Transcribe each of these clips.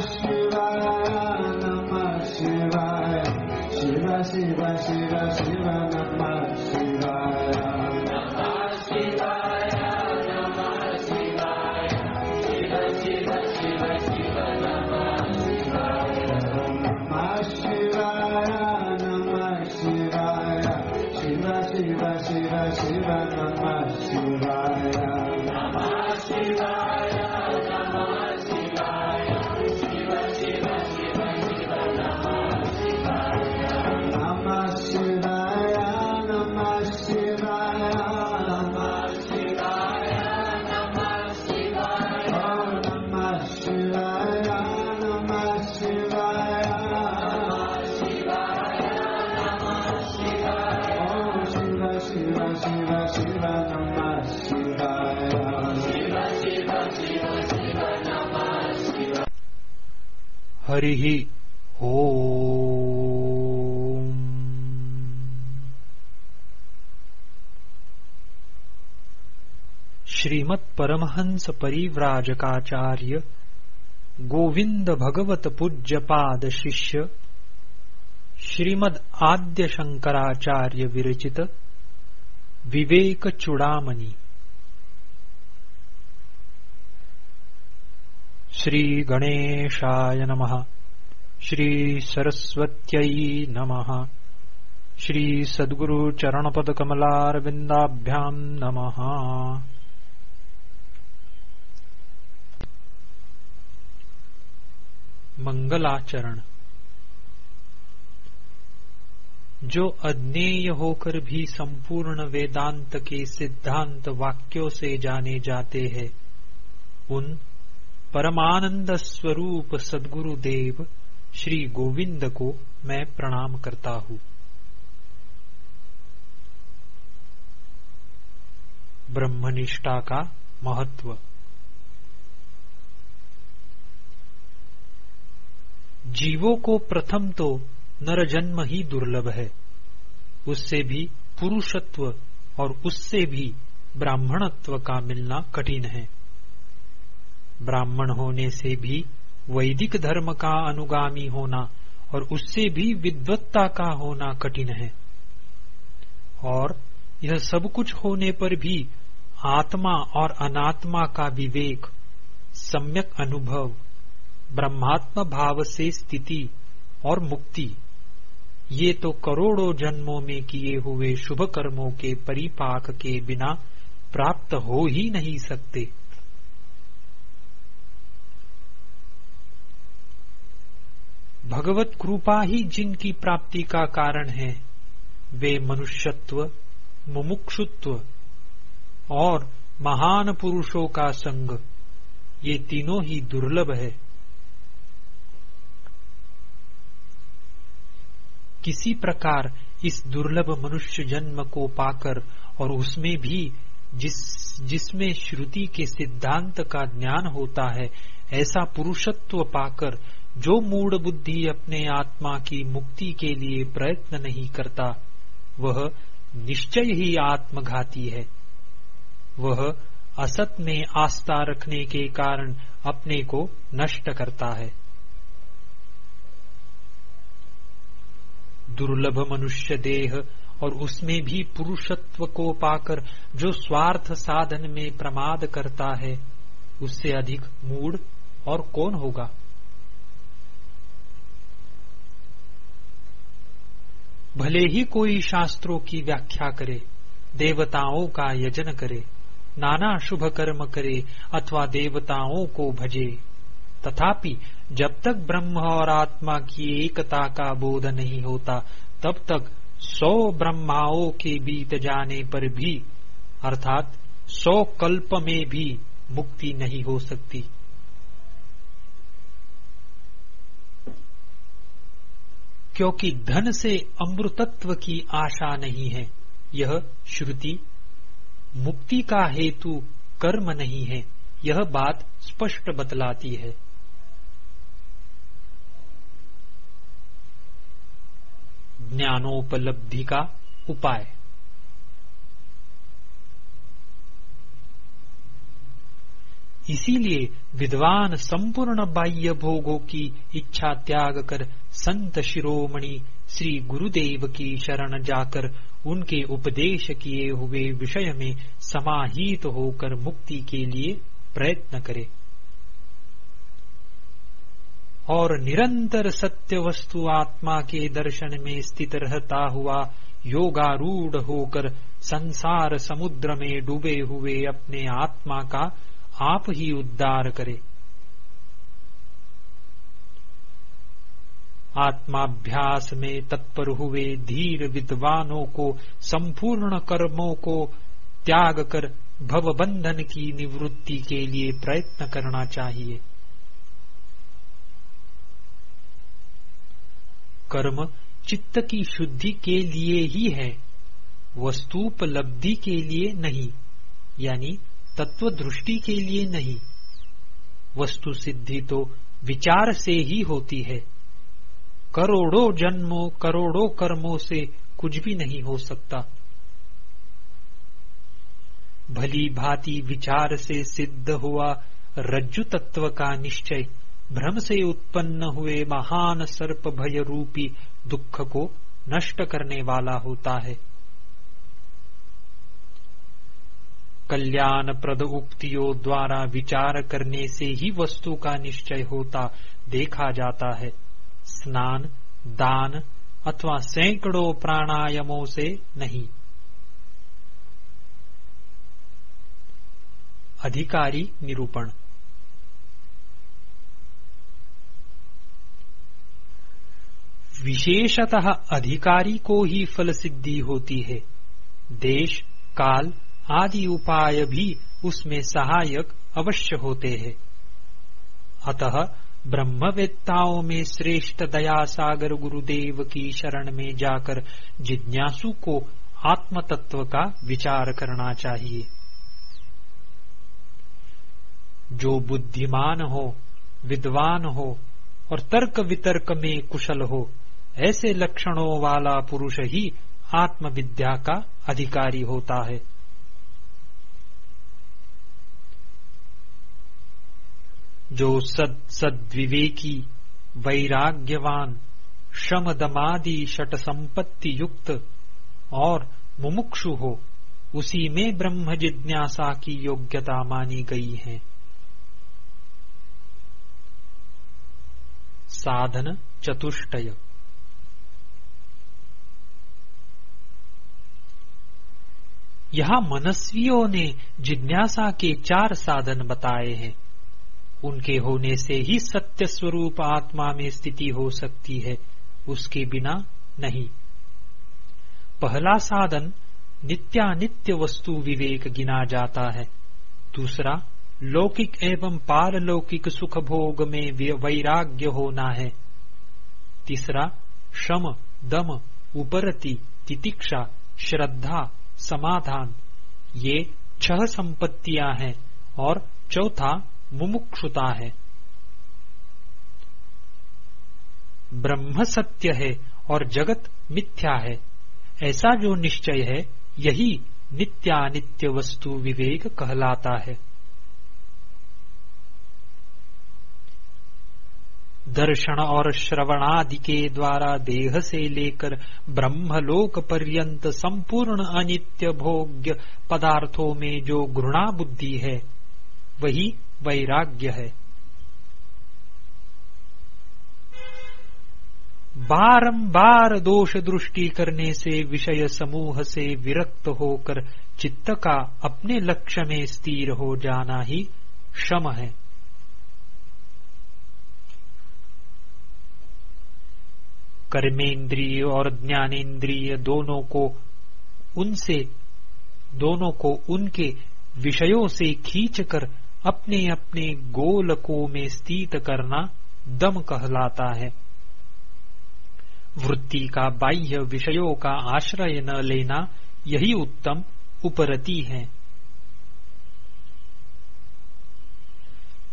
शिवाय नमः शिवाय शिव शिव शिव। हरिः ओ श्रीमत् परमहंस परिव्राजकाचार्य गोविंद भगवत पूज्य पाद शिष्य श्रीमद आद्य शंकराचार्य विरचित विवेक चुड़ामणि श्रीगणेशाय नमः। श्रीसरस्वत्यै नमः। श्रीसद्गुरुचरणपदकमलारविन्दाभ्याम् नमः। मंगलाचरण। जो अज्ञेय होकर भी संपूर्ण वेदांत के सिद्धांत वाक्यों से जाने जाते हैं, उन परमानंद स्वरूप सदगुरु देव श्री गोविंद को मैं प्रणाम करता हूँ। ब्रह्मनिष्ठा का महत्व। जीवों को प्रथम तो नर जन्म ही दुर्लभ है। उससे भी पुरुषत्व और उससे भी ब्राह्मणत्व का मिलना कठिन है। ब्राह्मण होने से भी वैदिक धर्म का अनुगामी होना और उससे भी विद्वत्ता का होना कठिन है। और यह सब कुछ होने पर भी आत्मा और अनात्मा का विवेक, सम्यक अनुभव, ब्रह्मात्म भाव से स्थिति और मुक्ति, ये तो करोड़ों जन्मों में किए हुए शुभ कर्मों के परिपाक के बिना प्राप्त हो ही नहीं सकते। भगवत कृपा ही जिनकी प्राप्ति का कारण है, वे मनुष्यत्व, मुमुक्षुत्व और महान पुरुषों का संग, ये तीनों ही दुर्लभ है। किसी प्रकार इस दुर्लभ मनुष्य जन्म को पाकर और उसमें भी जिस, जिसमें श्रुति के सिद्धांत का ज्ञान होता है, ऐसा पुरुषत्व पाकर जो मूड बुद्धि अपने आत्मा की मुक्ति के लिए प्रयत्न नहीं करता, वह निश्चय ही आत्मघाती है। वह असत में आस्था रखने के कारण अपने को नष्ट करता है। दुर्लभ मनुष्य देह और उसमें भी पुरुषत्व को पाकर जो स्वार्थ साधन में प्रमाद करता है, उससे अधिक मूड और कौन होगा? भले ही कोई शास्त्रों की व्याख्या करे, देवताओं का यजन करे, नाना शुभ कर्म करे अथवा देवताओं को भजे। तथापि जब तक ब्रह्म और आत्मा की एकता का बोध नहीं होता, तब तक सौ ब्रह्माओं के बीत जाने पर भी, अर्थात सौ कल्प में भी मुक्ति नहीं हो सकती। क्योंकि धन से अमृतत्व की आशा नहीं है। यह श्रुति, मुक्ति का हेतु कर्म नहीं है। यह बात स्पष्ट बतलाती है। ज्ञानोपलब्धि का उपाय। इसीलिए विद्वान संपूर्ण बाह्य भोगों की इच्छा त्याग कर संत शिरोमणि श्री गुरुदेव की शरण जाकर उनके उपदेश किए हुए विषय में समाहित होकर मुक्ति के लिए प्रयत्न करे। और निरंतर सत्य वस्तु आत्मा के दर्शन में स्थित रहता हुआ योगारूढ़ होकर संसार समुद्र में डूबे हुए अपने आत्मा का आप ही उद्धार करे। आत्माभ्यास में तत्पर हुए धीर विद्वानों को संपूर्ण कर्मों को त्याग कर भवबंधन की निवृत्ति के लिए प्रयत्न करना चाहिए। कर्म चित्त की शुद्धि के लिए ही है, वस्तुपलब्धि के लिए नहीं, यानी तत्व दृष्टि के लिए नहीं। वस्तु सिद्धि तो विचार से ही होती है। करोड़ों जन्मों, करोड़ों कर्मों से कुछ भी नहीं हो सकता। भली भांति विचार से सिद्ध हुआ रज्जु तत्व का निश्चय, भ्रम से उत्पन्न हुए महान सर्प भय रूपी दुख को नष्ट करने वाला होता है। कल्याण प्रद उक्तियों द्वारा विचार करने से ही वस्तु का निश्चय होता, देखा जाता है। स्नान, दान अथवा सैकड़ों प्राणायामों से नहीं। अधिकारी निरूपण। विशेषतः अधिकारी को ही फल सिद्धि होती है। देश, काल आदि उपाय भी उसमें सहायक अवश्य होते हैं। अतः ब्रह्मवेत्ताओं में श्रेष्ठ दया सागर गुरुदेव की शरण में जाकर जिज्ञासु को आत्म तत्व का विचार करना चाहिए। जो बुद्धिमान हो, विद्वान हो और तर्क वितर्क में कुशल हो, ऐसे लक्षणों वाला पुरुष ही आत्मविद्या का अधिकारी होता है। जो सद सद्विवेकी, वैराग्यवान शम दमादि शट संपत्ति युक्त और मुमुक्षु हो, उसी में ब्रह्म जिज्ञासा की योग्यता मानी गई है। साधन चतुष्टय। यहाँ मनस्वियों ने जिज्ञासा के चार साधन बताए हैं। उनके होने से ही सत्य स्वरूप आत्मा में स्थिति हो सकती है, उसके बिना नहीं। पहला साधन नित्यानित्य वस्तु विवेक गिना जाता है। दूसरा, लौकिक एवं पारलौकिक सुख भोग में वैराग्य होना है। तीसरा, शम, दम, उपरति, तितिक्षा, श्रद्धा, समाधान, ये छह संपत्तियाँ हैं। और चौथा मुमुक्षुता है। ब्रह्म सत्य है और जगत मिथ्या है। ऐसा जो निश्चय है, यही नित्यानित्य वस्तु विवेक कहलाता है। दर्शन और श्रवणादि के द्वारा देह से लेकर ब्रह्मलोक पर्यंत संपूर्ण अनित्य भोग्य पदार्थों में जो घृणा बुद्धि है, वही वैराग्य है। बारंबार दोष दृष्टि करने से विषय समूह से विरक्त होकर चित्त का अपने लक्ष्य में स्थिर हो जाना ही शम है। कर्मेंद्रिय और ज्ञानेन्द्रिय दोनों को उनसे, दोनों को उनके विषयों से खींचकर अपने अपने गोलकों में स्थित करना दम कहलाता है। वृत्ति का बाह्य विषयों का आश्रय न लेना यही उत्तम उपरति है।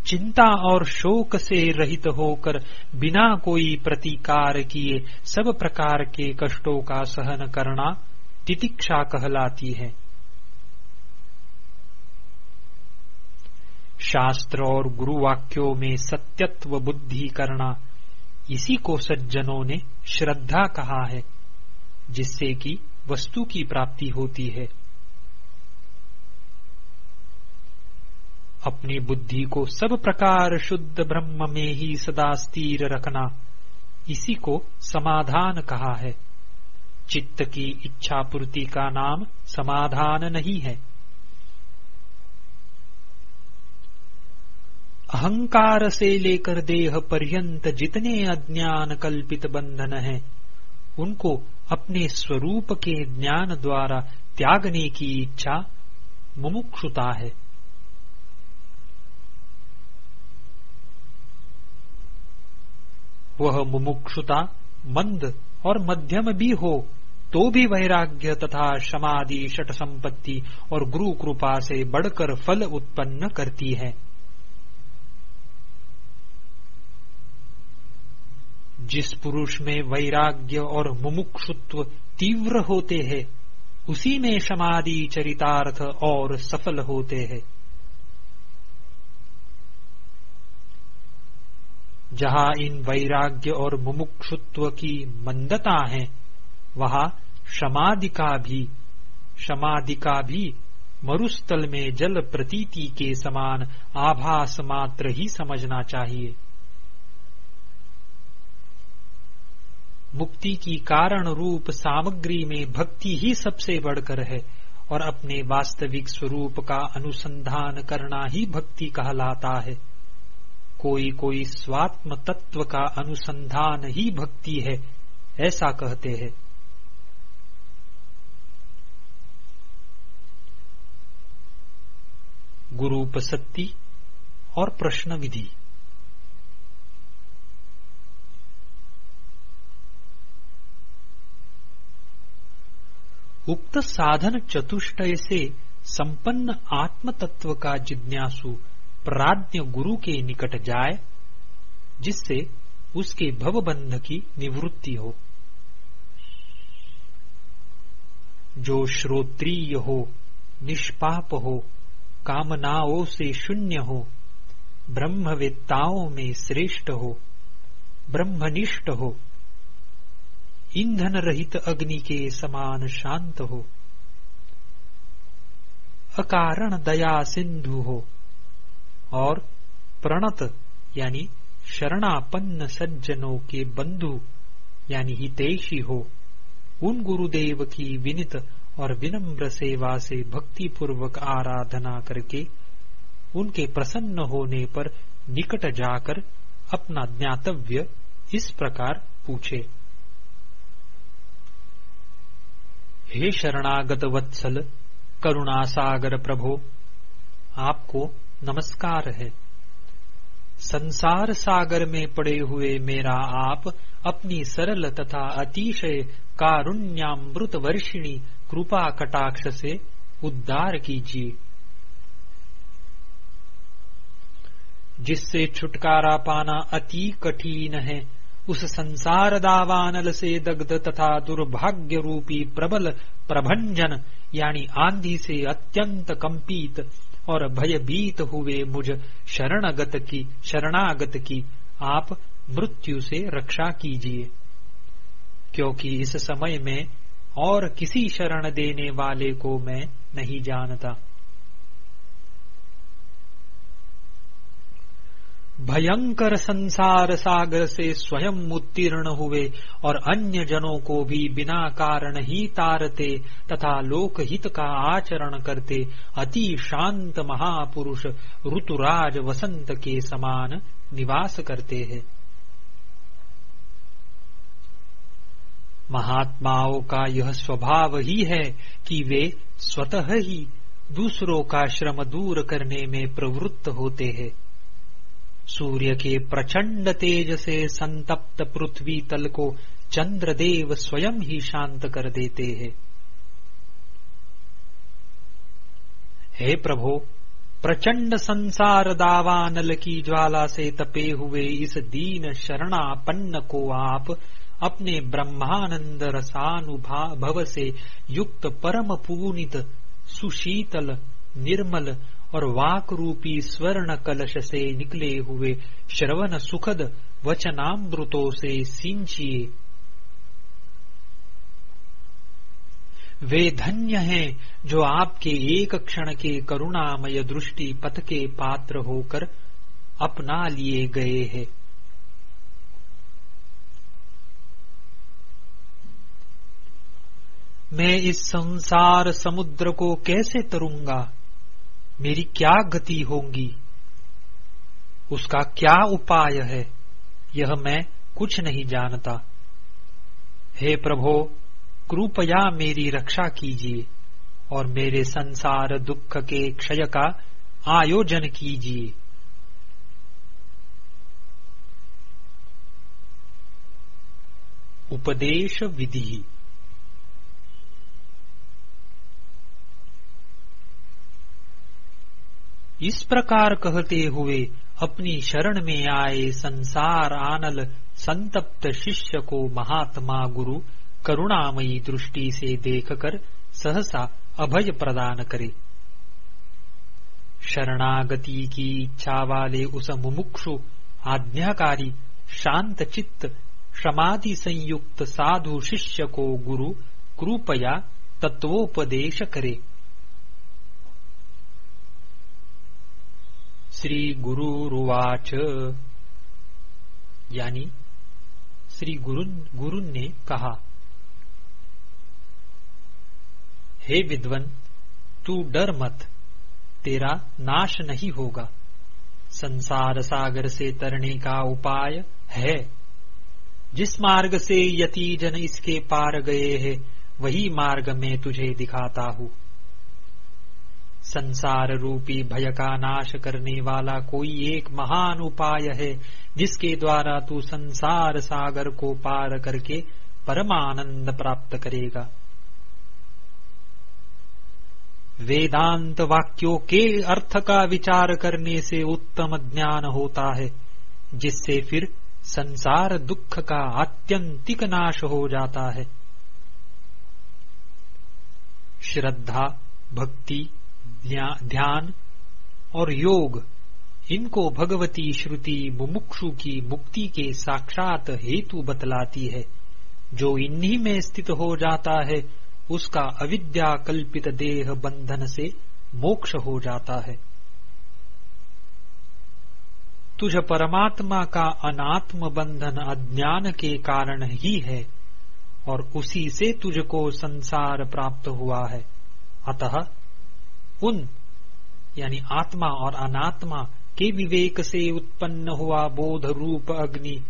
चिंता और शोक से रहित होकर बिना कोई प्रतिकार किए सब प्रकार के कष्टों का सहन करना तितिक्षा कहलाती है। शास्त्र और गुरु वाक्यों में सत्यत्व बुद्धि करना इसी को सज्जनों ने श्रद्धा कहा है, जिससे कि वस्तु की प्राप्ति होती है। अपनी बुद्धि को सब प्रकार शुद्ध ब्रह्म में ही सदा स्थिर रखना, इसी को समाधान कहा है। चित्त की इच्छा पूर्ति का नाम समाधान नहीं है। अहंकार से लेकर देह पर्यंत जितने अज्ञान कल्पित बंधन हैं, उनको अपने स्वरूप के ज्ञान द्वारा त्यागने की इच्छा मुमुक्षुता है। वह मुमुक्षुता मंद और मध्यम भी हो तो भी वैराग्य तथा समाधि शट संपत्ति और गुरु कृपा से बढ़कर फल उत्पन्न करती है। जिस पुरुष में वैराग्य और मुमुक्षुत्व तीव्र होते हैं, उसी में समाधि चरितार्थ और सफल होते हैं। जहाँ इन वैराग्य और मुमुक्षुत्व की मंदता है, वहाँ समाधि का भी, समाधि का भी मरुस्थल में जल प्रतीति के समान आभास मात्र ही समझना चाहिए। मुक्ति की कारण रूप सामग्री में भक्ति ही सबसे बढ़कर है और अपने वास्तविक स्वरूप का अनुसंधान करना ही भक्ति कहलाता है। कोई कोई स्वात्म तत्व का अनुसंधान ही भक्ति है, ऐसा कहते हैं। गुरुपसत्ति और प्रश्न विधि उक्त साधन चतुष्टय से संपन्न आत्म तत्व का जिज्ञासु प्राज्ञ गुरु के निकट जाए, जिससे उसके भवबंध की निवृत्ति हो। जो श्रोत्रीय हो, निष्पाप हो, कामनाओं से शून्य हो, ब्रह्मवेत्ताओं में श्रेष्ठ हो, ब्रह्मनिष्ठ हो ईंधन रहित अग्नि के समान शांत हो। अकारण दया सिंधु हो। और प्रणत, यानी शरणापन्न सज्जनों के बंधु, यानी हितेशी हो। उन गुरुदेव की विनित और विनम्र सेवा से भक्ति पूर्वक आराधना करके उनके प्रसन्न होने पर निकट जाकर अपना ज्ञातव्य इस प्रकार पूछे। हे शरणागत वत्सल, करुणा सागर प्रभो, आपको नमस्कार है। संसार सागर में पड़े हुए मेरा आप अपनी सरल तथा अतिशय कारुण्यामृत वर्षिणी कृपा कटाक्ष से उद्धार कीजिए। जिससे छुटकारा पाना अति कठिन है उस संसार दावानल से दग्ध तथा दुर्भाग्य रूपी प्रबल प्रभंजन, यानी आंधी से अत्यंत कंपित और भयभीत हुए मुझ शरणगत की, शरणागत की, आप मृत्यु से रक्षा कीजिए। क्योंकि इस समय में और किसी शरण देने वाले को मैं नहीं जानता। भयंकर संसार सागर से स्वयं उत्तीर्ण हुए और अन्य जनों को भी बिना कारण ही तारते तथा लोकहित का आचरण करते अति शांत महापुरुष ऋतुराज वसंत के समान निवास करते हैं। महात्माओं का यह स्वभाव ही है कि वे स्वतः ही दूसरों का श्रम दूर करने में प्रवृत्त होते हैं। सूर्य के प्रचंड तेज से संतप्त पृथ्वी तल को चंद्रदेव स्वयं ही शांत कर देते हैं। हे प्रभो, प्रचंड संसार दावानल की ज्वाला से तपे हुए इस दीन शरणापन्न को आप अपने ब्रह्मानंद रसानुभव से युक्त परम पूनित सुशीतल, निर्मल और वाक रूपी स्वर्ण कलश से निकले हुए श्रवण सुखद वचनामृतों से सिंचिए। वे धन्य हैं जो आपके एक क्षण के करुणामय दृष्टि पथ के पात्र होकर अपना लिए गए हैं। मैं इस संसार समुद्र को कैसे तरूँगा? मेरी क्या गति होगी? उसका क्या उपाय है? यह मैं कुछ नहीं जानता। हे प्रभो, कृपया मेरी रक्षा कीजिए और मेरे संसार दुख के क्षय का आयोजन कीजिए। उपदेश विधि। इस प्रकार कहते हुए अपनी शरण में आए संसार आनल संतप्त शिष्य को महात्मा गुरु करुणामयी दृष्टि से देखकर सहसा अभय प्रदान करे। शरणागति की इच्छा वाले उस मुमुक्षु, आज्ञाकारी शांत चित्त समाधि संयुक्त साधु शिष्य को गुरु, कृपया तत्वोपदेश करे। श्री गुरु रुवाच। यानी श्री गुरु गुरु ने कहा, हे विद्वन, तू डर मत, तेरा नाश नहीं होगा। संसार सागर से तरने का उपाय है। जिस मार्ग से यति जन इसके पार गए हैं, वही मार्ग में तुझे दिखाता हूँ। संसार रूपी भय का नाश करने वाला कोई एक महान उपाय है, जिसके द्वारा तू संसार सागर को पार करके परमानंद प्राप्त करेगा। वेदांत वाक्यों के अर्थ का विचार करने से उत्तम ज्ञान होता है, जिससे फिर संसार दुख का आत्यंतिक नाश हो जाता है। श्रद्धा, भक्ति ध्यान और योग, इनको भगवती श्रुति मुमुक्षु की मुक्ति के साक्षात हेतु बतलाती है। जो इन्हीं में स्थित हो जाता है, उसका अविद्या कल्पित देह बंधन से मोक्ष हो जाता है। तुझ परमात्मा का अनात्म बंधन अज्ञान के कारण ही है, और उसी से तुझको संसार प्राप्त हुआ है। अतः उन यानी आत्मा और अनात्मा के विवेक से उत्पन्न हुआ बोध रूप अग्नि,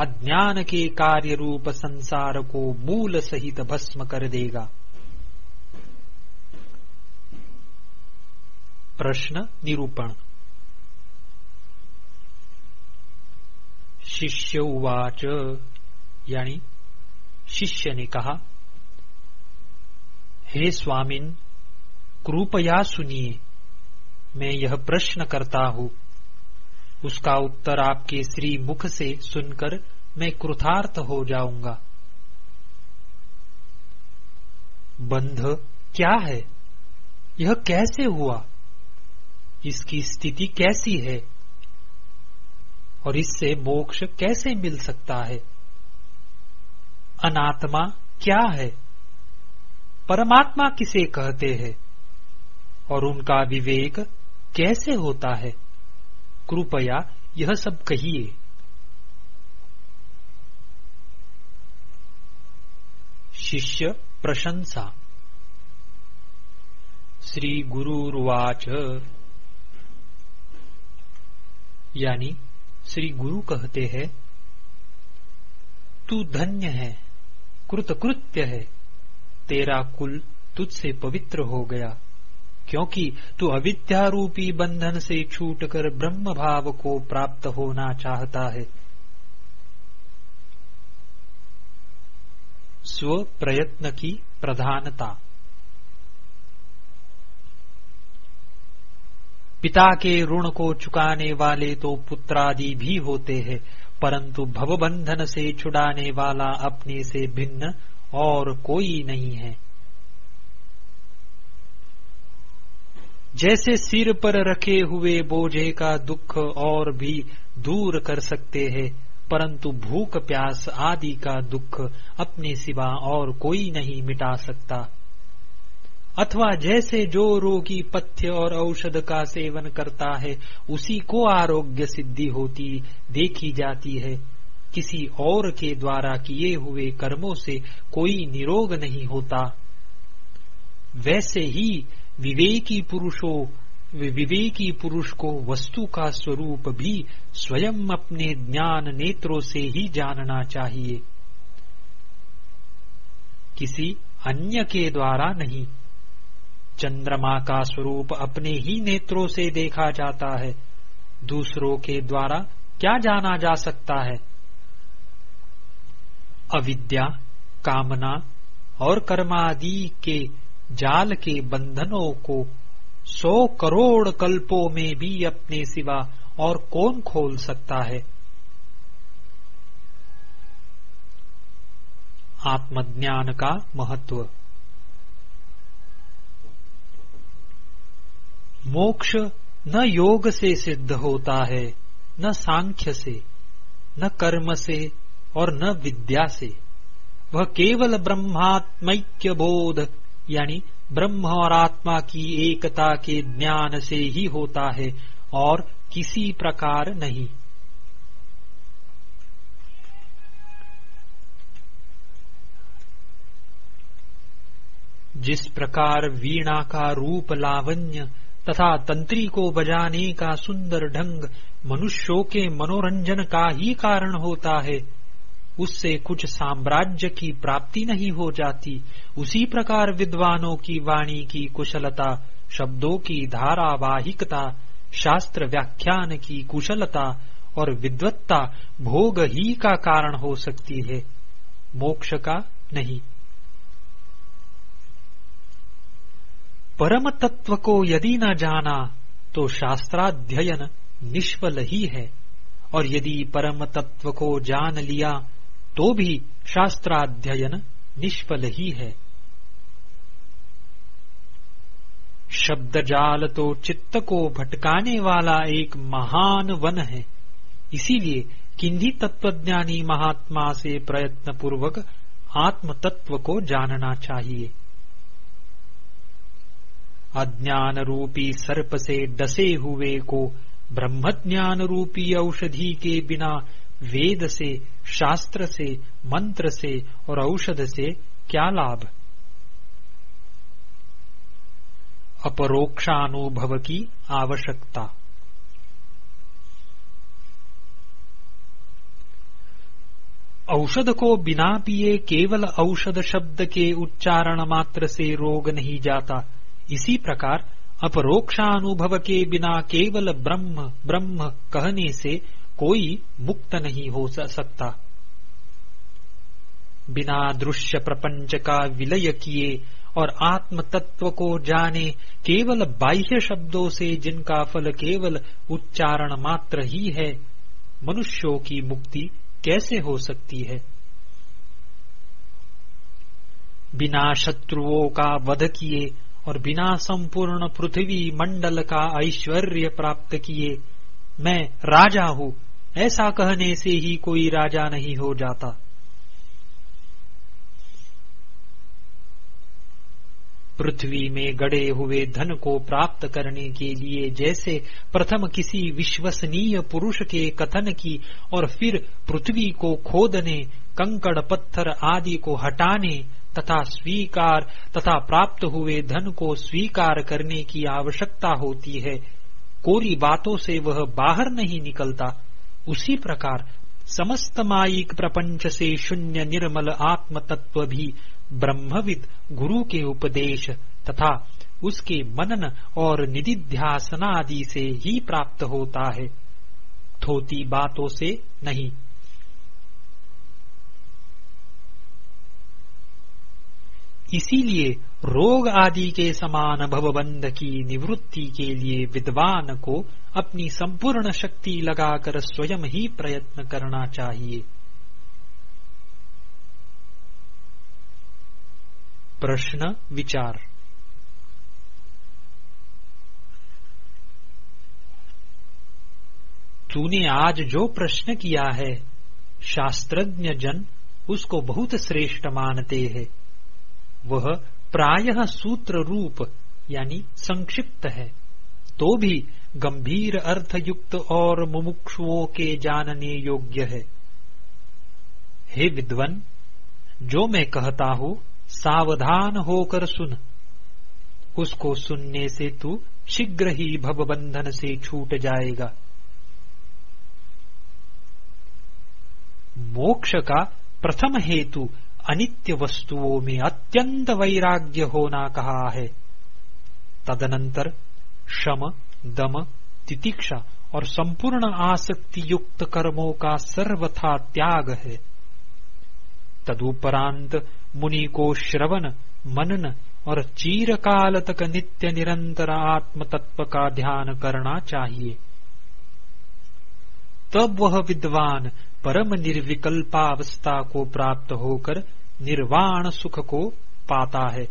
अज्ञान के कार्य रूप संसार को मूल सहित भस्म कर देगा। प्रश्न निरूपण। शिष्य उवाच, यानी शिष्य ने कहा, हे स्वामिन कृपया सुनिए, मैं यह प्रश्न करता हूँ। उसका उत्तर आपके श्री मुख से सुनकर मैं कृतार्थ हो जाऊँगा। बंध, क्या है? यह कैसे हुआ? इसकी स्थिति कैसी है? और इससे मोक्ष कैसे मिल सकता है? अनात्मा क्या है? परमात्मा किसे कहते हैं? और उनका विवेक कैसे होता है? कृपया यह सब कहिए। शिष्य प्रशंसा। श्री गुरुवाच यानी श्री गुरु कहते हैं, तू धन्य है, कृतकृत्य है, तेरा कुल तुझसे पवित्र हो गया। क्योंकि तू अविद्या रूपी बंधन से छूटकर ब्रह्म भाव को प्राप्त होना चाहता है। स्व प्रयत्न की प्रधानता। पिता के ऋण को चुकाने वाले तो पुत्रादि भी होते हैं, परंतु भवबंधन से छुड़ाने वाला अपने से भिन्न और कोई नहीं है। जैसे सिर पर रखे हुए बोझे का दुख और भी दूर कर सकते हैं, परंतु भूख प्यास आदि का दुख अपने सिवा और कोई नहीं मिटा सकता। अथवा जैसे जो रोगी पथ्य और औषध का सेवन करता है, उसी को आरोग्य सिद्धि होती देखी जाती है। किसी और के द्वारा किए हुए कर्मों से कोई निरोग नहीं होता। वैसे ही विवेकी पुरुषों, विवेकी पुरुष को वस्तु का स्वरूप भी स्वयं अपने ज्ञान नेत्रों से ही जानना चाहिए। किसी अन्य के द्वारा नहीं, चंद्रमा का स्वरूप अपने ही नेत्रों से देखा जाता है। दूसरों के द्वारा क्या जाना जा सकता है? अविद्या, कामना और कर्मादि के जाल के बंधनों को सौ करोड़ कल्पों में भी अपने सिवा और कौन खोल सकता है? आत्मज्ञान का महत्व। मोक्ष न योग से सिद्ध होता है, न सांख्य से, न कर्म से और न विद्या से। वह केवल ब्रह्मात्मैक्य बोध यानी ब्रह्म और आत्मा की एकता के ज्ञान से ही होता है और किसी प्रकार नहीं। जिस प्रकार वीणा का रूप लावण्य तथा तंत्री को बजाने का सुंदर ढंग मनुष्यों के मनोरंजन का ही कारण होता है उससे कुछ साम्राज्य की प्राप्ति नहीं हो जाती। उसी प्रकार विद्वानों की वाणी की कुशलता, शब्दों की धारावाहिकता, शास्त्र व्याख्यान की कुशलता और विद्वत्ता भोग ही का कारण हो सकती है। मोक्ष का नहीं। परम तत्व को यदि न जाना तो शास्त्राध्ययन निष्फल ही है। और यदि परम तत्व को जान लिया तो भी शास्त्राध्ययन निष्फल ही है। शब्द जाल तो चित्त को भटकाने वाला एक महान वन है। इसीलिए किन्हीं तत्वज्ञानी महात्मा से प्रयत्न पूर्वक आत्म तत्व को जानना चाहिए। अज्ञान रूपी सर्प से डसे हुए को ब्रह्म ज्ञान रूपी औषधि के बिना वेद से, शास्त्र से, मंत्र से और औषध से क्या लाभ? अपरोक्षानुभव की आवश्यकता। औषध को बिना पिए केवल औषध शब्द के उच्चारण मात्र से रोग नहीं जाता। इसी प्रकार अपरोक्षानुभव के बिना केवल ब्रह्म ब्रह्म कहने से कोई मुक्त नहीं हो सकता। बिना दृश्य प्रपंच का विलय किए और आत्म तत्व को जाने केवल बाह्य शब्दों से जिनका फल केवल उच्चारण मात्र ही है, मनुष्यों की मुक्ति कैसे हो सकती है? बिना शत्रुओं का वध किए और बिना संपूर्ण पृथ्वी मंडल का ऐश्वर्य प्राप्त किए, मैं राजा हूँ। ऐसा कहने से ही कोई राजा नहीं हो जाता। पृथ्वी में गड़े हुए धन को प्राप्त करने के लिए जैसे प्रथम किसी विश्वसनीय पुरुष के कथन की और फिर पृथ्वी को खोदने, कंकड़ पत्थर आदि को हटाने तथा स्वीकार तथा प्राप्त हुए धन को स्वीकार करने की आवश्यकता होती है कोरी बातों से वह बाहर नहीं निकलता। उसी प्रकार समस्त माईक प्रपंच से शून्य निर्मल आत्म तत्व भी ब्रह्मविद गुरु के उपदेश तथा उसके मनन और निधिध्यासनादि से ही प्राप्त होता है। थोती बातों से नहीं। इसीलिए रोग आदि के समान भवबंध की निवृत्ति के लिए विद्वान को अपनी संपूर्ण शक्ति लगाकर स्वयं ही प्रयत्न करना चाहिए। प्रश्न, विचार। तूने आज जो प्रश्न किया है शास्त्रज्ञ जन उसको बहुत श्रेष्ठ मानते हैं। वह प्रायः सूत्र रूप यानी संक्षिप्त है। तो भी गंभीर अर्थयुक्त और मुमुक्षुओं के जानने योग्य है। हे विद्वन, जो मैं कहता हूँ, सावधान होकर सुन। उसको सुनने से तू शीघ्र ही भवबंधन से छूट जाएगा। मोक्ष का प्रथम हेतु अनित्य वस्तुओं में अत्यंत वैराग्य होना कहा है। तदनंतर शम, दम, तितिक्षा और संपूर्ण आसक्ति युक्त कर्मों का सर्वथा त्याग है। तदुपरांत मुनि को श्रवण, मनन और चीरकाल तक नित्य निरंतर आत्म तत्व का ध्यान करना चाहिए। तब वह विद्वान परम निर्विकल्पावस्था को प्राप्त होकर निर्वाण सुख को पाता है।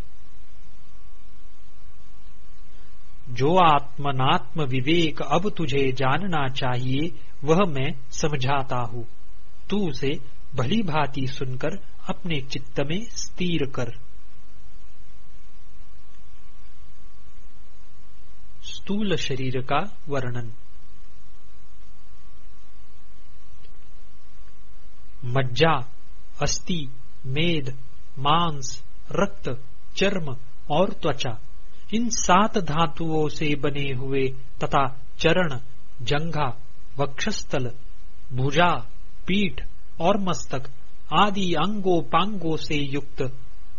जो आत्मनात्म विवेक अब तुझे जानना चाहिए, वह मैं समझाता हूँ। तू उसे भली भांति सुनकर अपने चित्त में स्थिर कर। स्थूल शरीर का वर्णन। मज्जा, अस्थि मेद, मांस, रक्त, चर्म और त्वचा, इन सात धातुओं से बने हुए तथा चरण, जंघा, वक्षस्थल, भुजा, पीठ और मस्तक आदि अंगों पांगों से युक्त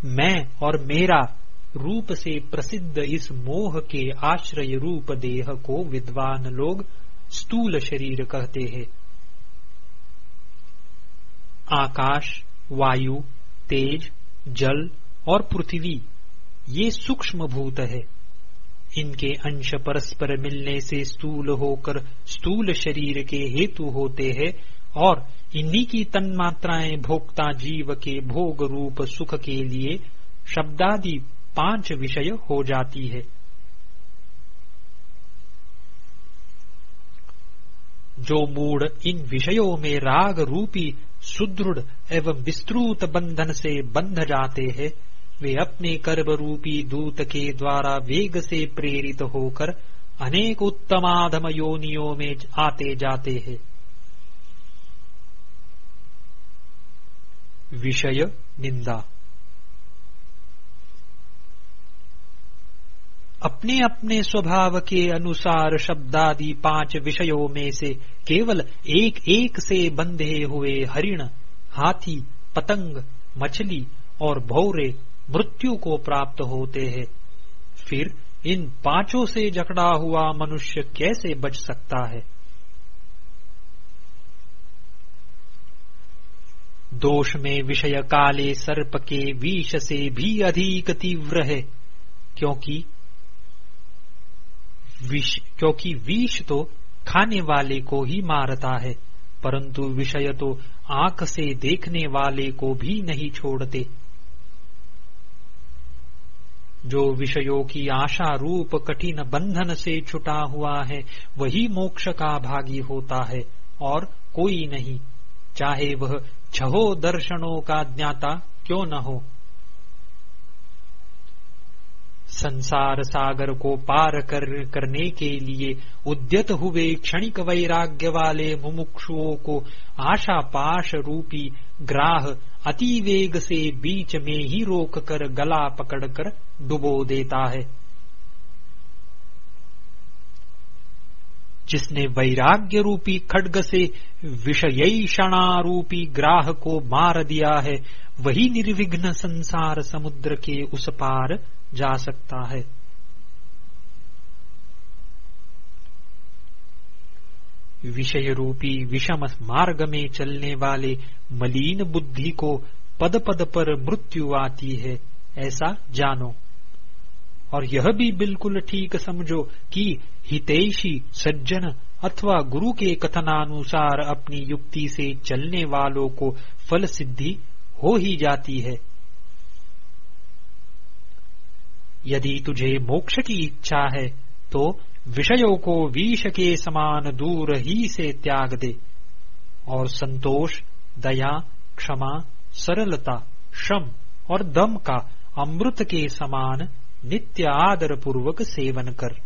मैं और मेरा रूप से प्रसिद्ध इस मोह के आश्रय रूप देह को विद्वान लोग स्थूल शरीर कहते हैं। आकाश वायु, तेज, जल और पृथ्वी, ये सूक्ष्म भूत है। इनके अंश परस्पर मिलने से स्थूल होकर स्थूल शरीर के हेतु होते हैं और इन्हीं की तन्मात्राएँ भोक्ता जीव के भोग रूप सुख के लिए शब्दादि पाँच विषय हो जाती है। जो मूड इन विषयों में राग रूपी सुदृढ़ एवं विस्तृत बंधन से बंध जाते हैं। वे अपने कर्म रूपी दूत के द्वारा वेग से प्रेरित होकर अनेक उत्तमाधम योनियों में आते जाते हैं। विषय निंदा। अपने अपने स्वभाव के अनुसार शब्दादि पाँच विषयों में से केवल एक एक से बंधे हुए हरिण, हाथी, पतंग, मछली और भौरे मृत्यु को प्राप्त होते हैं। फिर इन पाँचों से जकड़ा हुआ मनुष्य कैसे बच सकता है? दोष में विषय काले सर्प के विष से भी अधिक तीव्र है, क्योंकि विष, क्योंकि विष तो खाने वाले को ही मारता है, परंतु विषय तो आँख से देखने वाले को भी नहीं छोड़ते। जो विषयों की आशा रूप कठिन बंधन से छुटा हुआ है, वही मोक्ष का भागी होता है, और कोई नहीं। चाहे वह छहो दर्शनों का ज्ञाता क्यों न हो। संसार सागर को पार कर, करने के लिए उद्यत हुए क्षणिक वैराग्य वाले मुमुक्षुओं को आशा पाश रूपी ग्राह अति वेग से बीच में ही रोक कर गला पकड़कर डुबो देता है। जिसने वैराग्य रूपी खड्ग से विषयीषणा रूपी ग्राह को मार दिया है, वही निर्विघ्न संसार समुद्र के उस पार जा सकता है। विषय रूपी विषम मार्ग में चलने वाले मलिन बुद्धि को पद पद पर मृत्यु आती है, ऐसा जानो। और यह भी बिल्कुल ठीक समझो कि हितैषी सज्जन अथवा गुरु के कथनानुसार अपनी युक्ति से चलने वालों को फल सिद्धि हो ही जाती है। यदि तुझे मोक्ष की इच्छा है तो विषयों को विष के समान दूर ही से त्याग दे। और संतोष, दया, क्षमा, सरलता, श्रम और दम का अमृत के समान नित्य आदर पूर्वक सेवन कर।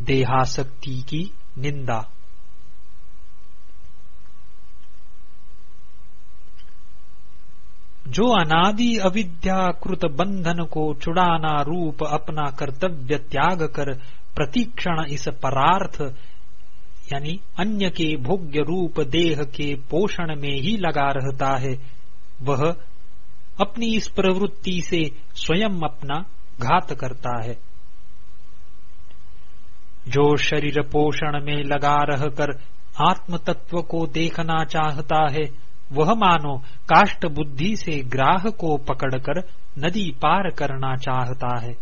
देहासक्ति की निंदा। जो अनादि अविद्याकृत बंधन को चुड़ाना रूप अपना कर्तव्य त्याग कर प्रतीक्षण इस परार्थ, यानी अन्य के भोग्य रूप देह के पोषण में ही लगा रहता है, वह अपनी इस प्रवृत्ति से स्वयं अपना घात करता है। जो शरीर पोषण में लगा रहकर आत्म तत्व को देखना चाहता है वह मानो काष्ट बुद्धि से ग्राह को पकड़कर नदी पार करना चाहता है।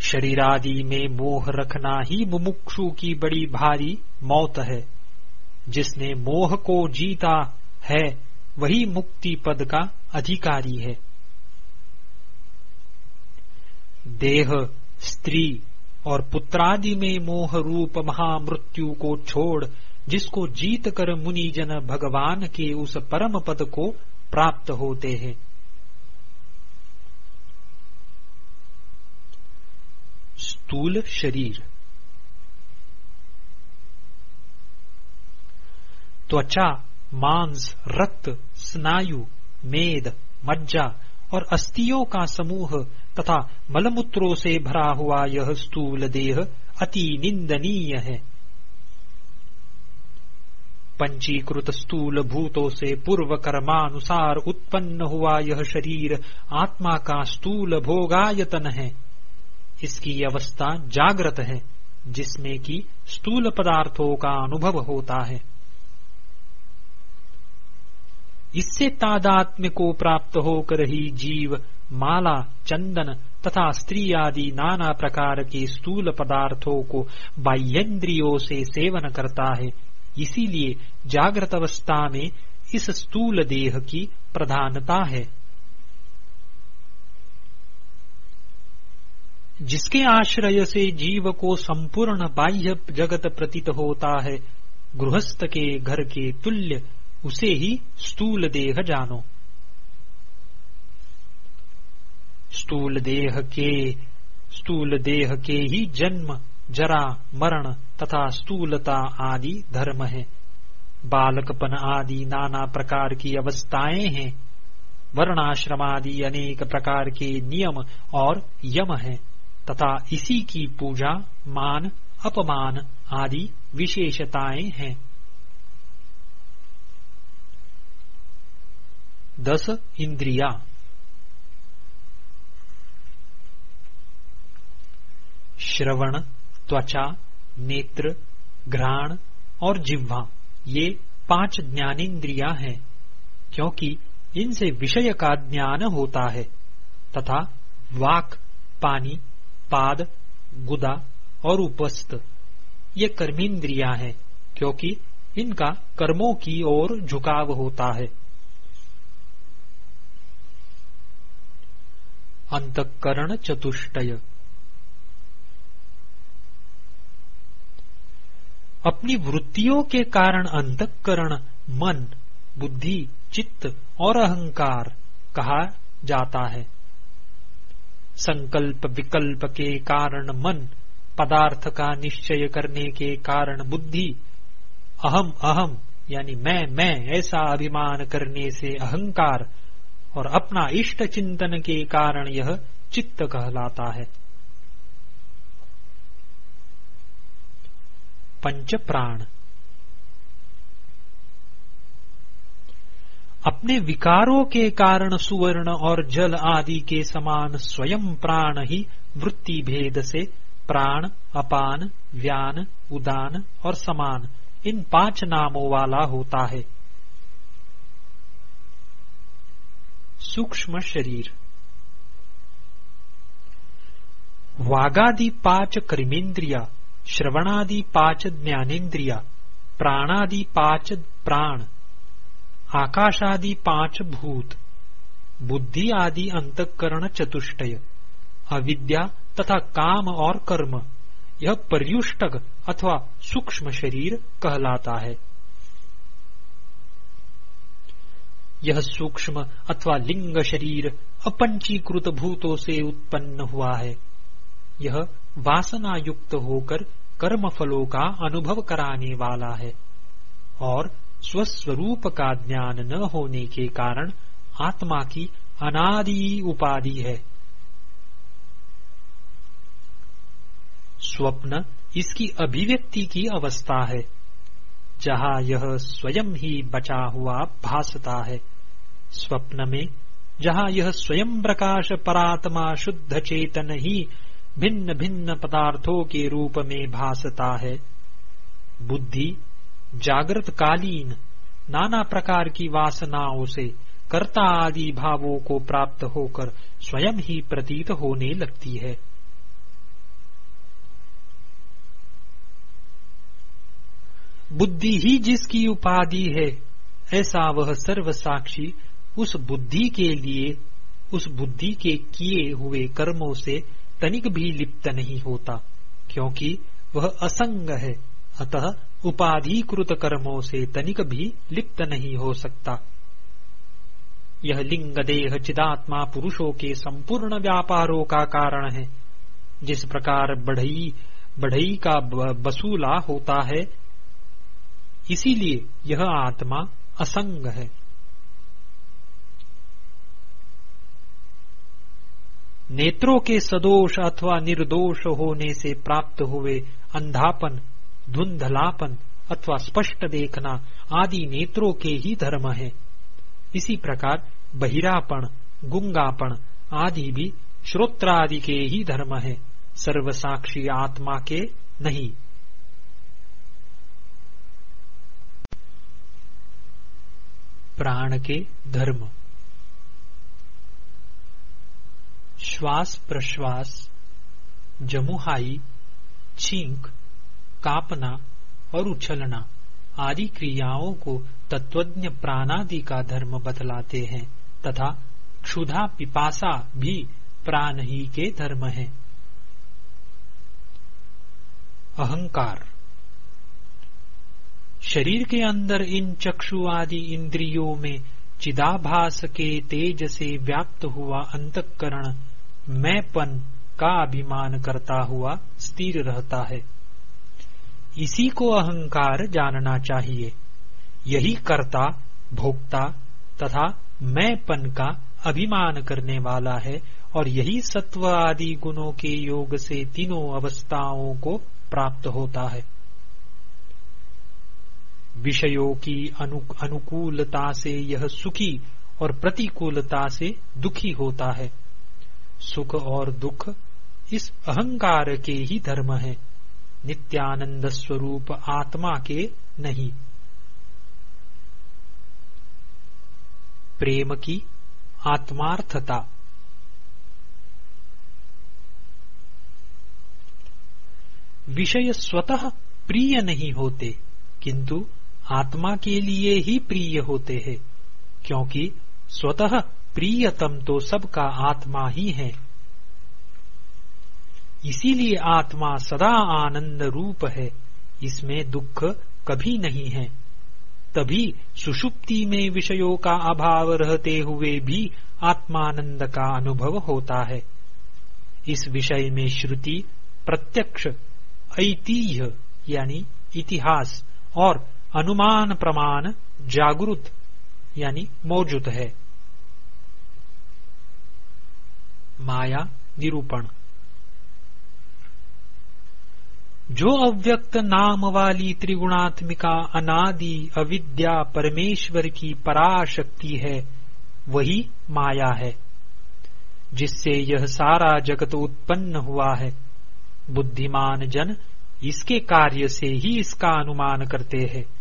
शरीर आदि में मोह रखना ही मुमुक्षु की बड़ी भारी मौत है। जिसने मोह को जीता है, वही मुक्ति पद का अधिकारी है। देह, स्त्री और पुत्रादि में मोह रूप महामृत्यु को छोड़, जिसको जीत कर मुनिजन भगवान के उस परम पद को प्राप्त होते हैं। स्थूल शरीर। त्वचा, मांस, रक्त, स्नायु, मेद, मज्जा और अस्थियों का समूह तथा मलमूत्रों से भरा हुआ यह स्थूल देह अति निंदनीय है। पंचीकृत स्थूल भूतों से पूर्व कर्मानुसार उत्पन्न हुआ यह शरीर आत्मा का स्थूल भोगायतन है। इसकी अवस्था जागृत है, जिसमें कि स्थूल पदार्थों का अनुभव होता है। इससे तादात्म्य को प्राप्त होकर ही जीव माला, चंदन तथा स्त्री आदि नाना प्रकार के स्थूल पदार्थों को बाह्यन्द्रियों से सेवन करता है। इसीलिए जागृत अवस्था में इस स्थूल देह की प्रधानता है। जिसके आश्रय से जीव को संपूर्ण बाह्य जगत प्रतीत होता है, गृहस्थ के घर के तुल्य, उसे ही स्थूल देह जानो। स्थूल देह के, स्थूल देह के ही जन्म, जरा, मरण तथा स्थूलता आदि धर्म है। बालकपन आदि नाना प्रकार की अवस्थाएँ हैं। वर्णाश्रम आदि अनेक प्रकार के नियम और यम है। तथा इसी की पूजा, मान, अपमान आदि विशेषताएँ हैं। दस इंद्रिया। श्रवण, त्वचा, नेत्र, घ्राण और जिह्वा, ये पाँच ज्ञानेन्द्रिया हैं, क्योंकि इनसे विषय का ज्ञान होता है, तथा वाक, पानी, पाद, गुदा और उपस्थ, ये कर्मेंद्रिया हैं, क्योंकि इनका कर्मों की ओर झुकाव होता है। अंतकरण चतुष्टय। अपनी वृत्तियों के कारण अंतकरण मन, बुद्धि, चित्त और अहंकार कहा जाता है। संकल्प विकल्प के कारण मन, पदार्थ का निश्चय करने के कारण बुद्धि, अहम अहम, यानी मैं मैं, ऐसा अभिमान करने से अहंकार और अपना इष्ट चिंतन के कारण यह चित्त कहलाता है। पंच प्राण। अपने विकारों के कारण सुवर्ण और जल आदि के समान स्वयं प्राण ही वृत्ति भेद से प्राण, अपान, व्यान, उदान और समान इन पाँच नामों वाला होता है। सूक्ष्म शरीर। वागादि पाँच कर्मेंद्रिया श्रवणादि पाँच ज्ञानेन्द्रिया, प्राणादि पाच प्राण आकाश आदि पाँच भूत, बुद्धि आदि अंतकरण चतुष्टय, अविद्या तथा काम और कर्म, यह पर्युष्टक अथवा सूक्ष्म शरीर कहलाता है। यह सूक्ष्म अथवा लिंग शरीर अपंचीकृत भूतों से उत्पन्न हुआ है। यह वासना युक्त होकर कर्म फलों का अनुभव कराने वाला है और स्वस्वरूप का ज्ञान न होने के कारण आत्मा की अनादि उपाधि है। स्वप्न इसकी अभिव्यक्ति की अवस्था है, जहाँ यह स्वयं ही बचा हुआ भासता है। स्वप्न में जहाँ यह स्वयं प्रकाश परात्मा शुद्ध चेतन ही भिन्न भिन्न पदार्थों के रूप में भासता है। बुद्धि जागृत कालीन नाना प्रकार की वासनाओं से कर्ता आदि भावों को प्राप्त होकर स्वयं ही प्रतीत होने लगती है। बुद्धि ही जिसकी उपाधि है, ऐसा वह सर्व साक्षी उस बुद्धि के लिए, उस बुद्धि के किए हुए कर्मों से तनिक भी लिप्त नहीं होता, क्योंकि वह असंग है। अतः उपाधिकृत कर्मों से तनिक भी लिप्त नहीं हो सकता। यह लिंग देह चिदात्मा पुरुषों के संपूर्ण व्यापारों का कारण है। जिस प्रकार बढ़ई बढ़ई का बसूला होता है, इसीलिए यह आत्मा असंग है। नेत्रों के सदोष अथवा निर्दोष होने से प्राप्त हुए अंधापन, धुंधलापन अथवा स्पष्ट देखना आदि नेत्रों के ही धर्म है। इसी प्रकार बहिरापन गुंगापन आदि भी श्रोत्रादि के ही धर्म है। सर्वसाक्षी आत्मा के नहीं। प्राण के धर्म। श्वास प्रश्वास, जमुहाई, छींक, कापना और उछलना आदि क्रियाओं को तत्वज्ञ प्राणादि का धर्म बतलाते हैं तथा क्षुधा पिपासा भी प्राण ही के धर्म है। अहंकार। शरीर के अंदर इन चक्षु आदि इंद्रियों में चिदाभास के तेज से व्याप्त हुआ अंतकरण, मैंपन का अभिमान करता हुआ स्थिर रहता है। इसी को अहंकार जानना चाहिए। यही कर्ता, भोक्ता तथा मैंपन का अभिमान करने वाला है और यही सत्व आदि गुणों के योग से तीनों अवस्थाओं को प्राप्त होता है। विषयों की अनु, अनुकूलता से यह सुखी और प्रतिकूलता से दुखी होता है। सुख और दुख इस अहंकार के ही धर्म है। नित्यानंद स्वरूप आत्मा के नहीं। प्रेम की आत्मार्थता। विषय स्वतः प्रिय नहीं होते किंतु आत्मा के लिए ही प्रिय होते हैं, क्योंकि स्वतः प्रियतम तो सबका आत्मा ही है। इसीलिए आत्मा सदा आनंद रूप है, इसमें दुख कभी नहीं है। तभी सुषुप्ति में विषयों का अभाव रहते हुए भी आत्मानंद का अनुभव होता है। इस विषय में श्रुति प्रत्यक्ष, ऐतिह्य, यानी इतिहास और अनुमान प्रमाण जागृत, यानी मौजूद है। माया निरूपण। जो अव्यक्त नाम वाली त्रिगुणात्मिका अनादि अविद्या परमेश्वर की पराशक्ति है, वही माया है, जिससे यह सारा जगत उत्पन्न हुआ है। बुद्धिमान जन इसके कार्य से ही इसका अनुमान करते हैं।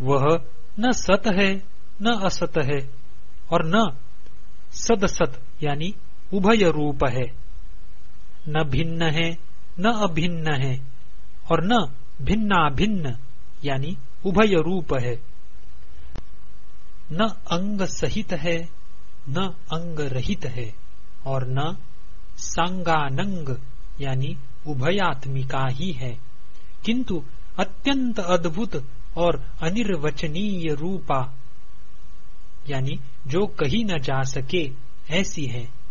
वह न सत है, न असत है, और न सदसत, यानी उभय रूप है। न भिन्न है, न अभिन्न है, और न भिन्ना भिन्न यानी उभय रूप है। न अंग सहित है, न अंग रहित है, और न सांगानंग, यानी उभयात्मिका ही है। किंतु अत्यंत अद्भुत और अनिर्वचनीय रूपा, यानी जो कही न जा सके, ऐसी है।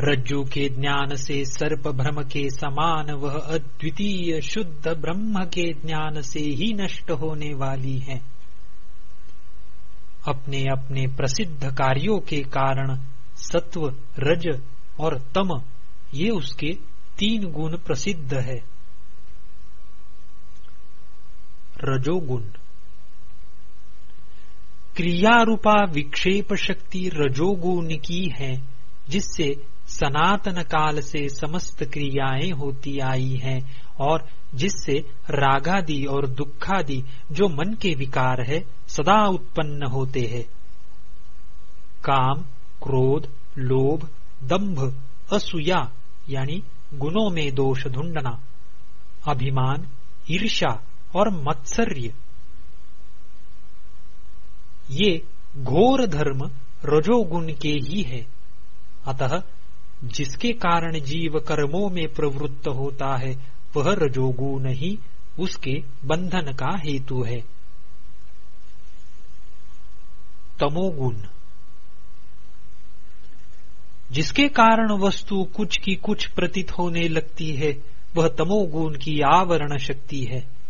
रज्जु के ज्ञान से सर्प भ्रम के समान, वह अद्वितीय शुद्ध ब्रह्म के ज्ञान से ही नष्ट होने वाली है। अपने अपने प्रसिद्ध कार्यों के कारण सत्व, रज और तम, ये उसके तीन गुण प्रसिद्ध है। रजोगुण। क्रियारूपा विक्षेप शक्ति रजोगुण की है, जिससे सनातन काल से समस्त क्रियाएँ होती आई हैं और जिससे रागादि और दुखादि जो मन के विकार है, सदा उत्पन्न होते हैं। काम, क्रोध, लोभ, दंभ, असूया, यानी गुणों में दोष ढूंढना। अभिमान ईर्षा और मत्सर्य। ये घोर धर्म रजोगुण के ही है। अतः जिसके कारण जीव कर्मों में प्रवृत्त होता है, वह रजोगुण ही उसके बंधन का हेतु है। तमोगुण। जिसके कारण वस्तु कुछ की कुछ प्रतीत होने लगती है, वह तमोगुण की आवरण शक्ति है।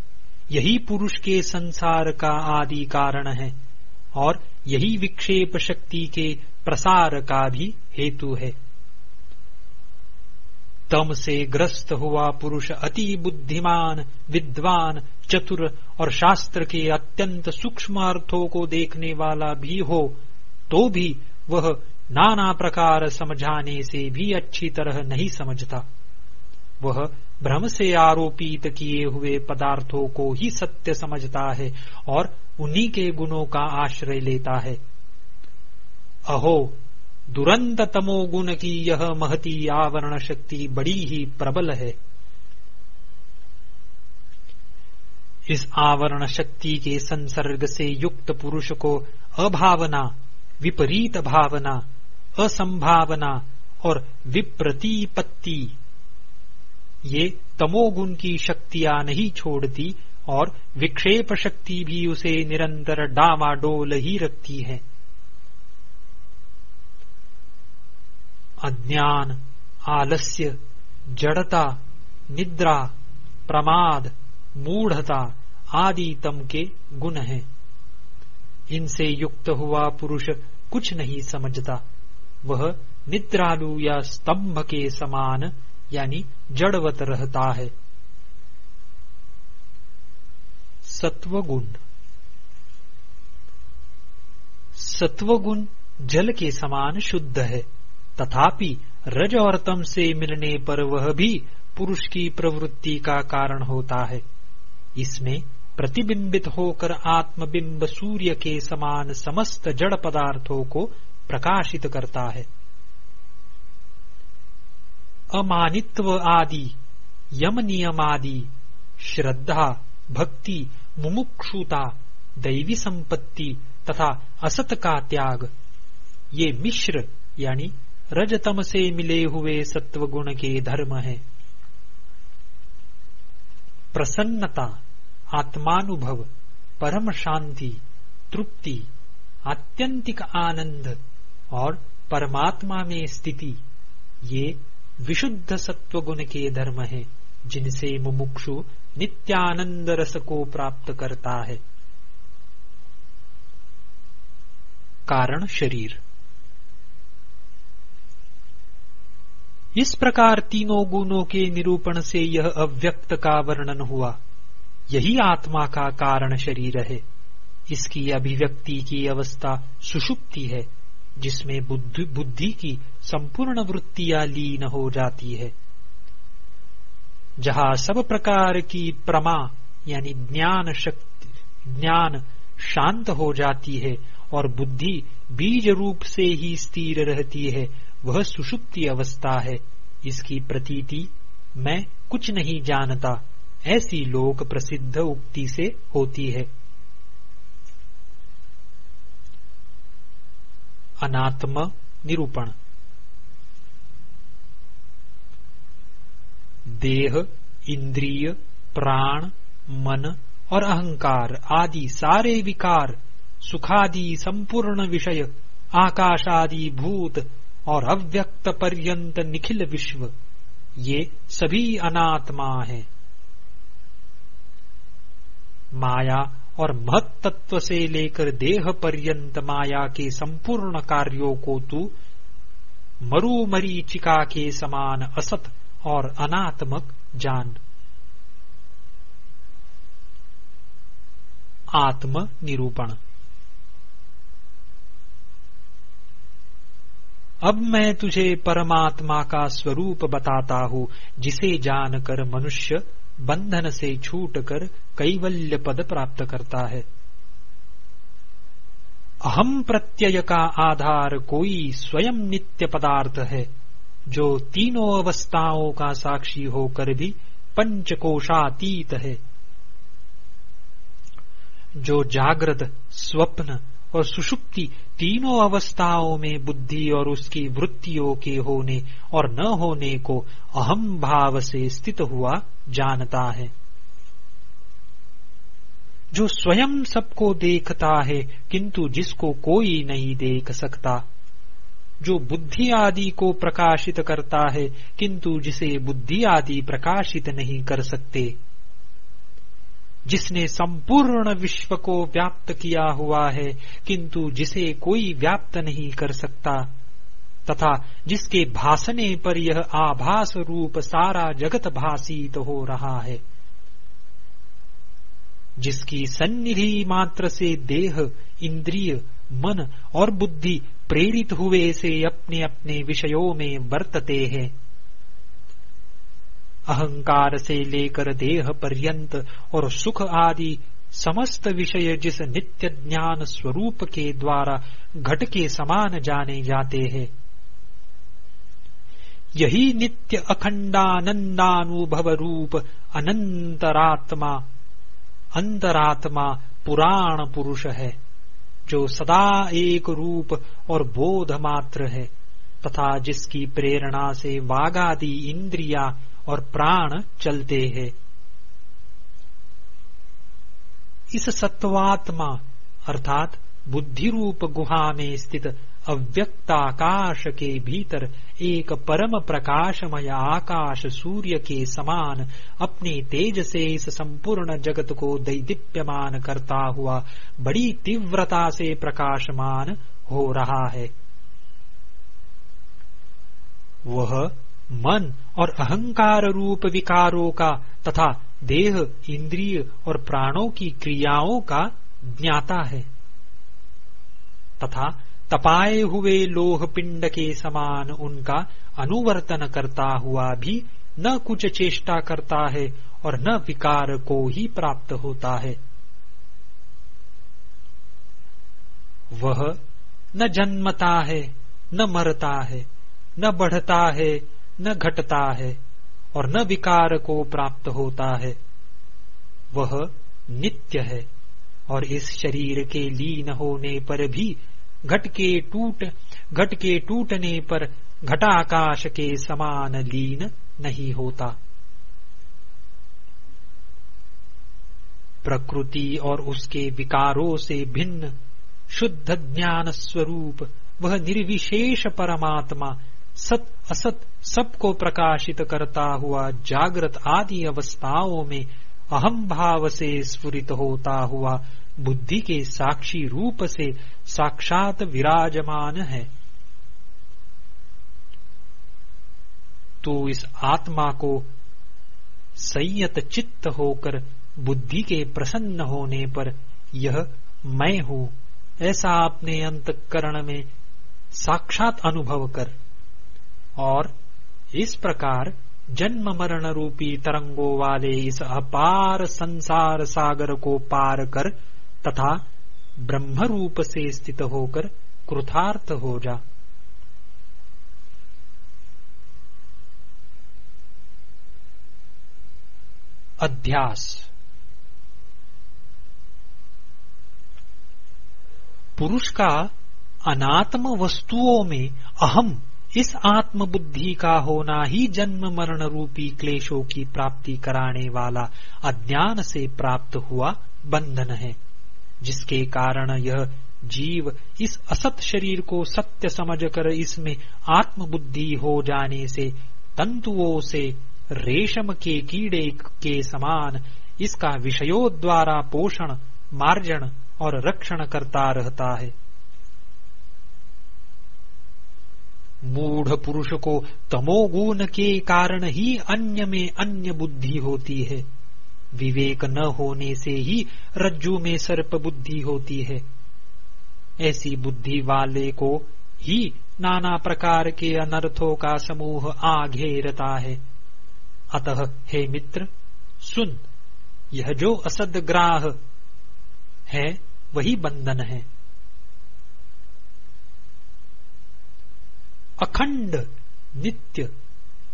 यही पुरुष के संसार का आदि कारण है, और यही विक्षेप शक्ति के प्रसार का भी हेतु है। तम से ग्रस्त हुआ पुरुष अति बुद्धिमान, विद्वान, चतुर और शास्त्र के अत्यंत सूक्ष्म अर्थों को देखने वाला भी हो तो भी वह नाना प्रकार समझाने से भी अच्छी तरह नहीं समझता। वह भ्रम से आरोपित किए हुए पदार्थों को ही सत्य समझता है और उन्हीं के गुणों का आश्रय लेता है। अहो दुरंत तमो गुण की यह महती आवरण शक्ति बड़ी ही प्रबल है। इस आवरण शक्ति के संसर्ग से युक्त पुरुष को अभावना, विपरीत भावना, असंभावना और विप्रतिपत्ति ये तमोगुण की शक्तियाँ नहीं छोड़ती और विक्षेप शक्ति भी उसे निरंतर डामाडोल ही रखती है। अज्ञान, आलस्य, जड़ता, निद्रा, प्रमाद, मूढ़ता आदि तम के गुण हैं। इनसे युक्त हुआ पुरुष कुछ नहीं समझता। वह निद्रालु या स्तंभ के समान यानी जड़वत रहता है। सत्वगुण। सत्वगुण जल के समान शुद्ध है। तथापि रज और तम से मिलने पर वह भी पुरुष की प्रवृत्ति का कारण होता है। इसमें प्रतिबिंबित होकर आत्मबिंब सूर्य के समान समस्त जड़ पदार्थों को प्रकाशित करता है। अमानित्व आदि यम नियम आदि श्रद्धा, भक्ति, मुमुक्षुता, दैवी संपत्ति तथा असत का त्याग। ये मिश्र, यानी रजतम से मिले हुए सत्व गुण के धर्म है। प्रसन्नता, आत्मानुभव, परम शांति, तृप्ति, आत्यंतिक आनंद और परमात्मा में स्थिति, ये विशुद्ध सत्व गुण के धर्म है जिनसे मुमुक्षु नित्यानंद रस को प्राप्त करता है। कारण शरीर। इस प्रकार तीनों गुणों के निरूपण से यह अव्यक्त का वर्णन हुआ। यही आत्मा का कारण शरीर है। इसकी अभिव्यक्ति की अवस्था सुषुप्ति है जिसमें बुद्धि, की संपूर्ण वृत्तियाँ लीन हो जाती है। जहाँ सब प्रकार की प्रमा, यानी ज्ञान शक्ति, ज्ञान शांत हो जाती है और बुद्धि बीज रूप से ही स्थिर रहती है, वह सुषुप्ति अवस्था है। इसकी प्रतीति मैं कुछ नहीं जानता, ऐसी लोक प्रसिद्ध उक्ति से होती है। अनात्म निरूपण। देह, इंद्रिय, प्राण, मन और अहंकार आदि सारे विकार, सुखादि संपूर्ण विषय आकाश आदि भूत और अव्यक्त पर्यंत निखिल विश्व, ये सभी अनात्मा है। माया और महत्त्व से लेकर देह पर्यंत माया के संपूर्ण कार्यों को तू मरुमरीचिका के समान असत और अनात्मक जान। आत्म निरूपण अब मैं तुझे परमात्मा का स्वरूप बताता हूँ, जिसे जानकर मनुष्य बंधन से छूटकर कैवल्य पद प्राप्त करता है। अहम प्रत्यय का आधार कोई स्वयं नित्य पदार्थ है। जो तीनों अवस्थाओं का साक्षी होकर भी पंचकोशातीत है। जो जागृत, स्वप्न और सुषुप्ति तीनों अवस्थाओं में बुद्धि और उसकी वृत्तियों के होने और न होने को अहम भाव से स्थित हुआ जानता है। जो स्वयं सबको देखता है, किंतु जिसको कोई नहीं देख सकता जो बुद्धि आदि को प्रकाशित करता है, किंतु जिसे बुद्धि आदि प्रकाशित नहीं कर सकते। जिसने संपूर्ण विश्व को व्याप्त किया हुआ है, किंतु जिसे कोई व्याप्त नहीं कर सकता, तथा जिसके भाषने पर यह आभास रूप सारा जगत भाषित तो हो रहा है। जिसकी सन्निधि मात्र से देह, इंद्रिय, मन और बुद्धि प्रेरित हुए से अपने अपने विषयों में वर्तते हैं। अहंकार से लेकर देह पर्यंत और सुख आदि समस्त विषय जिस नित्य ज्ञान स्वरूप के द्वारा घट के समान जाने जाते हैं। यही नित्य अखंडानंदानुभव रूप अनंतरात्मा, अंतरात्मा पुराण पुरुष है। जो सदा एक रूप और बोध मात्र है, तथा जिसकी प्रेरणा से वागादि इंद्रिया और प्राण चलते हैं। इस सत्वात्मा, अर्थात बुद्धि रूप गुहा में स्थित अव्यक्ताकाश के भीतर एक परम प्रकाशमय आकाश सूर्य के समान, अपने तेज से इस संपूर्ण जगत को दैदीप्यमान करता हुआ, बड़ी तीव्रता से प्रकाशमान हो रहा है। वह मन और अहंकार रूप विकारों का तथा देह, इंद्रिय और प्राणों की क्रियाओं का ज्ञाता है। तथा तपाए हुए लोह पिंड के समान उनका अनुवर्तन करता हुआ भी न कुछ चेष्टा करता है और न विकार को ही प्राप्त होता है। वह न जन्मता है, न मरता है, न बढ़ता है, न घटता है और न विकार को प्राप्त होता है। वह नित्य है और इस शरीर के लीन होने पर भी घट के टूट, घट के टूटने पर घटाकाश के समान लीन नहीं होता। प्रकृति और उसके विकारों से भिन्न शुद्ध ज्ञान स्वरूप, वह निर्विशेष परमात्मा, सत, असत, सबको प्रकाशित करता हुआ जागृत आदि अवस्थाओं में अहम भाव से स्फुरित होता हुआ बुद्धि के साक्षी रूप से साक्षात विराजमान है। तो इस आत्मा को संयत चित्त होकर बुद्धि के प्रसन्न होने पर यह मैं हूँ, ऐसा अपने अंतकरण में साक्षात अनुभव कर। और इस प्रकार जन्म मरण रूपी तरंगों वाले इस अपार संसार सागर को पार कर तथा ब्रह्म रूप से स्थित होकर कृतार्थ हो जा। अध्यास। पुरुष का अनात्म वस्तुओं में अहम इस आत्म बुद्धि का होना ही जन्म मरण रूपी क्लेशों की प्राप्ति कराने वाला अज्ञान से प्राप्त हुआ बंधन है। जिसके कारण यह जीव इस असत शरीर को सत्य समझकर इसमें आत्म बुद्धि हो जाने से, तंतुओं से, रेशम के कीड़े के समान इसका विषयों द्वारा पोषण, मार्जन और रक्षण करता रहता है। मूढ़ पुरुष को तमोगुण के कारण ही अन्य में अन्य बुद्धि होती है। विवेक न होने से ही रज्जु में सर्प बुद्धि होती है। ऐसी बुद्धि वाले को ही नाना प्रकार के अनर्थों का समूह आघेरता है। अतः हे मित्र, सुन, यह जो असदग्राह है, वही बंधन है। अखंड नित्य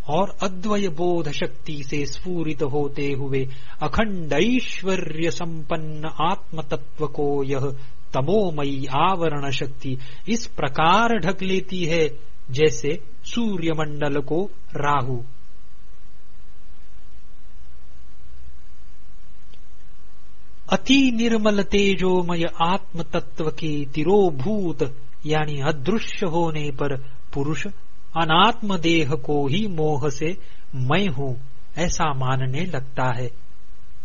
और अद्वय बोध शक्ति से स्फूरित होते हुए अखंड ऐश्वर्य संपन्न आत्म तत्व को यह तमोमयी आवरण शक्ति इस प्रकार ढक लेती है जैसे सूर्यमंडल को राहु। अति निर्मल तेजोमय आत्म तत्व के तिरोभूत यानी अदृश्य होने पर पुरुष अनात्म देह को ही मोह से मैं हूँ, ऐसा मानने लगता है।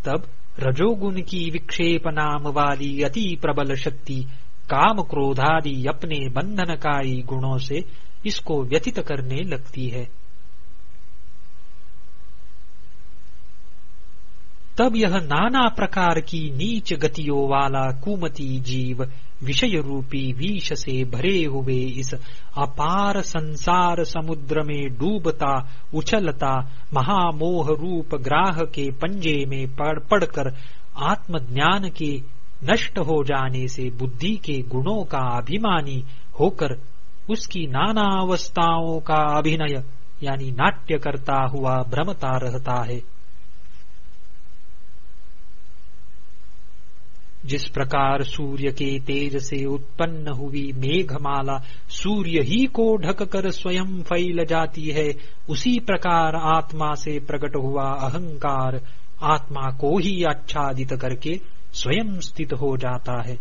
तब रजोगुण की विक्षेप नाम वाली अति प्रबल शक्ति, काम क्रोधादि अपने बंधनकारी गुणों से इसको व्यतीत करने लगती है। तब यह नाना प्रकार की नीच गतियों वाला कुमती जीव विषय रूपी विष से भरे हुए इस अपार संसार समुद्र में डूबता, उछलता, महामोह रूप ग्राह के पंजे में पड़, पड़कर आत्मज्ञान के नष्ट हो जाने से बुद्धि के गुणों का अभिमानी होकर उसकी नाना अवस्थाओं का अभिनय, यानी नाट्य करता हुआ भ्रमता रहता है। जिस प्रकार सूर्य के तेज से उत्पन्न हुई मेघमाला सूर्य ही को ढककर स्वयं फैल जाती है, उसी प्रकार आत्मा से प्रकट हुआ अहंकार आत्मा को ही आच्छादित करके स्वयं स्थित हो जाता है।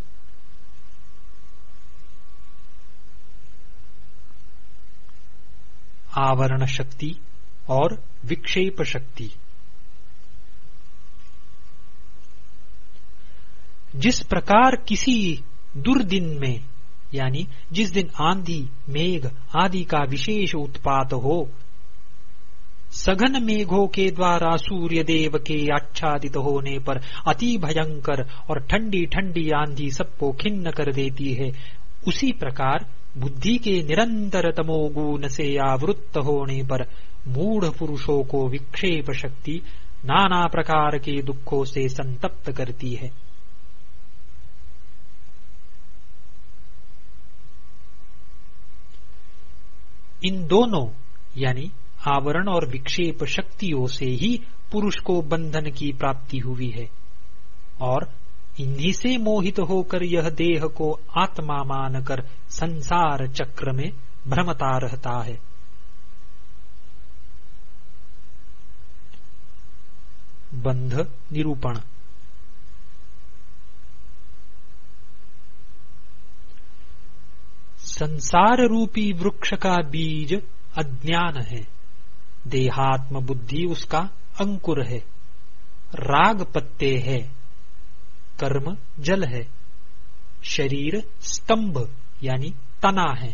आवरण शक्ति और विक्षेप शक्ति। जिस प्रकार किसी दुर्दिन में, यानी जिस दिन आंधी, मेघ आदि का विशेष उत्पात हो, सघन मेघों के द्वारा सूर्य देव के आच्छादित होने पर अति भयंकर और ठंडी ठंडी आंधी सबको खिन्न कर देती है, उसी प्रकार बुद्धि के निरंतर तमोगुण से आवृत्त होने पर मूढ़ पुरुषों को विक्षेप शक्ति नाना प्रकार के दुखों से संतप्त करती है। इन दोनों, यानी आवरण और विक्षेप शक्तियों से ही पुरुष को बंधन की प्राप्ति हुई है। और इन्हीं से मोहित होकर यह देह को आत्मा मानकर संसार चक्र में भ्रमता रहता है। बंध निरूपण। संसार रूपी वृक्ष का बीज अज्ञान है। देहात्म बुद्धि उसका अंकुर है। राग पत्ते है। कर्म जल है। शरीर स्तंभ यानी तना है।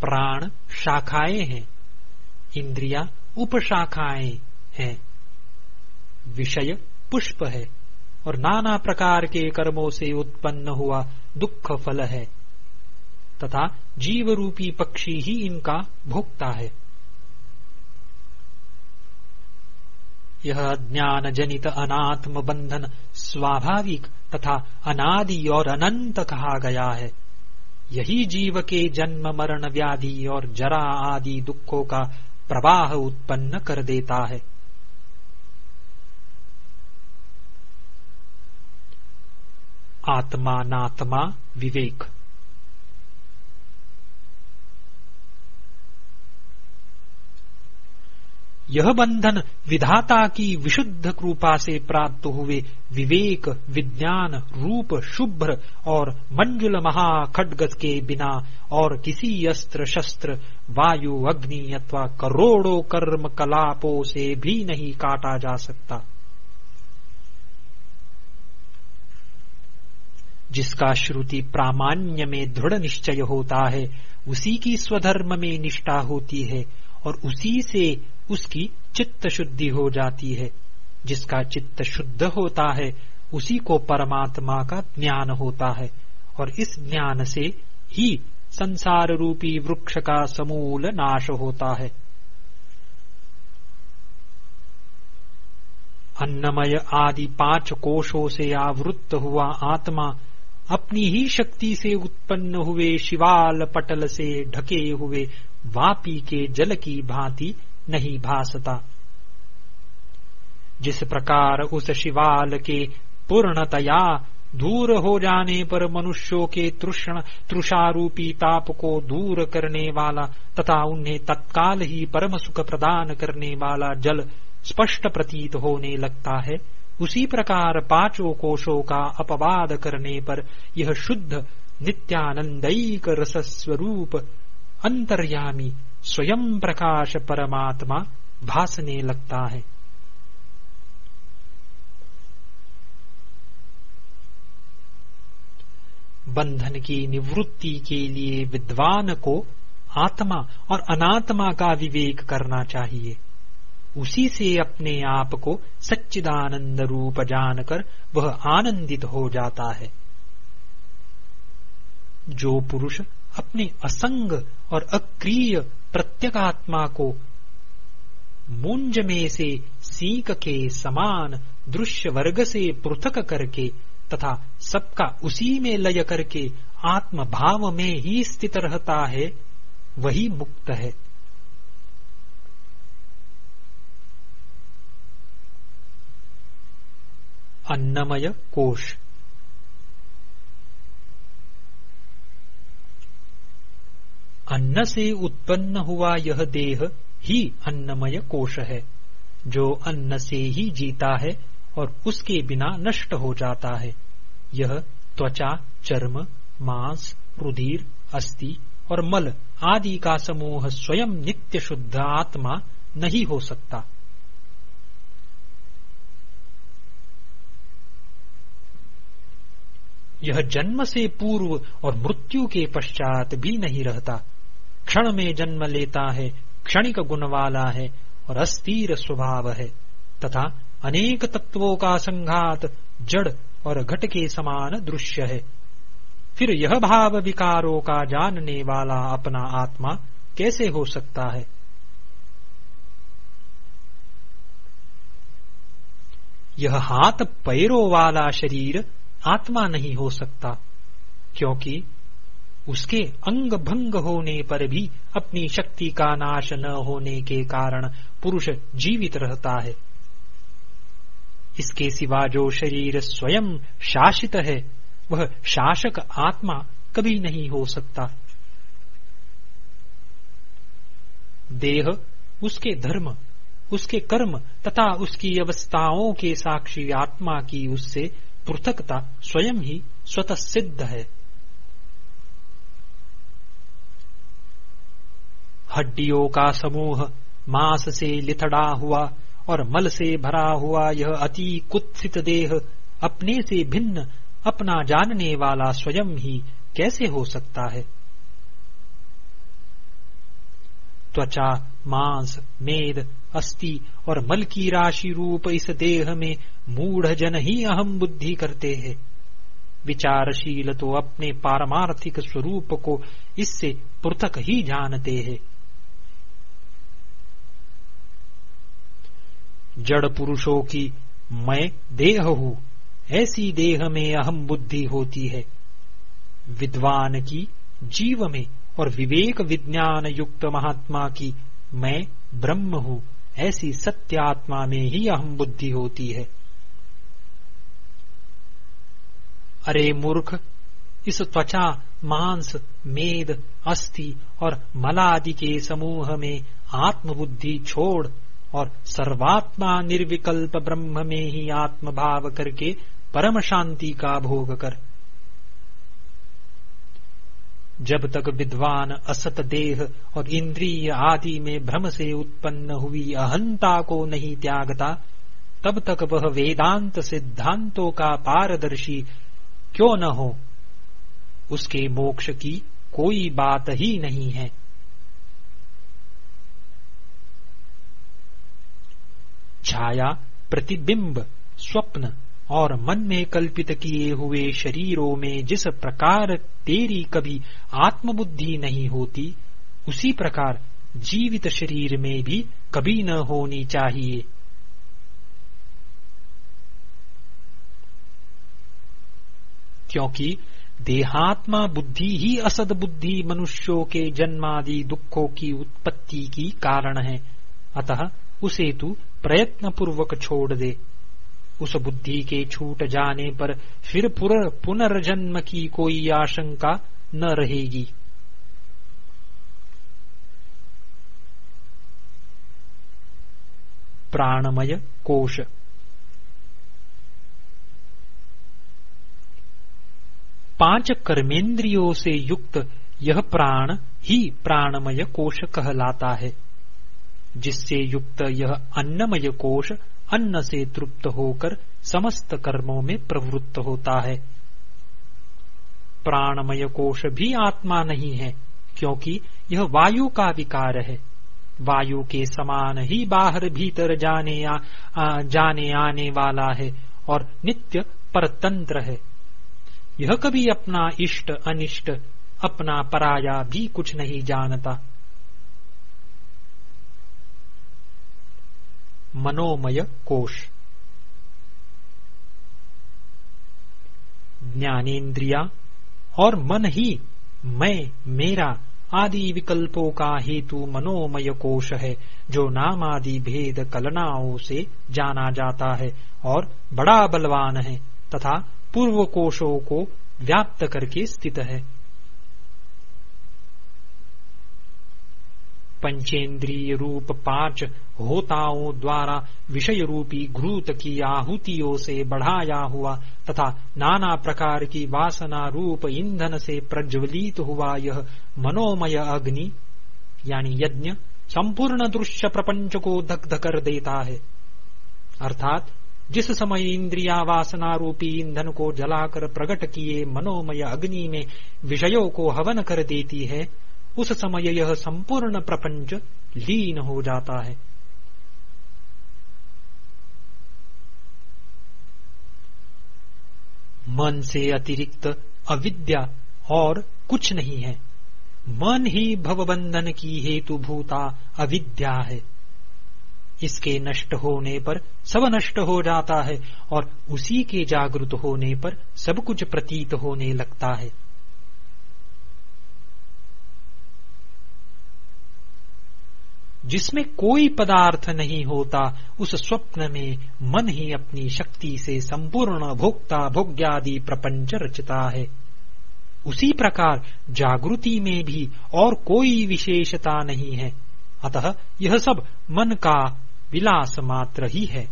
प्राण शाखाएँ हैं। इंद्रिया उपशाखाएँ हैं। विषय पुष्प है। और नाना प्रकार के कर्मों से उत्पन्न हुआ दुख फल है। तथा जीव रूपी पक्षी ही इनका भोक्ता है। यह ज्ञान जनित अनात्म बंधन स्वाभाविक तथा अनादि और अनंत कहा गया है। यही जीव के जन्म, मरण, व्याधि और जरा आदि दुखों का प्रवाह उत्पन्न कर देता है। आत्मा नात्मा विवेक। यह बंधन विधाता की विशुद्ध कृपा से प्राप्त हुए विवेक, विज्ञान, रूप, शुभ्र और मंजुल महाखड्ग के बिना और किसी अस्त्र शस्त्र, वायु, अग्नि अथवा करोड़ों कर्म कलापों से भी नहीं काटा जा सकता। जिसका श्रुति प्रामाण्य में दृढ़ निश्चय होता है, उसी की स्वधर्म में निष्ठा होती है और उसी से उसकी चित्त शुद्धि हो जाती है। जिसका चित्त शुद्ध होता है, उसी को परमात्मा का ज्ञान होता है। और इस ज्ञान से ही संसार रूपी वृक्ष का समूल नाश होता है। अन्नमय आदि पाँच कोशों से आवृत्त हुआ आत्मा अपनी ही शक्ति से उत्पन्न हुए शिवाल पटल से ढके हुए वापी के जल की भांति नहीं भासता। जिस प्रकार उस शिवाल के पूर्णतया दूर हो जाने पर मनुष्यों के तृष्ण, तृषारूपी ताप को दूर करने वाला तथा उन्हें तत्काल ही परम सुख प्रदान करने वाला जल स्पष्ट प्रतीत होने लगता है, उसी प्रकार पाँचों कोशों का अपवाद करने पर यह शुद्ध नित्यानंदयिक रसस्वरूप अंतर्यामी स्वयं प्रकाश परमात्मा भासने लगता है। बंधन की निवृत्ति के लिए विद्वान को आत्मा और अनात्मा का विवेक करना चाहिए। उसी से अपने आप को सच्चिदानंद रूप जानकर वह आनंदित हो जाता है। जो पुरुष अपने असंग और अक्रिय प्रत्यगात्मा को मुंज में से सीक के समान दृश्य वर्ग से पृथक करके तथा सबका उसी में लय करके आत्म भाव में ही स्थित रहता है, वही मुक्त है। अन्नमय कोश। अन्न से उत्पन्न हुआ यह देह ही अन्नमय कोश है। जो अन्न से ही जीता है और उसके बिना नष्ट हो जाता है। यह त्वचा, चर्म, मांस, रुधिर, अस्थि और मल आदि का समूह स्वयं नित्य शुद्ध आत्मा नहीं हो सकता। यह जन्म से पूर्व और मृत्यु के पश्चात भी नहीं रहता। क्षण में जन्म लेता है, क्षणिक गुण वाला है और अस्थिर स्वभाव है। तथा अनेक तत्वों का संघात जड़ और घट के समान दृश्य है। फिर यह भाव विकारों का जानने वाला अपना आत्मा कैसे हो सकता है? यह हाथ पैरों वाला शरीर आत्मा नहीं हो सकता, क्योंकि उसके अंग भंग होने पर भी अपनी शक्ति का नाश न होने के कारण पुरुष जीवित रहता है। इसके सिवा जो शरीर स्वयं शासित है, वह शासक आत्मा कभी नहीं हो सकता। देह, उसके धर्म, उसके कर्म तथा उसकी अवस्थाओं के साक्षी आत्मा की उससे पृथकता स्वयं ही स्वतः सिद्ध है। हड्डियों का समूह, मांस से लिथड़ा हुआ और मल से भरा हुआ यह अति कुत्सित देह, अपने से भिन्न, अपना जानने वाला स्वयं ही कैसे हो सकता है? त्वचा, मांस, मेद, अस्थि और मल की राशि रूप इस देह में मूढ़ जन ही अहम बुद्धि करते हैं। विचारशील तो अपने पारमार्थिक स्वरूप को इससे पृथक ही जानते हैं। जड़ पुरुषों की मैं देह हूँ, ऐसी देह में अहम बुद्धि होती है। विद्वान की जीव में और विवेक विज्ञान युक्त महात्मा की मैं ब्रह्म हूँ, ऐसी सत्य आत्मा में ही अहम बुद्धि होती है। अरे मूर्ख, इस त्वचा, मांस, मेद, अस्थि और मलादि के समूह में आत्मबुद्धि छोड़ और सर्वात्मा निर्विकल्प ब्रह्म में ही आत्म भाव करके परम शांति का भोग कर। जब तक विद्वान असत देह और इंद्रिय आदि में भ्रम से उत्पन्न हुई अहंता को नहीं त्यागता, तब तक वह वेदांत सिद्धांतों का पारदर्शी क्यों न हो? उसके मोक्ष की कोई बात ही नहीं है। छाया, प्रतिबिंब, स्वप्न और मन में कल्पित किए हुए शरीरों में जिस प्रकार तेरी कभी आत्मबुद्धि नहीं होती, उसी प्रकार जीवित शरीर में भी कभी न होनी चाहिए। क्योंकि देहात्मा बुद्धि ही असद बुद्धि मनुष्यों के जन्मादि दुखों की उत्पत्ति की कारण है, अतः उसे तू प्रयत्न पूर्वक छोड़ दे। उस बुद्धि के छूट जाने पर फिर पुनर्जन्म की कोई आशंका न रहेगी। प्राणमय कोश। पाँच कर्मेंद्रियों से युक्त यह प्राण ही प्राणमय कोश कहलाता है। जिससे युक्त यह अन्नमय कोश अन्न से तृप्त होकर समस्त कर्मों में प्रवृत्त होता है। प्राणमय कोश भी आत्मा नहीं है क्योंकि यह वायु का विकार है। वायु के समान ही बाहर भीतर जाने आ, आ, जाने आने वाला है और नित्य परतंत्र है। यह कभी अपना इष्ट अनिष्ट अपना पराया भी कुछ नहीं जानता। मनोमय कोश। ज्ञानेन्द्रिया और मन ही मैं, मेरा आदि विकल्पों का हेतु मनोमय कोश है, जो नाम आदि भेद कलनाओं से जाना जाता है और बड़ा बलवान है तथा पूर्व कोशों को व्याप्त करके स्थित है। पंचेंद्रिय रूप पाँच होताओं द्वारा विषय रूपी घृत की आहुतियों से बढ़ाया हुआ तथा नाना प्रकार की वासना रूप ईंधन से प्रज्वलित हुआ यह मनोमय अग्नि, यानी यज्ञ, संपूर्ण दृश्य प्रपंच को दग्ध कर देता है। अर्थात, जिस समय इंद्रिया वासना रूपी ईंधन को जलाकर प्रकट किए मनोमय अग्नि में विषयों को हवन कर देती है उस समय यह संपूर्ण प्रपंच लीन हो जाता है। मन से अतिरिक्त अविद्या और कुछ नहीं है। मन ही भवबंधन की हेतु भूता अविद्या है। इसके नष्ट होने पर सब नष्ट हो जाता है और उसी के जागृत होने पर सब कुछ प्रतीत होने लगता है। जिसमें कोई पदार्थ नहीं होता, उस स्वप्न में मन ही अपनी शक्ति से संपूर्ण भोक्ता, भोग्यादि प्रपंच रचता है। उसी प्रकार जागृति में भी और कोई विशेषता नहीं है। अतः यह सब मन का विलास मात्र ही है।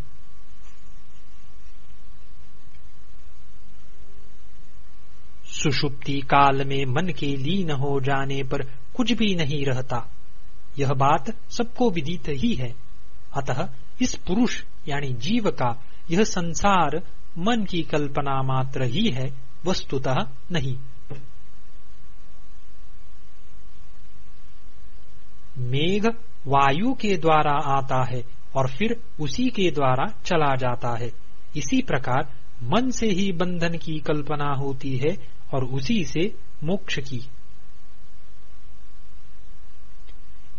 सुषुप्ति काल में मन के लीन हो जाने पर कुछ भी नहीं रहता। यह बात सबको विदित ही है। अतः इस पुरुष, यानी जीव का, यह संसार मन की कल्पना मात्र ही है, वस्तुतः नहीं। मेघ वायु के द्वारा आता है और फिर उसी के द्वारा चला जाता है। इसी प्रकार मन से ही बंधन की कल्पना होती है और उसी से मोक्ष की।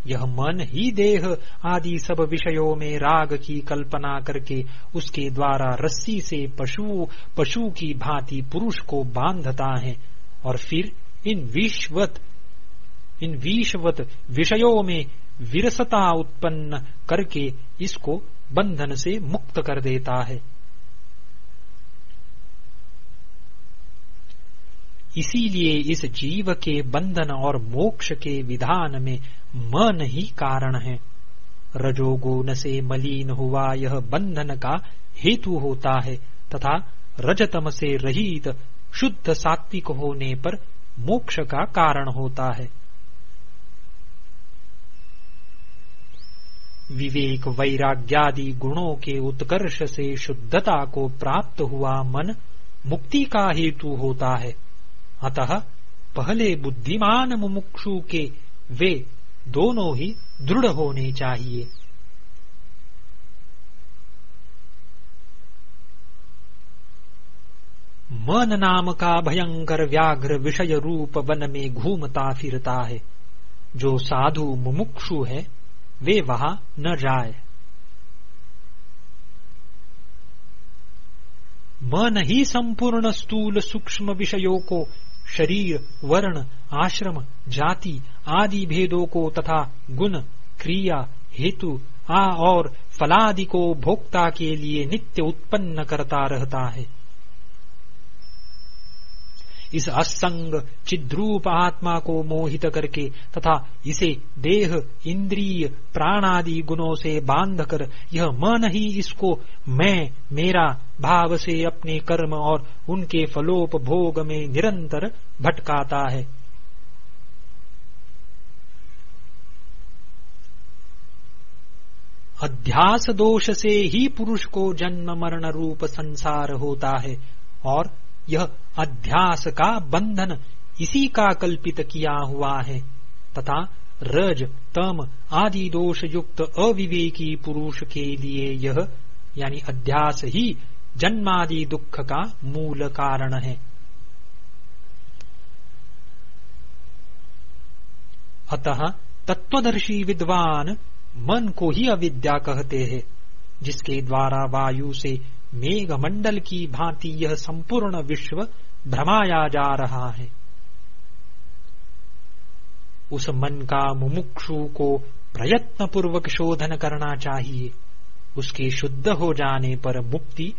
यह मन ही देह आदि सब विषयों में राग की कल्पना करके उसके द्वारा रस्सी से पशु पशु की भांति पुरुष को बांधता है। और फिर इन विश्वत इन विश्वत विषयों में विरसता उत्पन्न करके इसको बंधन से मुक्त कर देता है। इसीलिए इस जीव के बंधन और मोक्ष के विधान में मन ही कारण है। रजोगुण से मलिन हुआ यह बंधन का हेतु होता है, तथा रजतम से रहित शुद्ध सात्विक होने पर मोक्ष का कारण होता है। विवेक वैराग्यादि गुणों के उत्कर्ष से शुद्धता को प्राप्त हुआ मन मुक्ति का हेतु होता है। अतः पहले बुद्धिमान मुमुक्षु के वे दोनों ही दृढ़ होने चाहिए। मन नाम का भयंकर व्याघ्र विषय रूप वन में घूमता फिरता है। जो साधु मुमुक्षु है, वे वहाँ न जाए। मन ही संपूर्ण स्थूल सूक्ष्म विषयों को शरीर, वर्ण, आश्रम, जाति आदि भेदों को तथा गुण, क्रिया, हेतु, आ और फलादि को भोक्ता के लिए नित्य उत्पन्न करता रहता है। इस असंग, चिद्रूप आत्मा को मोहित करके तथा इसे देह, इंद्रिय, प्राणादि गुणों से बांधकर यह मन ही इसको मैं, मेरा भाव से अपने कर्म और उनके फलोपभोग में निरंतर भटकाता है। अध्यास दोष से ही पुरुष को जन्म मरण रूप संसार होता है और यह अध्यास का बंधन इसी का कल्पित किया हुआ है तथा रज, तम आदि दोष युक्त अविवेकी पुरुष के लिए यह, यानी अध्यास ही जन्मादि दुख का मूल कारण है। अतः तत्वदर्शी विद्वान मन को ही अविद्या कहते हैं, जिसके द्वारा वायु से मेघ मंडल की भांति यह संपूर्ण विश्व भ्रमाया जा रहा है। उस मन का मुमुक्षु को प्रयत्न पूर्वक शोधन करना चाहिए। उसके शुद्ध हो जाने पर मुक्ति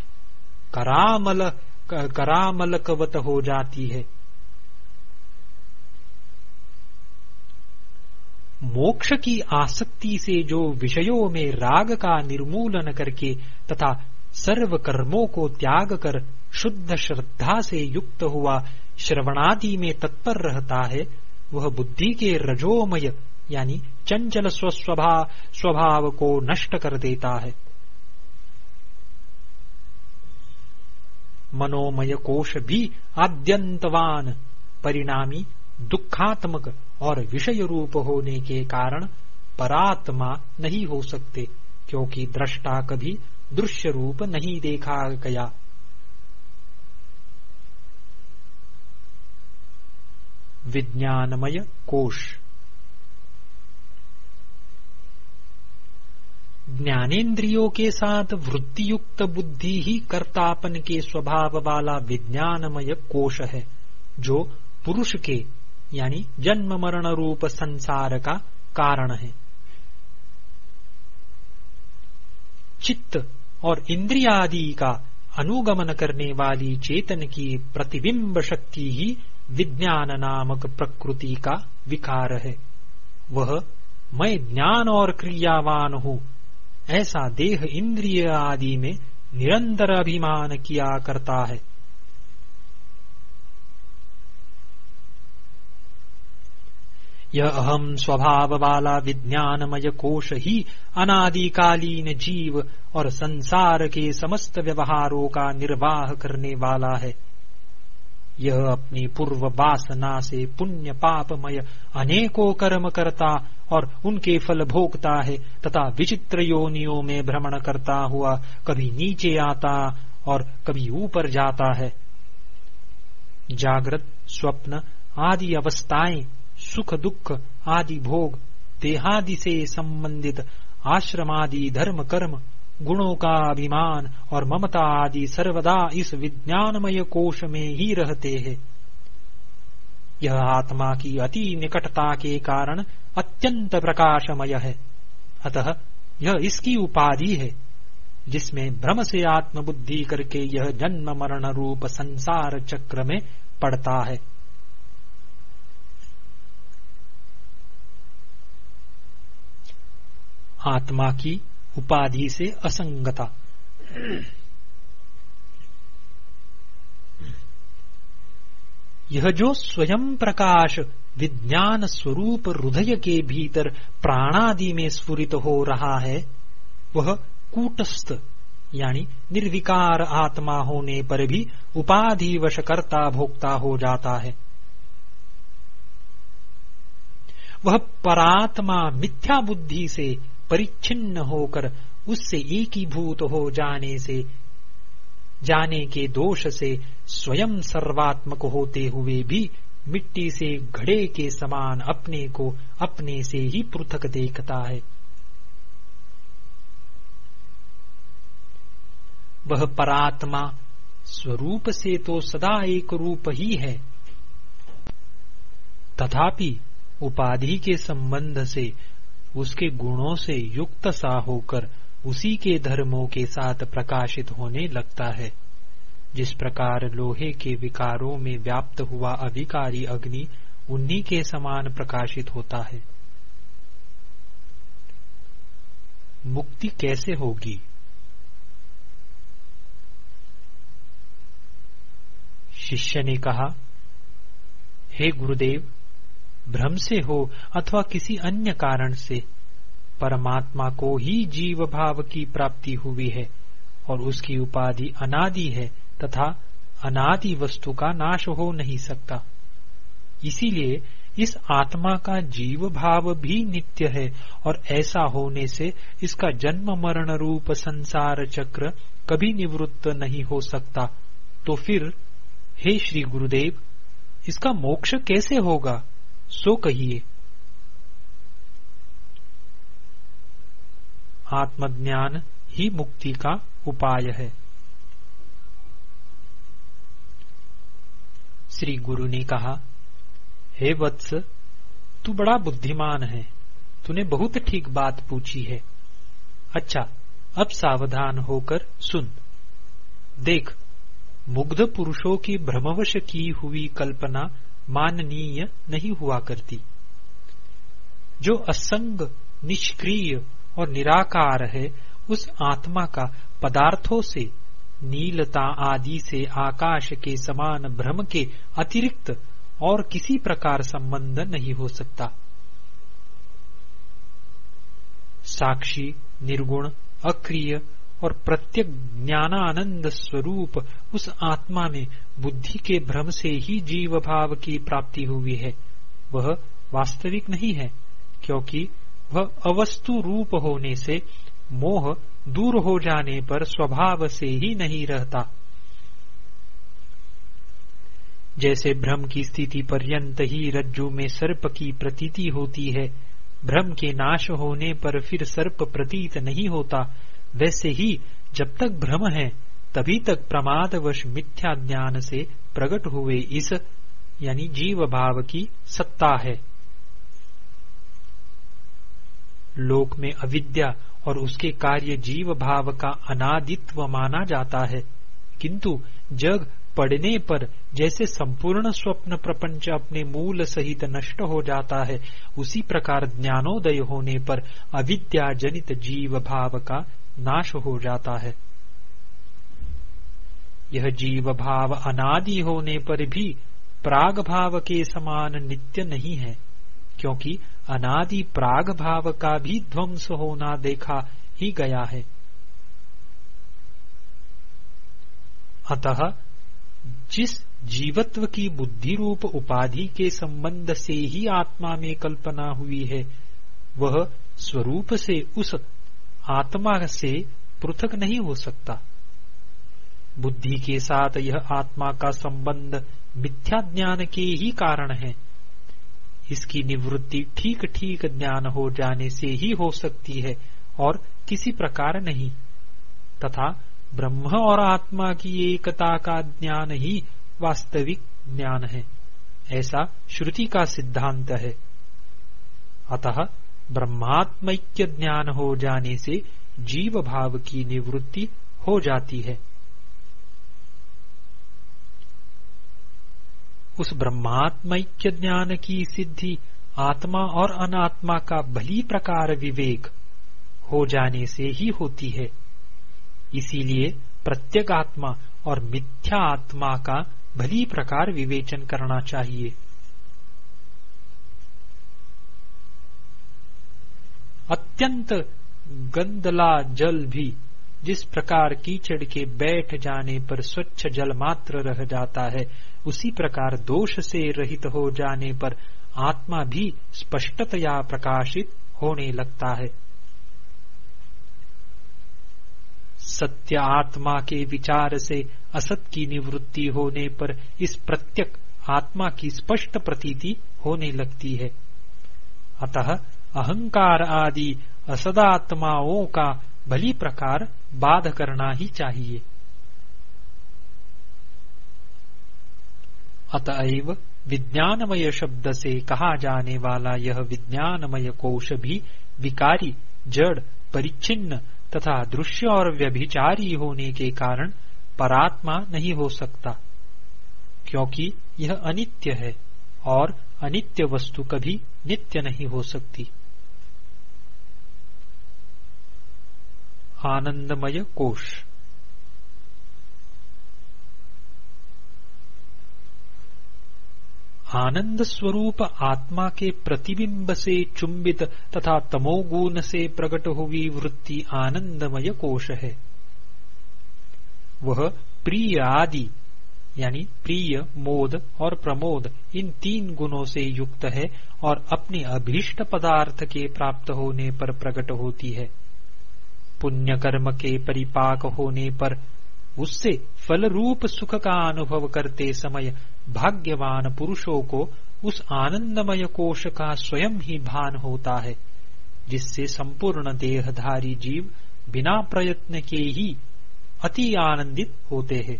करामल करामलकवत हो जाती है। मोक्ष की आसक्ति से जो विषयों में राग का निर्मूलन करके तथा सर्व कर्मों को त्याग कर शुद्ध श्रद्धा से युक्त हुआ श्रवणादि में तत्पर रहता है, वह बुद्धि के रजोमय, यानी चंचल स्वस्वभाव स्वभाव को नष्ट कर देता है। मनोमय कोश भी आद्यंतवान। परिणामी दुखात्मक और विषय रूप होने के कारण परात्मा नहीं हो सकते, क्योंकि दृष्टा कभी दृश्य रूप नहीं देखा गया। विज्ञानमय कोश। ज्ञानेन्द्रियों के साथ वृत्तियुक्त बुद्धि ही कर्तापन के स्वभाव वाला विज्ञानमय कोश है, जो पुरुष के, यानी जन्म मरण रूप संसार का कारण है। चित्त और इंद्रियादि का अनुगमन करने वाली चेतन की प्रतिबिंब शक्ति ही विज्ञान नामक प्रकृति का विकार है। वह, मैं ज्ञान और क्रियावान हूँ ऐसा देह इंद्रिय आदि में निरंतर अभिमान किया करता है। यह अहम स्वभाव वाला विज्ञानमय कोश ही अनादिकालीन जीव और संसार के समस्त व्यवहारों का निर्वाह करने वाला है। यह अपनी पूर्व वासना से पुण्य पापमय अनेकों कर्म करता और उनके फल भोगता है, तथा विचित्र योनियों में भ्रमण करता हुआ कभी नीचे आता और कभी ऊपर जाता है। जागृत, स्वप्न, आदि अवस्थाएँ, सुख, दुख, आदि भोग, देहादि से संबंधित आश्रमादि धर्म कर्म गुणों का अभिमान और ममता आदि सर्वदा इस विज्ञानमय कोश में ही रहते हैं। यह आत्मा की अति निकटता के कारण अत्यंत प्रकाशमय है। अतः यह इसकी उपाधि है, जिसमें भ्रम से आत्मबुद्धि करके यह जन्म मरण रूप संसार चक्र में पड़ता है। आत्मा की उपाधि से असंगता। यह जो स्वयं प्रकाश विज्ञान स्वरूप हृदय के भीतर प्राणादि में स्फुरित हो रहा है, वह कूटस्थ, यानी निर्विकार आत्मा होने पर भी उपाधि वशकर्ता भोक्ता हो जाता है। वह परात्मा मिथ्या बुद्धि से परिच्छिन्न होकर उससे एकीभूत हो जाने से, जाने के दोष से स्वयं सर्वात्मक होते हुए भी मिट्टी से घड़े के समान अपने को अपने से ही पृथक देखता है। वह परात्मा स्वरूप से तो सदा एक रूप ही है। तथापि उपाधि के संबंध से उसके गुणों से युक्त सा होकर उसी के धर्मों के साथ प्रकाशित होने लगता है। जिस प्रकार लोहे के विकारों में व्याप्त हुआ अभिकारी अग्नि उन्हीं के समान प्रकाशित होता है। मुक्ति कैसे होगी? शिष्य ने कहा, हे गुरुदेव भ्रम से हो अथवा किसी अन्य कारण से, परमात्मा को ही जीव भाव की प्राप्ति हुई है और उसकी उपाधि अनादि है तथा अनादि वस्तु का नाश हो नहीं सकता। इसीलिए इस आत्मा का जीव भाव भी नित्य है और ऐसा होने से इसका जन्म मरण रूप संसार चक्र कभी निवृत्त नहीं हो सकता। तो फिर, हे श्री गुरुदेव, इसका मोक्ष कैसे होगा? सो कहिए। आत्मज्ञान ही मुक्ति का उपाय है। श्री गुरु ने कहा, हे वत्स, तू बड़ा बुद्धिमान है। तूने बहुत ठीक बात पूछी है। अच्छा अब सावधान होकर सुन। देख, मुग्ध पुरुषों की भ्रमवश की हुई कल्पना माननीय नहीं हुआ करती। जो असंग, निष्क्रिय और निराकार है, उस आत्मा का पदार्थों से, नीलता आदि से आकाश के समान भ्रम के अतिरिक्त और किसी प्रकार संबंध नहीं हो सकता। साक्षी, निर्गुण, अक्रिय और प्रत्येक ज्ञानानंद स्वरूप उस आत्मा में बुद्धि के भ्रम से ही जीव भाव की प्राप्ति हुई है। वह वास्तविक नहीं है, क्योंकि वह अवस्तु रूप होने से मोह दूर हो जाने पर स्वभाव से ही नहीं रहता। जैसे भ्रम की स्थिति पर्यंत ही रज्जु में सर्प की प्रतीति होती है, भ्रम के नाश होने पर फिर सर्प प्रतीत नहीं होता वैसे ही जब तक भ्रम है, तभी तक प्रमादवश मिथ्या ज्ञान से प्रकट हुए इस, यानी जीव भाव की सत्ता है। लोक में अविद्या और उसके कार्य जीव भाव का अनादित्व माना जाता है, किंतु जग पड़ने पर जैसे संपूर्ण स्वप्न प्रपंच अपने मूल सहित नष्ट हो जाता है, उसी प्रकार ज्ञानोदय होने पर अविद्या जनित जीव भाव का नाश हो जाता है। यह जीव भाव अनादि होने पर भी प्राग भाव के समान नित्य नहीं है, क्योंकि अनादि प्राग भाव का भी ध्वंस होना देखा ही गया है। अतः जिस जीवत्व की बुद्धि रूप उपाधि के संबंध से ही आत्मा में कल्पना हुई है, वह स्वरूप से उस आत्मा से पृथक नहीं हो सकता। बुद्धि के साथ यह आत्मा का संबंध मिथ्या ज्ञान के ही कारण है। इसकी निवृत्ति ठीक ठीक ज्ञान हो जाने से ही हो सकती है और किसी प्रकार नहीं। तथा ब्रह्म और आत्मा की एकता का ज्ञान ही वास्तविक ज्ञान है। ऐसा श्रुति का सिद्धांत है। अतः ब्रह्मात्मैक्य ज्ञान हो जाने से जीव भाव की निवृत्ति हो जाती है। उस ब्रह्मात्मैक्य ज्ञान की सिद्धि आत्मा और अनात्मा का भली प्रकार विवेक हो जाने से ही होती है। इसीलिए प्रत्येक आत्मा और मिथ्या आत्मा का भली प्रकार विवेचन करना चाहिए। अत्यंत गंदला जल भी जिस प्रकार कीचड़ के बैठ जाने पर स्वच्छ जल मात्र रह जाता है, उसी प्रकार दोष से रहित हो जाने पर आत्मा भी स्पष्टतया प्रकाशित होने लगता है। सत्य आत्मा के विचार से असत की निवृत्ति होने पर इस प्रत्यक आत्मा की स्पष्ट प्रतीति होने लगती है। अतः अहंकार आदि असदात्माओं का भली प्रकार बाध करना ही चाहिए। अतएव विज्ञानमय शब्द से कहा जाने वाला यह विज्ञानमय कोश भी विकारी, जड़, परिच्छिन्न तथा दृश्य और व्यभिचारी होने के कारण परात्मा नहीं हो सकता, क्योंकि यह अनित्य है और अनित्य वस्तु कभी नित्य नहीं हो सकती। आनंदमय कोश। आनंद स्वरूप आत्मा के प्रतिबिंब से चुंबित तथा तमोगुण से प्रकट हुई वृत्ति आनंदमय कोश है। वह प्रिय आदि, यानी प्रिय, मोद और प्रमोद, इन तीन गुणों से युक्त है और अपने अभीष्ट पदार्थ के प्राप्त होने पर प्रकट होती है। पुण्य कर्म के परिपाक होने पर उससे फल रूप सुख का अनुभव करते समय भाग्यवान पुरुषों को उस आनंदमय कोश का स्वयं ही भान होता है, जिससे संपूर्ण देहधारी जीव बिना प्रयत्न के ही अति आनंदित होते हैं।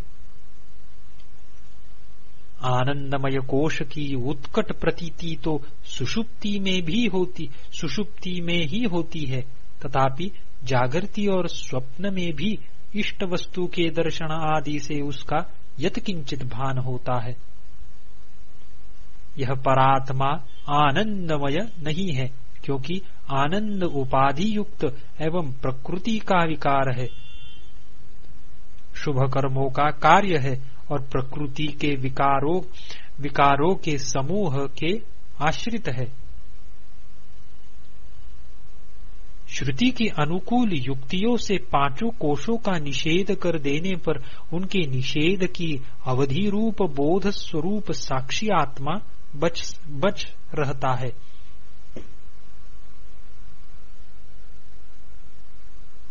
आनंदमय कोश की उत्कट प्रतीति तो सुषुप्ति में भी होती, सुषुप्ति में ही होती है, तथापि जागृति और स्वप्न में भी इष्ट वस्तु के दर्शन आदि से उसका यत किंचित भान होता है। यह परात्मा आनंदमय नहीं है, क्योंकि आनंद उपाधि युक्त एवं प्रकृति का विकार है। शुभ कर्मों का कार्य है और प्रकृति के विकारों विकारों के समूह के आश्रित है। श्रुति की अनुकूल युक्तियों से पाँचों कोषों का निषेध कर देने पर उनके निषेध की अवधि रूप बोध स्वरूप साक्षी आत्मा बच बच रहता है।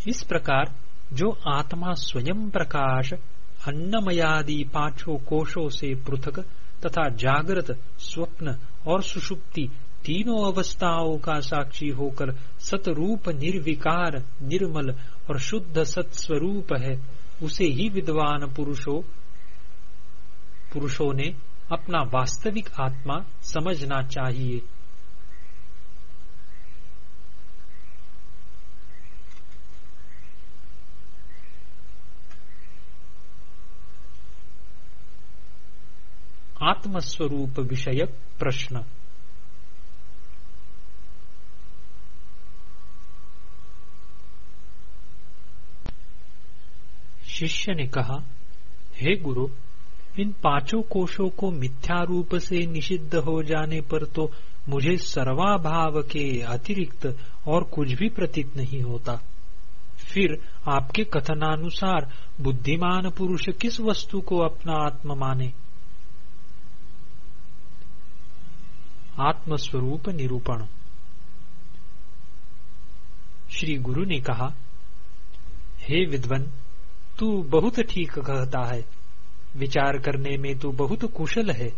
इस प्रकार जो आत्मा स्वयं प्रकाश, अन्नमयादि पाँचों कोषों से पृथक तथा जागृत, स्वप्न और सुषुप्ति तीनों अवस्थाओं का साक्षी होकर सतरूप, निर्विकार, निर्मल और शुद्ध सत्स्वरूप है। उसे ही विद्वान पुरुषों पुरुषों ने अपना वास्तविक आत्मा समझना चाहिए। आत्मस्वरूप विषयक प्रश्न। शिष्य ने कहा, हे गुरु, इन पाँचों कोशों को मिथ्या रूप से निषिद्ध हो जाने पर तो मुझे सर्वाभाव के अतिरिक्त और कुछ भी प्रतीत नहीं होता। फिर आपके कथनानुसार बुद्धिमान पुरुष किस वस्तु को अपना आत्म माने? आत्मस्वरूप निरूपण। श्री गुरु ने कहा, हे विद्वन तू बहुत ठीक कहता है। विचार करने में तू बहुत कुशल है।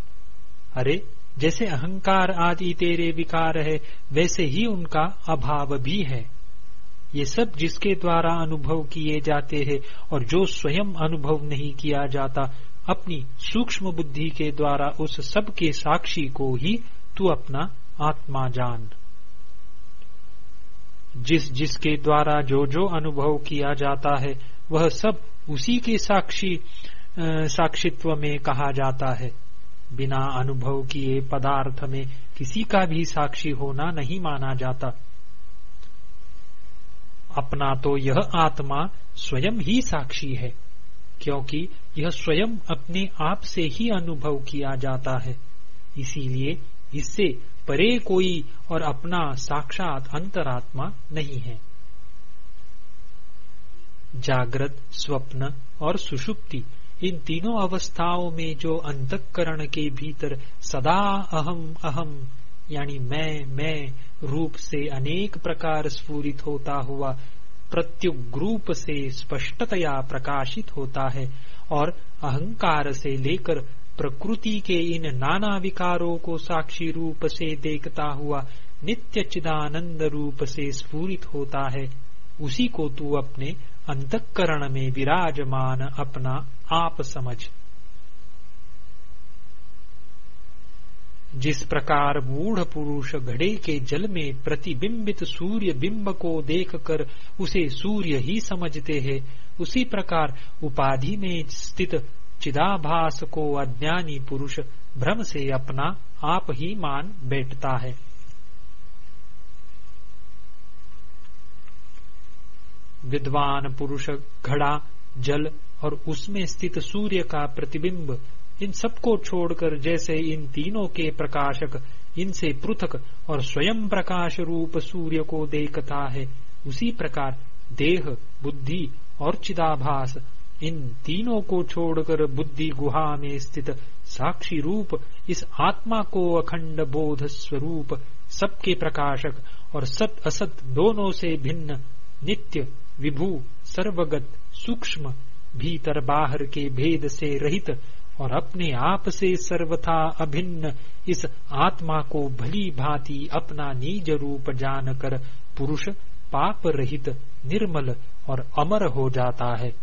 अरे, जैसे अहंकार आदि तेरे विकार है, वैसे ही उनका अभाव भी है। ये सब जिसके द्वारा अनुभव किए जाते हैं और जो स्वयं अनुभव नहीं किया जाता, अपनी सूक्ष्म बुद्धि के द्वारा उस सब के साक्षी को ही तू अपना आत्मा जान। जिस जिसके द्वारा जो जो अनुभव किया जाता है वह सब उसी के साक्षी साक्षित्व में कहा जाता है। बिना अनुभव किए पदार्थ में किसी का भी साक्षी होना नहीं माना जाता। अपना तो यह आत्मा स्वयं ही साक्षी है, क्योंकि यह स्वयं अपने आप से ही अनुभव किया जाता है। इसीलिए इससे परे कोई और अपना साक्षात अंतरात्मा नहीं है। जागृत, स्वप्न और सुषुप्ति, इन तीनों अवस्थाओं में जो अंतकरण के भीतर सदा अहम अहम, यानी मैं मैं रूप से अनेक प्रकार स्फूरित होता हुआ प्रत्युग रूप से स्पष्टतया प्रकाशित होता है और अहंकार से लेकर प्रकृति के इन नाना विकारों को साक्षी रूप से देखता हुआ नित्य चिदानंद रूप से स्फूरित होता है, उसी को तू अपने अंतकरण में विराजमान अपना आप समझ। जिस प्रकार मूढ़ पुरुष घड़े के जल में प्रतिबिंबित सूर्य बिंब को देखकर उसे सूर्य ही समझते हैं, उसी प्रकार उपाधि में स्थित चिदाभास को अज्ञानी पुरुष भ्रम से अपना आप ही मान बैठता है। विद्वान, पुरुष, घड़ा, जल और उसमें स्थित सूर्य का प्रतिबिंब, इन सबको छोड़कर जैसे इन तीनों के प्रकाशक, इनसे पृथक और स्वयं प्रकाश रूप सूर्य को देखता है, उसी प्रकार देह, बुद्धि और चिदाभास, इन तीनों को छोड़कर बुद्धि गुहा में स्थित साक्षी रूप, इस आत्मा को अखंड बोध स्वरूप, सबके प्रकाशक और सत असत दोनों से भिन्न नित्य विभू सर्वगत सूक्ष्म भीतर बाहर के भेद से रहित और अपने आप से सर्वथा अभिन्न इस आत्मा को भली भांति अपना निज रूप जानकर पुरुष पाप रहित, निर्मल और अमर हो जाता है।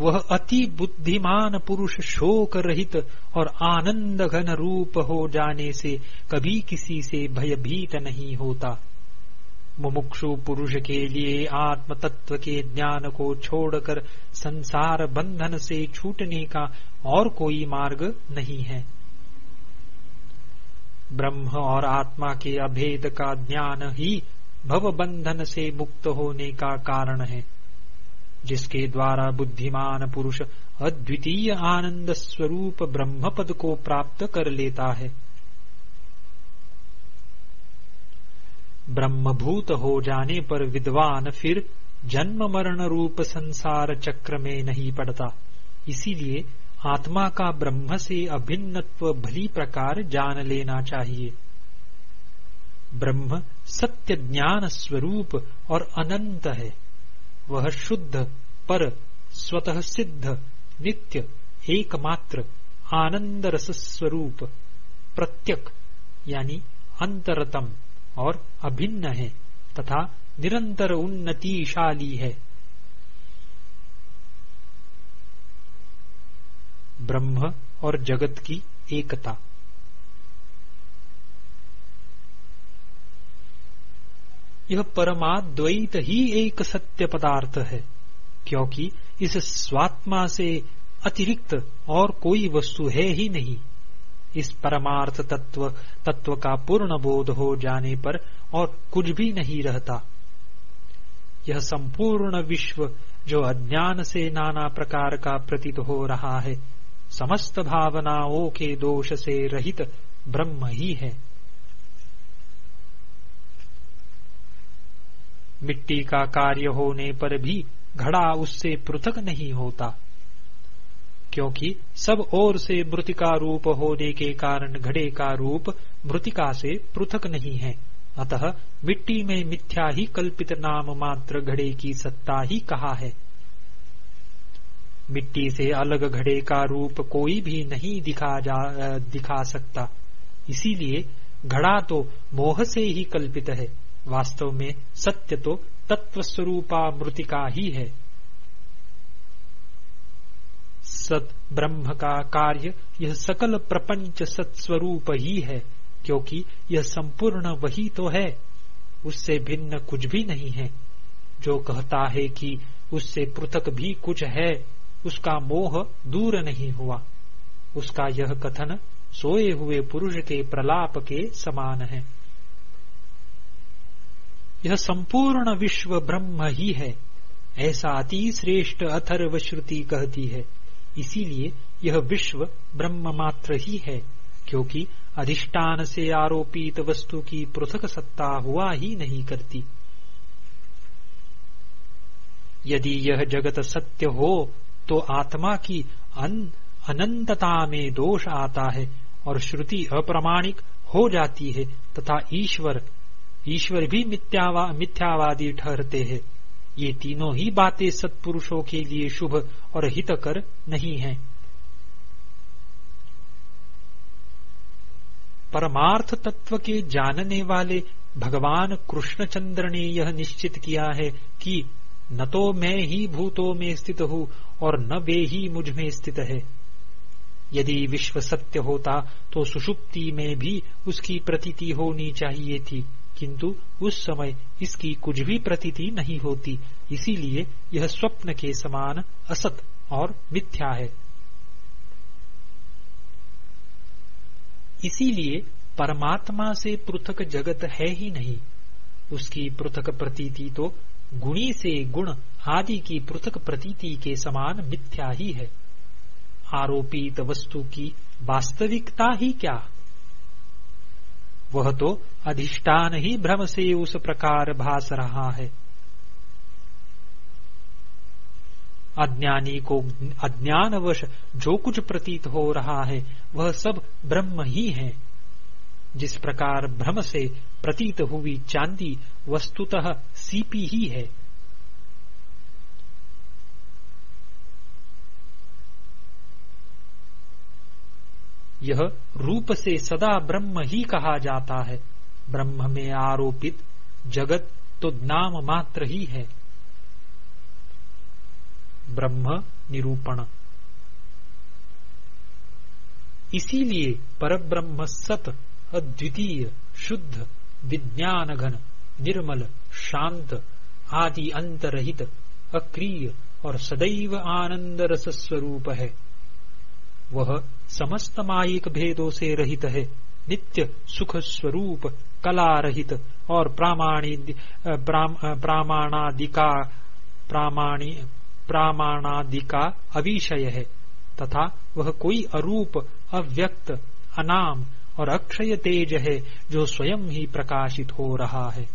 वह अति बुद्धिमान पुरुष शोक रहित और आनंद घन रूप हो जाने से कभी किसी से भयभीत नहीं होता। मुमुक्षु पुरुष के लिए आत्म तत्व के ज्ञान को छोड़कर संसार बंधन से छूटने का और कोई मार्ग नहीं है। ब्रह्म और आत्मा के अभेद का ज्ञान ही भव बंधन से मुक्त होने का कारण है, जिसके द्वारा बुद्धिमान पुरुष अद्वितीय आनंद स्वरूप ब्रह्म पद को प्राप्त कर लेता है। ब्रह्मभूत हो जाने पर विद्वान फिर जन्म मरण रूप संसार चक्र में नहीं पड़ता। इसीलिए आत्मा का ब्रह्म से अभिन्नत्व भली प्रकार जान लेना चाहिए। ब्रह्म सत्य ज्ञान स्वरूप और अनंत है। वह शुद्ध, पर, स्वतः सिद्ध, नित्य, एकमात्र आनंद रस स्वरूप, प्रत्यक, यानी अंतरतम। और अभिन्न है तथा निरंतर उन्नतिशाली है। ब्रह्म और जगत की एकता। यह परमाद्वैत ही एक सत्य पदार्थ है, क्योंकि इस स्वात्मा से अतिरिक्त और कोई वस्तु है ही नहीं। इस परमार्थ तत्व तत्व का पूर्ण बोध हो जाने पर और कुछ भी नहीं रहता। यह संपूर्ण विश्व जो अज्ञान से नाना प्रकार का प्रतीत हो रहा है, समस्त भावनाओं के दोष से रहित ब्रह्म ही है। मिट्टी का कार्य होने पर भी घड़ा उससे पृथक नहीं होता। क्योंकि सब ओर से मृतिका रूप होने के कारण घड़े का रूप मृतिका से पृथक नहीं है। अतः मिट्टी में मिथ्या ही कल्पित नाम मात्र घड़े की सत्ता ही कहा है। मिट्टी से अलग घड़े का रूप कोई भी नहीं दिखा जा दिखा सकता। इसीलिए घड़ा तो मोह से ही कल्पित है। वास्तव में सत्य तो तत्व स्वरूपा मृतिका ही है। सत ब्रह्म का कार्य यह सकल प्रपंच सत्स्वरूप ही है, क्योंकि यह संपूर्ण वही तो है। उससे भिन्न कुछ भी नहीं है। जो कहता है कि उससे पृथक भी कुछ है, उसका मोह दूर नहीं हुआ। उसका यह कथन सोए हुए पुरुष के प्रलाप के समान है। यह संपूर्ण विश्व ब्रह्म ही है, ऐसा अति श्रेष्ठ अथर्व श्रुति कहती है। इसीलिए यह विश्व ब्रह्म मात्र ही है क्योंकि अधिष्ठान से आरोपित वस्तु की पृथक सत्ता हुआ ही नहीं करती। यदि यह जगत सत्य हो तो आत्मा की अन, अनंतता में दोष आता है और श्रुति अप्रमाणिक हो जाती है तथा ईश्वर ईश्वर भी मिथ्यावा, मिथ्यावादी ठहरते हैं। ये तीनों ही बातें सत्पुरुषों के लिए शुभ और हितकर नहीं है। परमार्थ तत्व के जानने वाले भगवान कृष्णचंद्र ने यह निश्चित किया है कि न तो मैं ही भूतों में स्थित हूँ और न वे ही मुझमें स्थित है। यदि विश्व सत्य होता तो सुषुप्ति में भी उसकी प्रतीति होनी चाहिए थी। किंतु उस समय इसकी कुछ भी प्रतीति नहीं होती। इसीलिए यह स्वप्न के समान असत और मिथ्या है। इसीलिए परमात्मा से पृथक जगत है ही नहीं। उसकी पृथक प्रतीति तो गुणी से गुण आदि की पृथक प्रतीति के समान मिथ्या ही है। आरोपित वस्तु की वास्तविकता ही क्या? वह तो अधिष्ठान ही भ्रम से उस प्रकार भास रहा है। अज्ञानी को अज्ञानवश जो कुछ प्रतीत हो रहा है, वह सब ब्रह्म ही है। जिस प्रकार भ्रम से प्रतीत हुई चांदी, वस्तुतः सीपी ही है। यह रूप से सदा ब्रह्म ही कहा जाता है। ब्रह्म में आरोपित जगत तो नाम मात्र ही है। ब्रह्म निरूपण। इसीलिए परब्रह्म सत, अद्वितीय, शुद्ध विज्ञान घन निर्मल, शांत, आदि अंतरहित, अक्रिय और सदैव आनंद रस स्वरूप है। वह समस्त माइक भेदों से रहित है। नित्य सुख स्वरूप कला रहित और प्रामाणादिका प्रामाणी, प्रामाणादिका अविषय है। तथा वह कोई अरूप, अव्यक्त, अनाम और अक्षय तेज है जो स्वयं ही प्रकाशित हो रहा है।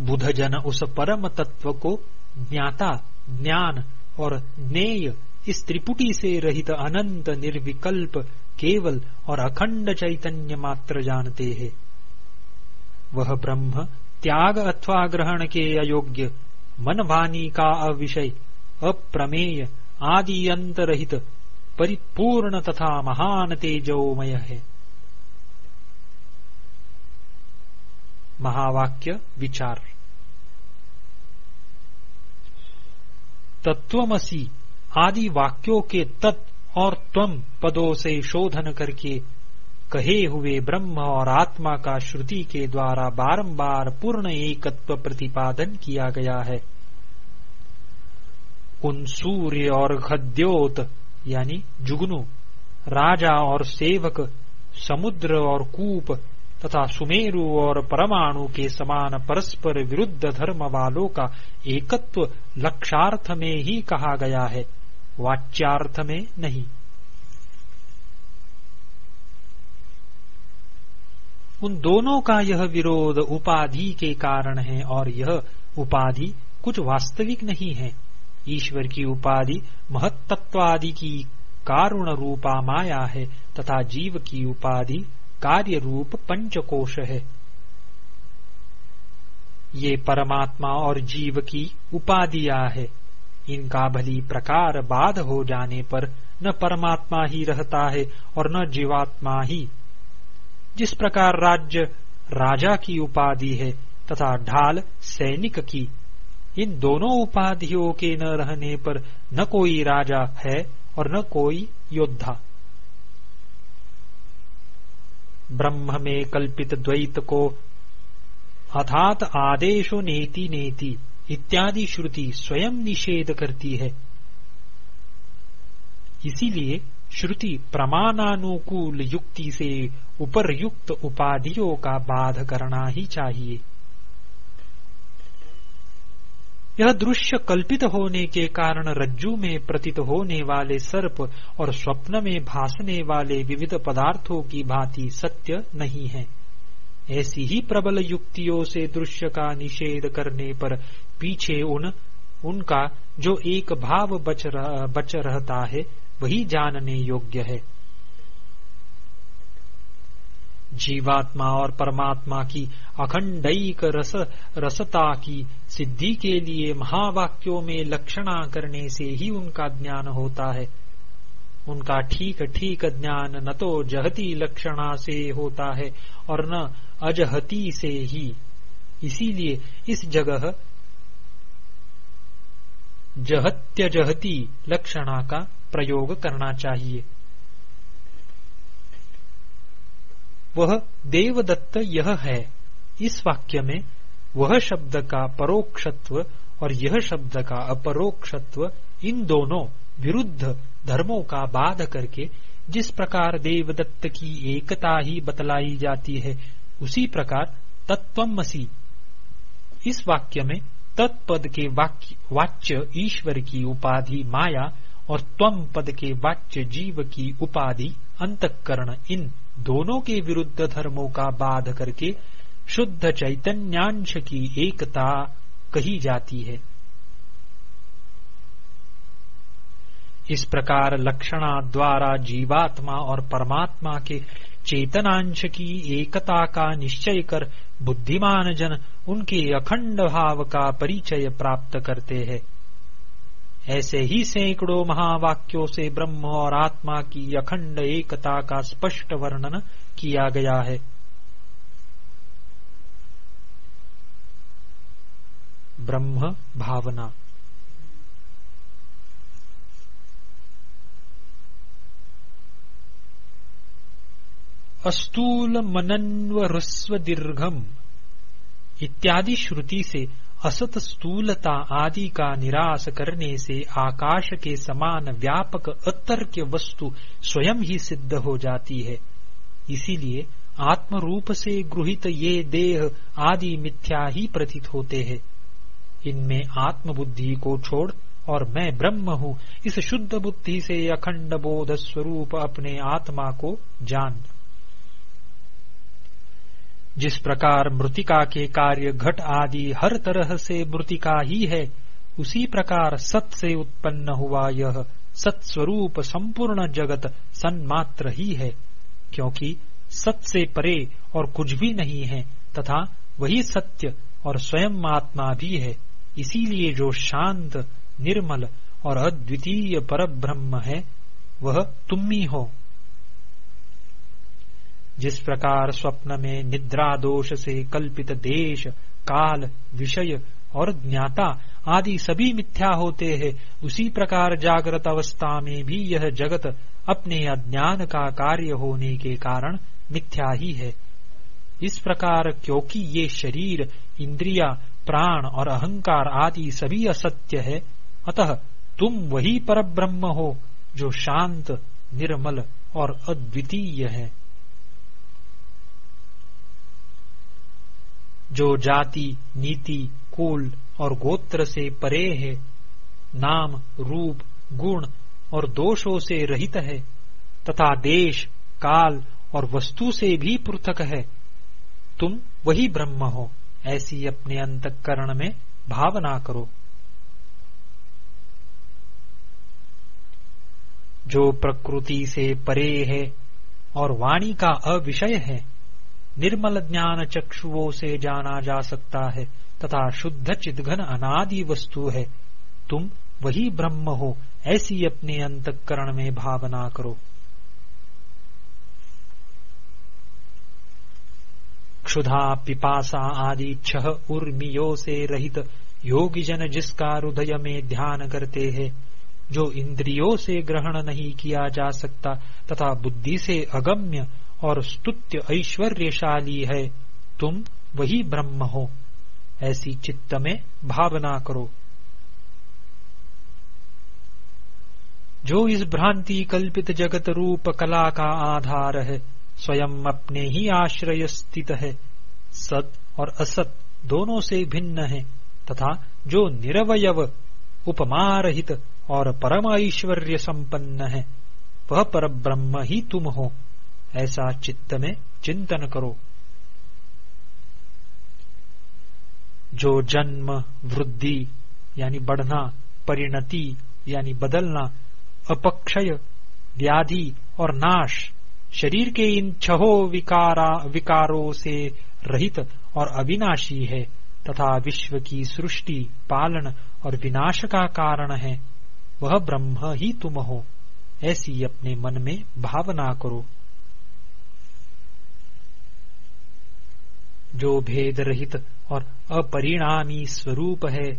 बुध जन उस परम तत्व को ज्ञाता, ज्ञान और ज्ञेय इस त्रिपुटी से रहित अनंत निर्विकल्प केवल और अखंड चैतन्य मात्र जानते हैं। वह ब्रह्म त्याग अथवा ग्रहण के अयोग्य मन वाणी का अविषय, अप्रमेय, आदि अंत रहित परिपूर्ण तथा महान तेजोमय है। महावाक्य विचार। तत्वमसी आदि वाक्यों के तत् और त्वम पदों से शोधन करके कहे हुए ब्रह्म और आत्मा का श्रुति के द्वारा बारंबार पूर्ण एकत्व प्रतिपादन किया गया है। उन सूर्य और गद्योत, यानी जुगनू, राजा और सेवक, समुद्र और कूप तथा सुमेरु और परमाणु के समान परस्पर विरुद्ध धर्म वालों का एकत्व लक्षार्थ में ही कहा गया है। वाच्यार्थ में नहीं। उन दोनों का यह विरोध उपाधि के कारण है और यह उपाधि कुछ वास्तविक नहीं है। ईश्वर की उपाधि महत्त्वादि की कारुण रूपा माया है तथा जीव की उपाधि कार्य रूप पंचकोश है। ये परमात्मा और जीव की उपाधिया है। इनका भली प्रकार बाध हो जाने पर न परमात्मा ही रहता है और न जीवात्मा ही। जिस प्रकार राज्य राजा की उपाधि है तथा ढाल सैनिक की, इन दोनों उपाधियों के न रहने पर न कोई राजा है और न कोई योद्धा। ब्रह्म में कल्पित द्वैत को अर्थात आदेशो नेति नेति। इत्यादि श्रुति स्वयं निषेध करती है। इसीलिए श्रुति प्रमाणानुकूल युक्ति से उपरयुक्त उपाधियों का बाध करना ही चाहिए। यह दृश्य कल्पित होने के कारण रज्जु में प्रतीत होने वाले सर्प और स्वप्न में भासने वाले विविध पदार्थों की भांति सत्य नहीं है। ऐसी ही प्रबल युक्तियों से दृश्य का निषेध करने पर पीछे उन उनका जो एक भाव बच, रह, बच रहता है वही जानने योग्य है। जीवात्मा और परमात्मा की अखंडईक रस रसता की सिद्धि के लिए महावाक्यों में लक्षणा करने से ही उनका ज्ञान होता है। उनका ठीक ठीक ज्ञान न तो जहती लक्षणा से होता है और न अजहती से ही। इसीलिए इस जगह जहत्य जहती लक्षणा का प्रयोग करना चाहिए। वह देवदत्त यह है। इस वाक्य में वह शब्द का परोक्षत्व और यह शब्द का अपरोक्षत्व इन दोनों विरुद्ध धर्मों का बाध करके जिस प्रकार देवदत्त की एकता ही बतलाई जाती है, उसी प्रकार तत्वमसी। इस वाक्य में तत्पद के वाक्य वाच्य ईश्वर की उपाधि माया और त्वम पद के वाच्य जीव की उपाधि अंतकरण इन दोनों के विरुद्ध धर्मों का बाध करके शुद्ध चैतन्यांश की एकता कही जाती है। इस प्रकार लक्षणा द्वारा जीवात्मा और परमात्मा के चेतनांश की एकता का निश्चय कर बुद्धिमान जन उनके अखंड भाव का परिचय प्राप्त करते हैं। ऐसे ही सैकड़ों महावाक्यों से ब्रह्म और आत्मा की अखंड एकता का स्पष्ट वर्णन किया गया है। ब्रह्म भावना अस्तूल मनन्व ह्रस्व दीर्घम इत्यादि श्रुति से असत स्थूलता आदि का निराश करने से आकाश के समान व्यापक अतर्क्य वस्तु स्वयं ही सिद्ध हो जाती है। इसीलिए आत्म रूप से गृहित ये देह आदि मिथ्या ही प्रतीत होते हैं। इनमें आत्म बुद्धि को छोड़ और मैं ब्रह्म हूँ, इस शुद्ध बुद्धि से अखंड बोध स्वरूप अपने आत्मा को जान। जिस प्रकार मृतिका के कार्य घट आदि हर तरह से मृतिका ही है, उसी प्रकार सत से उत्पन्न हुआ यह सत्स्वरूप संपूर्ण जगत सन्मात्र ही है, क्योंकि सत से परे और कुछ भी नहीं है, तथा वही सत्य और स्वयं आत्मा भी है। इसीलिए जो शांत, निर्मल और अद्वितीय पर ब्रह्म है, वह तुम ही हो। जिस प्रकार स्वप्न में निद्रा दोष से कल्पित देश, काल, विषय और ज्ञाता आदि सभी मिथ्या होते हैं, उसी प्रकार जागृत अवस्था में भी यह जगत अपने अज्ञान का कार्य होने के कारण मिथ्या ही है। इस प्रकार क्योंकि ये शरीर, इंद्रिया, प्राण और अहंकार आदि सभी असत्य है, अतः तुम वही पर ब्रह्म हो जो शांत, निर्मल और अद्वितीय है। जो जाति, नीति, कुल और गोत्र से परे है, नाम, रूप, गुण और दोषों से रहित है, तथा देश, काल और वस्तु से भी पृथक है। तुम वही ब्रह्म हो, ऐसी अपने अंतकरण में भावना करो। जो प्रकृति से परे है और वाणी का अविषय है निर्मल ज्ञान चक्षुओं से जाना जा सकता है, तथा शुद्ध चिदघन अनादि वस्तु है। तुम वही ब्रह्म हो, ऐसी अपने अंतकरण में भावना करो। क्षुधा, पिपासा आदि छह उर्मियों से रहित योगी जन जिसका हृदय में ध्यान करते हैं, जो इंद्रियों से ग्रहण नहीं किया जा सकता, तथा बुद्धि से अगम्य और स्तुत्य ऐश्वर्यशाली है, तुम वही ब्रह्म हो। ऐसी चित्त में भावना करो। जो इस भ्रांति कल्पित जगत रूप कला का आधार है, स्वयं अपने ही आश्रय स्थित है। सत और असत दोनों से भिन्न है, तथा जो निरवयव, उपमारहित और परम ऐश्वर्य संपन्न है, वह पर ब्रह्म ही तुम हो। ऐसा चित्त में चिंतन करो। जो जन्म, वृद्धि, यानी बढ़ना, परिणति, यानी बदलना, अपक्षय, व्याधि और नाश, शरीर के इन छहो विकारा, विकारों से रहित और अविनाशी है, तथा विश्व की सृष्टि, पालन और विनाश का कारण है, वह ब्रह्म ही तुम हो। ऐसी अपने मन में भावना करो। जो भेद रहित और अपरिणामी स्वरूप है,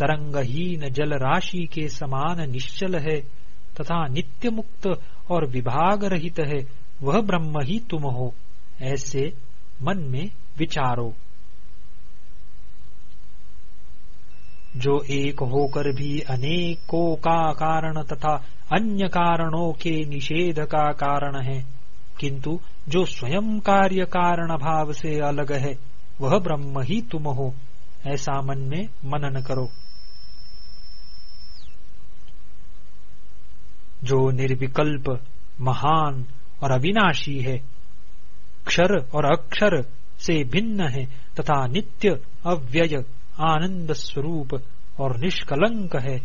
तरंगहीन जल राशि के समान निश्चल है, तथा नित्य मुक्त और विभाग रहित है, वह ब्रह्म ही तुम हो, ऐसे मन में विचारो। जो एक होकर भी अनेकों का कारण तथा अन्य कारणों के निषेध का कारण है, किंतु जो स्वयं कार्य कारण भाव से अलग है, वह ब्रह्म ही तुम हो। ऐसा मन में मनन करो। जो निर्विकल्प, महान और अविनाशी है, क्षर और अक्षर से भिन्न है, तथा नित्य, अव्यय, आनंद स्वरूप और निष्कलंक है,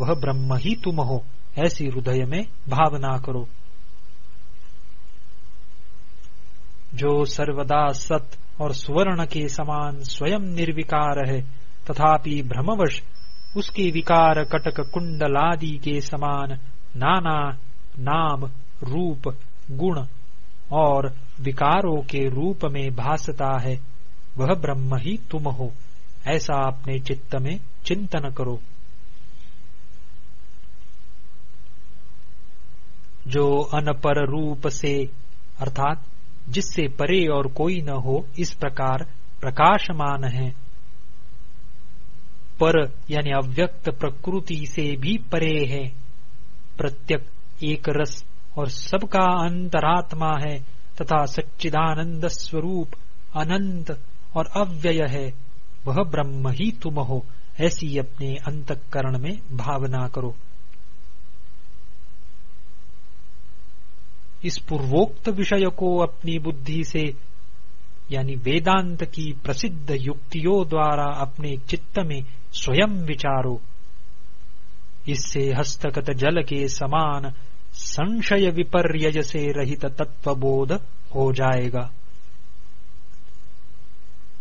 वह ब्रह्म ही तुम हो। ऐसी हृदय में भावना करो। जो सर्वदा सत और सुवर्ण के समान स्वयं निर्विकार है, तथापि भ्रमवश उसके विकार कटक कुंडलादि के समान नाना नाम, रूप, गुण और विकारों के रूप में भासता है। वह ब्रह्म ही तुम हो, ऐसा अपने चित्त में चिंतन करो। जो अनपर रूप से, अर्थात जिससे परे और कोई न हो, इस प्रकार प्रकाशमान है। पर यानी अव्यक्त प्रकृति से भी परे है। प्रत्यक एक रस और सबका अंतरात्मा है, तथा सच्चिदानंद स्वरूप अनंत और अव्यय है। वह ब्रह्म ही तुम हो, ऐसी अपने अंतकरण में भावना करो। इस पूर्वोक्त विषय को अपनी बुद्धि से, यानी वेदांत की प्रसिद्ध युक्तियों द्वारा अपने चित्त में स्वयं विचारो। इससे हस्तगत जल के समान संशय विपर्य से रहित तत्व बोध हो जाएगा।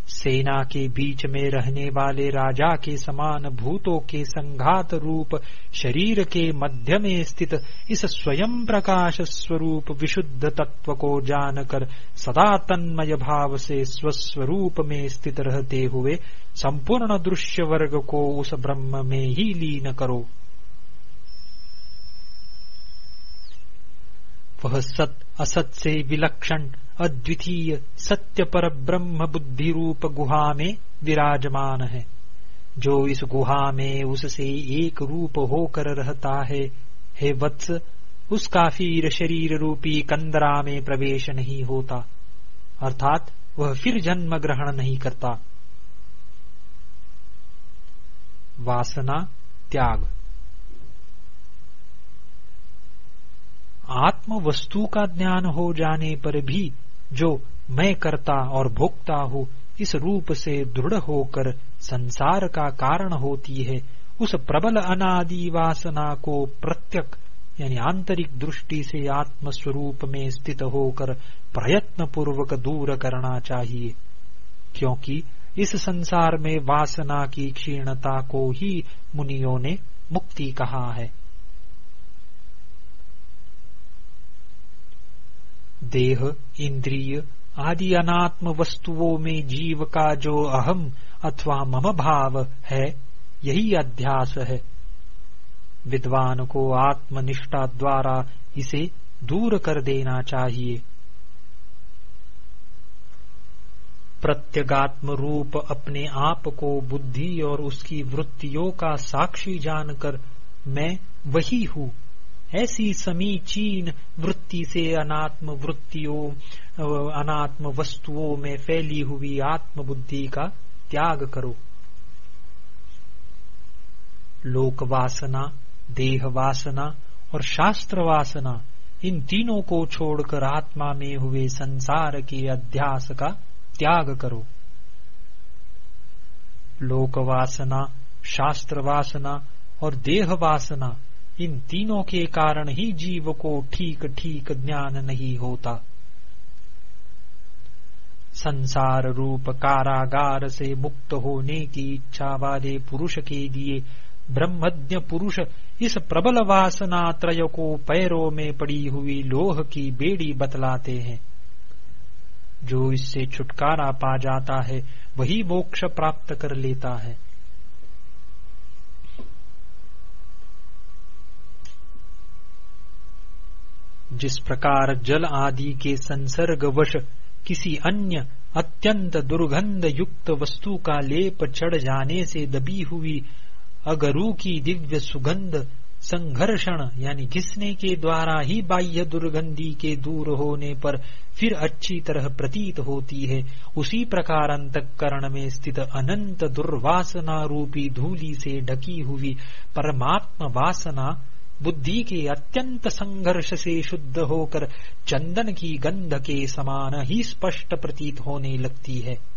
सेना के बीच में रहने वाले राजा के समान भूतों के संघात रूप शरीर के मध्य में स्थित इस स्वयं प्रकाश स्वरूप विशुद्ध तत्व को जानकर सदा तन्मय भाव से स्वस्वरूप में स्थित रहते हुए संपूर्ण दृश्य वर्ग को उस ब्रह्म में ही लीन करो। वह सत असत से विलक्षण अद्वितीय सत्य पर ब्रह्म बुद्धि रूप गुहा में विराजमान है। जो इस गुहा में उससे एक रूप होकर रहता है, हे वत्स उसका फिर शरीर रूपी कंदरा में प्रवेश नहीं होता, अर्थात वह फिर जन्म ग्रहण नहीं करता। वासना, त्याग। आत्म वस्तु का ज्ञान हो जाने पर भी जो मैं करता और भोगता हूँ, इस रूप से दृढ़ होकर संसार का कारण होती है। उस प्रबल अनादि वासना को प्रत्यक, यानी आंतरिक दृष्टि से आत्म स्वरूप में स्थित होकर प्रयत्न पूर्वक दूर करना चाहिए। क्योंकि इस संसार में वासना की क्षीणता को ही मुनियों ने मुक्ति कहा है। देह, इंद्रिय आदि अनात्म वस्तुओं में जीव का जो अहम अथवा मम भाव है, यही अध्यास है। विद्वान को आत्मनिष्ठा द्वारा इसे दूर कर देना चाहिए। प्रत्यगात्म रूप अपने आप को बुद्धि और उसकी वृत्तियों का साक्षी जानकर मैं वही हूँ। ऐसी समीचीन वृत्ति से अनात्म वृत्तियों अनात्म वस्तुओं में फैली हुई आत्म बुद्धि का त्याग करो। लोक वासना देह वासना और शास्त्र वासना इन तीनों को छोड़कर आत्मा में हुए संसार के अध्यास का त्याग करो। लोक वासना शास्त्र वासना और देह वासना इन तीनों के कारण ही जीव को ठीक ठीक ज्ञान नहीं होता। संसार रूप कारागार से मुक्त होने की इच्छा वाले पुरुष के लिए ब्रह्मज्ञ पुरुष इस प्रबल वासना त्रय को पैरों में पड़ी हुई लोह की बेड़ी बतलाते हैं। जो इससे छुटकारा पा जाता है, वही मोक्ष प्राप्त कर लेता है। जिस प्रकार जल आदि के संसर्गवश किसी अन्य अत्यंत दुर्गंध युक्त वस्तु का लेप चढ़ जाने से दबी हुई अगरू की दिव्य सुगंध संघर्षण, यानी घिसने के द्वारा ही बाह्य दुर्गंधी के दूर होने पर फिर अच्छी तरह प्रतीत होती है, उसी प्रकार अंतकरण में स्थित अनंत दुर्वासना रूपी धूली से ढकी हुई परमात्म वासना बुद्धि के अत्यंत संघर्ष से शुद्ध होकर चंदन की गंध के समान ही स्पष्ट प्रतीत होने लगती है।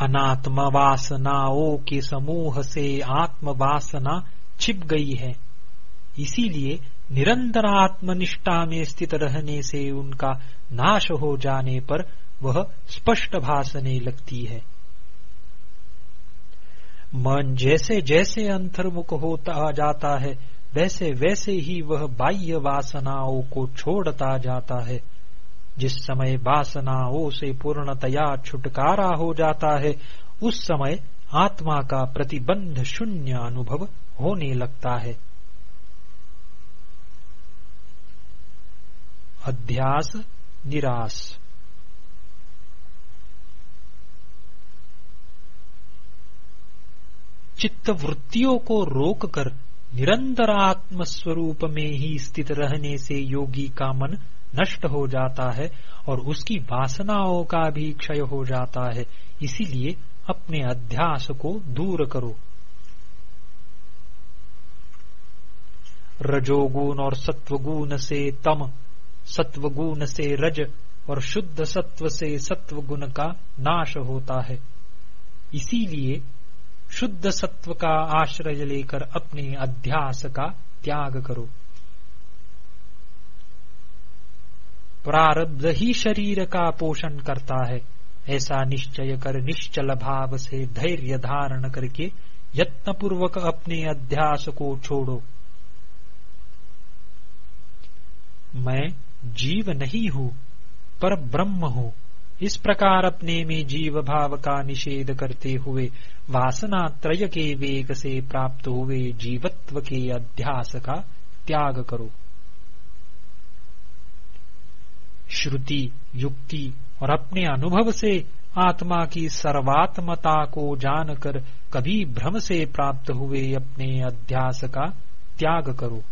अनात्म वासनाओं के समूह से आत्म वासना छिप गई है। इसीलिए निरंतर आत्मनिष्ठा में स्थित रहने से उनका नाश हो जाने पर वह स्पष्ट भासने लगती है। मन जैसे जैसे अंतर्मुख होता जाता है, वैसे वैसे ही वह बाह्य वासनाओं को छोड़ता जाता है। जिस समय वासनाओं से पूर्णतया छुटकारा हो जाता है, उस समय आत्मा का प्रतिबंध शून्य अनुभव होने लगता है। अध्यास निराश। चित्त वृत्तियों को रोककर निरंतर आत्म स्वरूप में ही स्थित रहने से योगी का मन नष्ट हो जाता है और उसकी वासनाओं का भी क्षय हो जाता है। इसीलिए अपने अध्यास को दूर करो। रजोगुण और सत्वगुण से तम, सत्वगुण से रज और शुद्ध सत्व से सत्वगुण का नाश होता है। इसीलिए शुद्ध सत्व का आश्रय लेकर अपने अध्यास का त्याग करो। प्रारब्ध ही शरीर का पोषण करता है। ऐसा निश्चय कर निश्चल भाव से धैर्य धारण करके यत्न पूर्वक अपने अध्यास को छोड़ो। मैं जीव नहीं हूँ, पर ब्रह्म हूँ। इस प्रकार अपने में जीव भाव का निषेध करते हुए वासना त्रय के वेग से प्राप्त हुए जीवत्व के अध्यास का त्याग करो। श्रुति, युक्ति और अपने अनुभव से आत्मा की सर्वात्मता को जानकर कभी भ्रम से प्राप्त हुए अपने अध्यास का त्याग करो।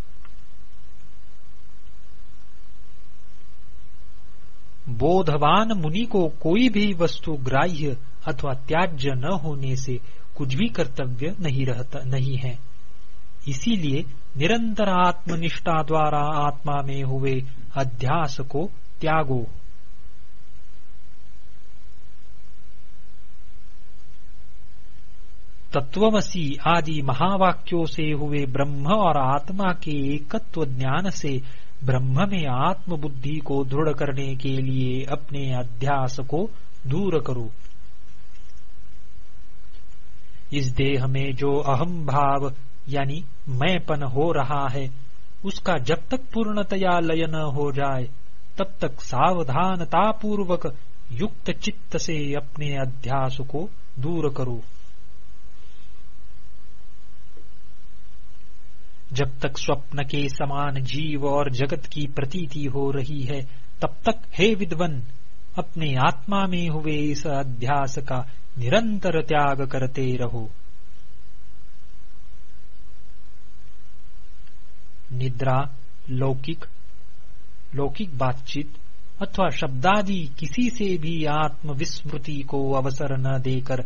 बोधवान मुनि को कोई भी वस्तु ग्राह्य अथवा त्याज्य न होने से कुछ भी कर्तव्य नहीं रहता, नहीं है। इसीलिए निरंतर आत्मनिष्ठा द्वारा आत्मा में हुए अध्यास को त्यागो। तत्वमसी आदि महावाक्यों से हुए ब्रह्म और आत्मा के एकत्व ज्ञान से ब्रह्म में आत्म बुद्धि को दृढ़ करने के लिए अपने अध्यास को दूर करो। इस देह में जो अहम भाव यानी मैंपन हो रहा है, उसका जब तक पूर्णतया लय न हो जाए, तब तक सावधानता पूर्वक युक्त चित्त से अपने अध्यास को दूर करो। जब तक स्वप्न के समान जीव और जगत की प्रतीति हो रही है, तब तक, हे विद्वन, अपने आत्मा में हुए इस अध्यास का निरंतर त्याग करते रहो। निद्रा, लौकिक लौकिक बातचीत अथवा शब्दादि किसी से भी आत्म विस्मृति को अवसर न देकर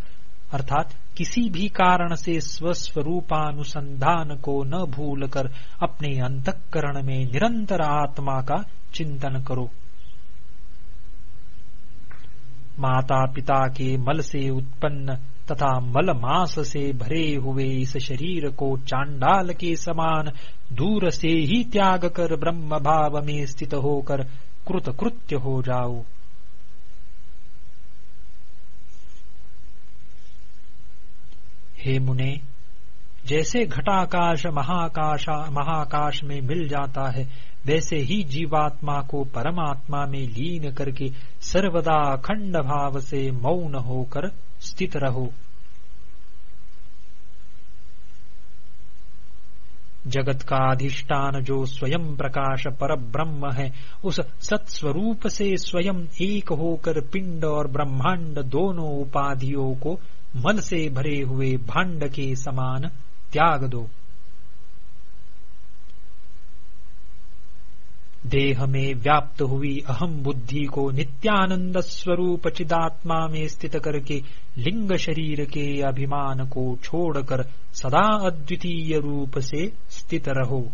अर्थात किसी भी कारण से स्वस्वरूपानुसंधान को न भूलकर अपने अंतकरण में निरंतर आत्मा का चिंतन करो। माता पिता के मल से उत्पन्न तथा मल मास से भरे हुए इस शरीर को चांडाल के समान दूर से ही त्याग कर ब्रह्म भाव में स्थित होकर कृत कृत्य हो जाओ। हे मुने, जैसे घटाकाश, महाकाश महाकाश में मिल जाता है, वैसे ही जीवात्मा को परमात्मा में लीन करके सर्वदा अखंड भाव से मौन होकर स्थित रहो। जगत का अधिष्ठान जो स्वयं प्रकाश पर ब्रह्म है, उस सत्स्वरूप से स्वयं एक होकर पिंड और ब्रह्मांड दोनों उपाधियों को मल से भरे हुए भांड के समान त्याग दो देह में व्याप्त हुई अहम बुद्धि को नित्यानंद स्वरूप चिदात्मा में स्थित करके लिंग शरीर के अभिमान को छोड़कर सदा अद्वितीय रूप से स्थित रहो।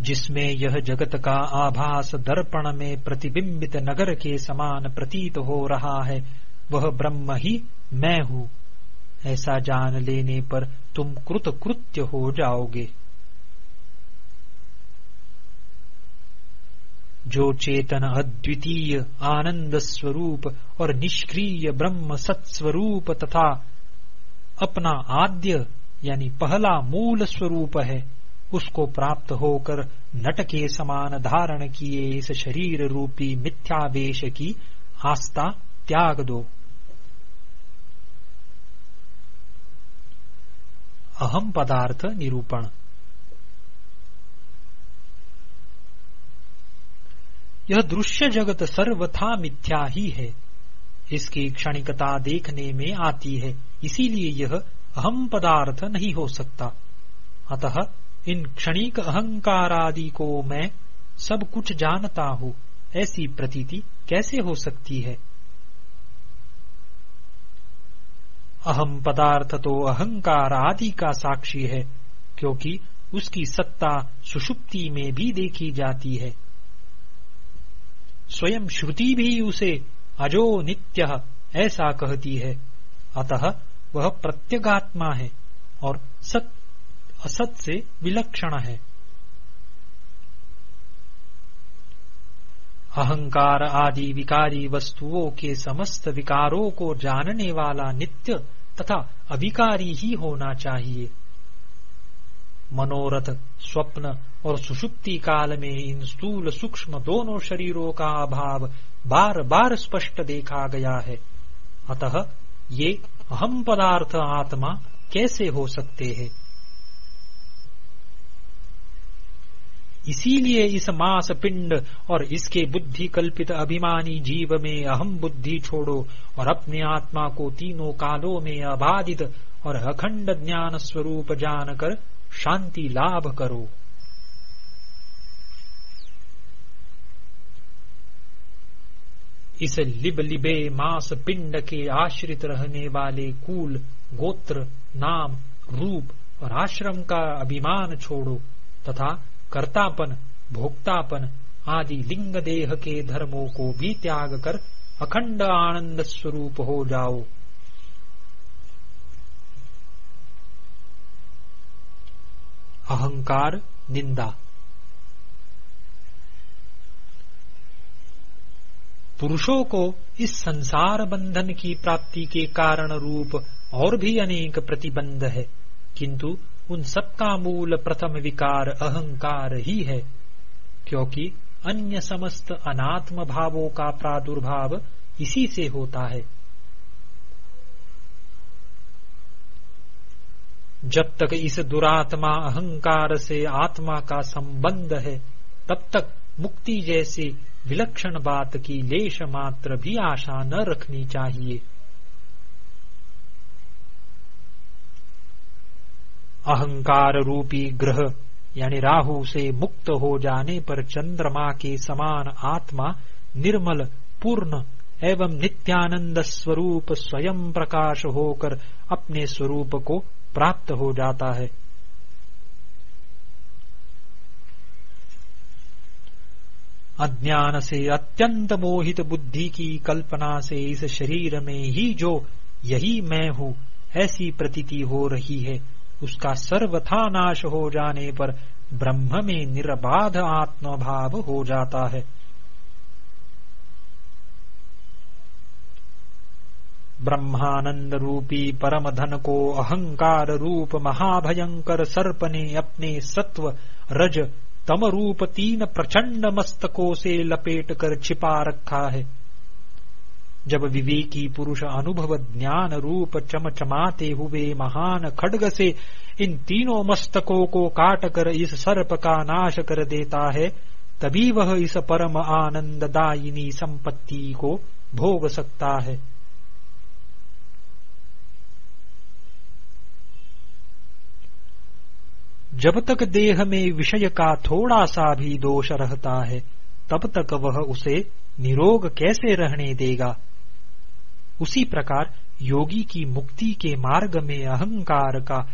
जिसमें यह जगत का आभास दर्पण में प्रतिबिंबित नगर के समान प्रतीत हो रहा है, वह ब्रह्म ही मैं हूँ। ऐसा जान लेने पर तुम कृत कृत्य हो जाओगे। जो चेतन अद्वितीय आनंद स्वरूप और निष्क्रिय ब्रह्म सत्स्वरूप तथा अपना आद्य यानी पहला मूल स्वरूप है उसको प्राप्त होकर नट के समान धारण किए इस शरीर रूपी मिथ्यावेश की आस्था त्याग दो। अहम पदार्थ निरूपण। यह दृश्य जगत सर्वथा मिथ्या ही है। इसकी क्षणिकता देखने में आती है, इसीलिए यह अहम पदार्थ नहीं हो सकता। अतः इन क्षणिक अहंकार आदि को मैं सब कुछ जानता हूँ। ऐसी प्रतीति कैसे हो सकती है? अहम पदार्थ तो अहंकार आदि का साक्षी है, क्योंकि उसकी सत्ता सुषुप्ति में भी देखी जाती है। स्वयं श्रुति भी उसे अजो नित्य ऐसा कहती है। अतः वह प्रत्यगात्मा है और सत असत से विलक्षण है। अहंकार आदि विकारी वस्तुओं के समस्त विकारों को जानने वाला नित्य तथा अविकारी ही होना चाहिए। मनोरथ, स्वप्न और सुषुप्ति काल में इन स्थूल सूक्ष्म दोनों शरीरों का अभाव बार बार स्पष्ट देखा गया है। अतः ये अहम पदार्थ आत्मा कैसे हो सकते हैं? इसीलिए इस मास पिंड और इसके बुद्धि कल्पित अभिमानी जीव में अहम बुद्धि छोड़ो और अपने आत्मा को तीनों कालों में अबाधित और अखंड ज्ञान स्वरूप जानकर शांति लाभ करो। इस लिब लिबे मास पिंड के आश्रित रहने वाले कुल गोत्र, नाम, रूप और आश्रम का अभिमान छोड़ो तथा कर्तापन, भोक्तापन आदि लिंग देह के धर्मों को भी त्याग कर अखंड आनंद स्वरूप हो जाओ। अहंकार, निंदा। पुरुषों को इस संसार बंधन की प्राप्ति के कारण रूप और भी अनेक प्रतिबंध है, किंतु उन सबका मूल प्रथम विकार अहंकार ही है, क्योंकि अन्य समस्त अनात्म भावों का प्रादुर्भाव इसी से होता है। जब तक इस दुरात्मा अहंकार से आत्मा का संबंध है, तब तक मुक्ति जैसी विलक्षण बात की लेश मात्र भी आशा न रखनी चाहिए। अहंकार रूपी ग्रह, यानी राहु से मुक्त हो जाने पर चंद्रमा के समान आत्मा निर्मल, पूर्ण एवं नित्यानंद स्वरूप स्वयं प्रकाश होकर अपने स्वरूप को प्राप्त हो जाता है। अज्ञान से अत्यंत मोहित बुद्धि की कल्पना से इस शरीर में ही जो यही मैं हूँ, ऐसी प्रतीति हो रही है। उसका सर्वथा नाश हो जाने पर ब्रह्म में निर्बाध आत्मभाव हो जाता है। ब्रह्मानंद रूपी परम धन को अहंकार रूप महाभयंकर सर्प ने अपने सत्व रज तम रूप तीन प्रचंड मस्तकों से लपेट कर छिपा रखा है। जब विवेकी पुरुष अनुभव ज्ञान रूप चमचमाते हुए महान खड्ग से इन तीनों मस्तकों को काट कर इस सर्प का नाश कर देता है, तभी वह इस परम आनंददायिनी संपत्ति को भोग सकता है। जब तक देह में विषय का थोड़ा सा भी दोष रहता है, तब तक वह उसे निरोग कैसे रहने देगा? उसी प्रकार योगी की मुक्ति के मार्ग में अहंकार का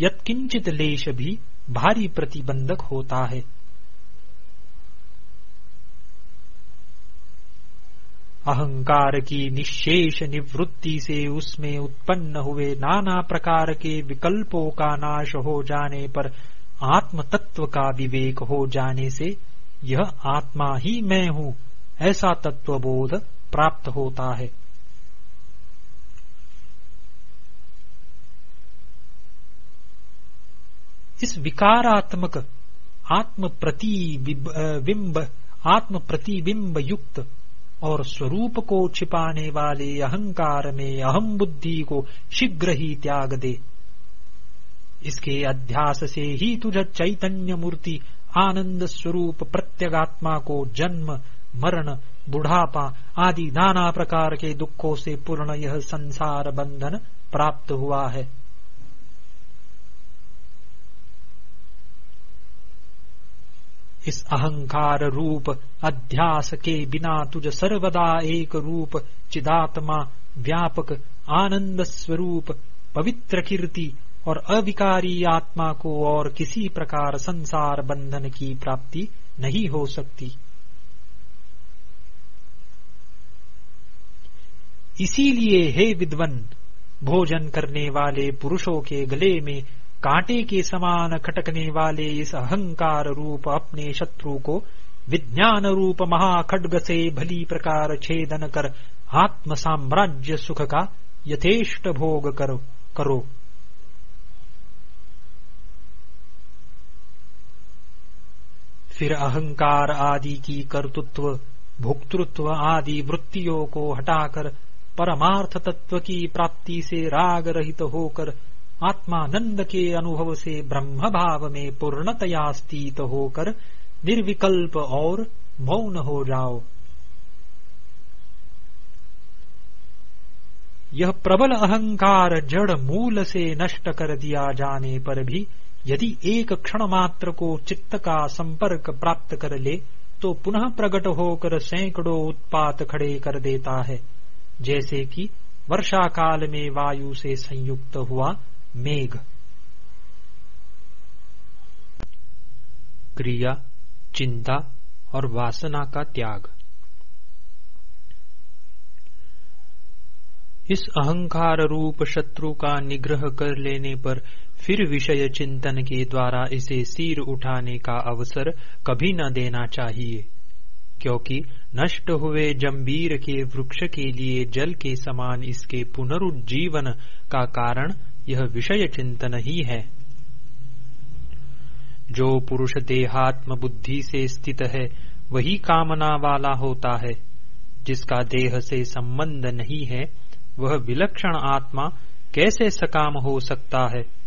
यत्किंचित लेश भी भारी प्रतिबंधक होता है। अहंकार की निशेष निवृत्ति से उसमें उत्पन्न हुए नाना प्रकार के विकल्पों का नाश हो जाने पर आत्म तत्व का विवेक हो जाने से यह आत्मा ही मैं हूँ, ऐसा तत्वबोध प्राप्त होता है। इस विकारात्मक आत्म प्रतिबिंब आत्म प्रतिबिंब युक्त और स्वरूप को छिपाने वाले अहंकार में अहम बुद्धि को शीघ्र ही त्याग दे। इसके अध्यास से ही तुझ चैतन्य मूर्ति आनंद स्वरूप प्रत्यगात्मा को जन्म, मरण, बुढ़ापा आदि नाना प्रकार के दुखों से पूर्ण यह संसार बंधन प्राप्त हुआ है। इस अहंकार रूप अध्यास के बिना तुझ सर्वदा एक रूप, चिदात्मा, व्यापक, आनंद स्वरूप, पवित्र कीर्ति और अविकारी आत्मा को और किसी प्रकार संसार बंधन की प्राप्ति नहीं हो सकती। इसीलिए हे विद्वन, भोजन करने वाले पुरुषों के गले में कांटे के समान खटकने वाले इस अहंकार रूप अपने शत्रु को विज्ञान रूप महाखड्ग से भली प्रकार छेदन कर, आत्म साम्राज्य सुख का यथेष्ट भोग करो करो। फिर अहंकार आदि की कर्तृत्व, भोक्तृत्व आदि वृत्तियों को हटाकर, परमार्थ तत्व की प्राप्ति से राग रहित होकर आत्मानंद के अनुभव से ब्रह्म भाव में पूर्णतया स्थित होकर निर्विकल्प और मौन हो जाओ। यह प्रबल अहंकार जड़ मूल से नष्ट कर दिया जाने पर भी, यदि एक क्षण मात्र को चित्त का संपर्क प्राप्त कर ले तो पुनः प्रकट होकर सैकड़ों उत्पात खड़े कर देता है। जैसे कि वर्षा काल में वायु से संयुक्त हुआ मेघ। क्रिया, चिंता और वासना का त्याग। इस अहंकार रूप शत्रु का निग्रह कर लेने पर फिर विषय चिंतन के द्वारा इसे सिर उठाने का अवसर कभी न देना चाहिए, क्योंकि नष्ट हुए जम्बीर के वृक्ष के लिए जल के समान इसके पुनरुज्जीवन का कारण यह विषय चिंतन ही है। जो पुरुष देहात्म बुद्धि से स्थित है, वही कामना वाला होता है। जिसका देह से संबंध नहीं है, वह विलक्षण आत्मा कैसे सकाम हो सकता है?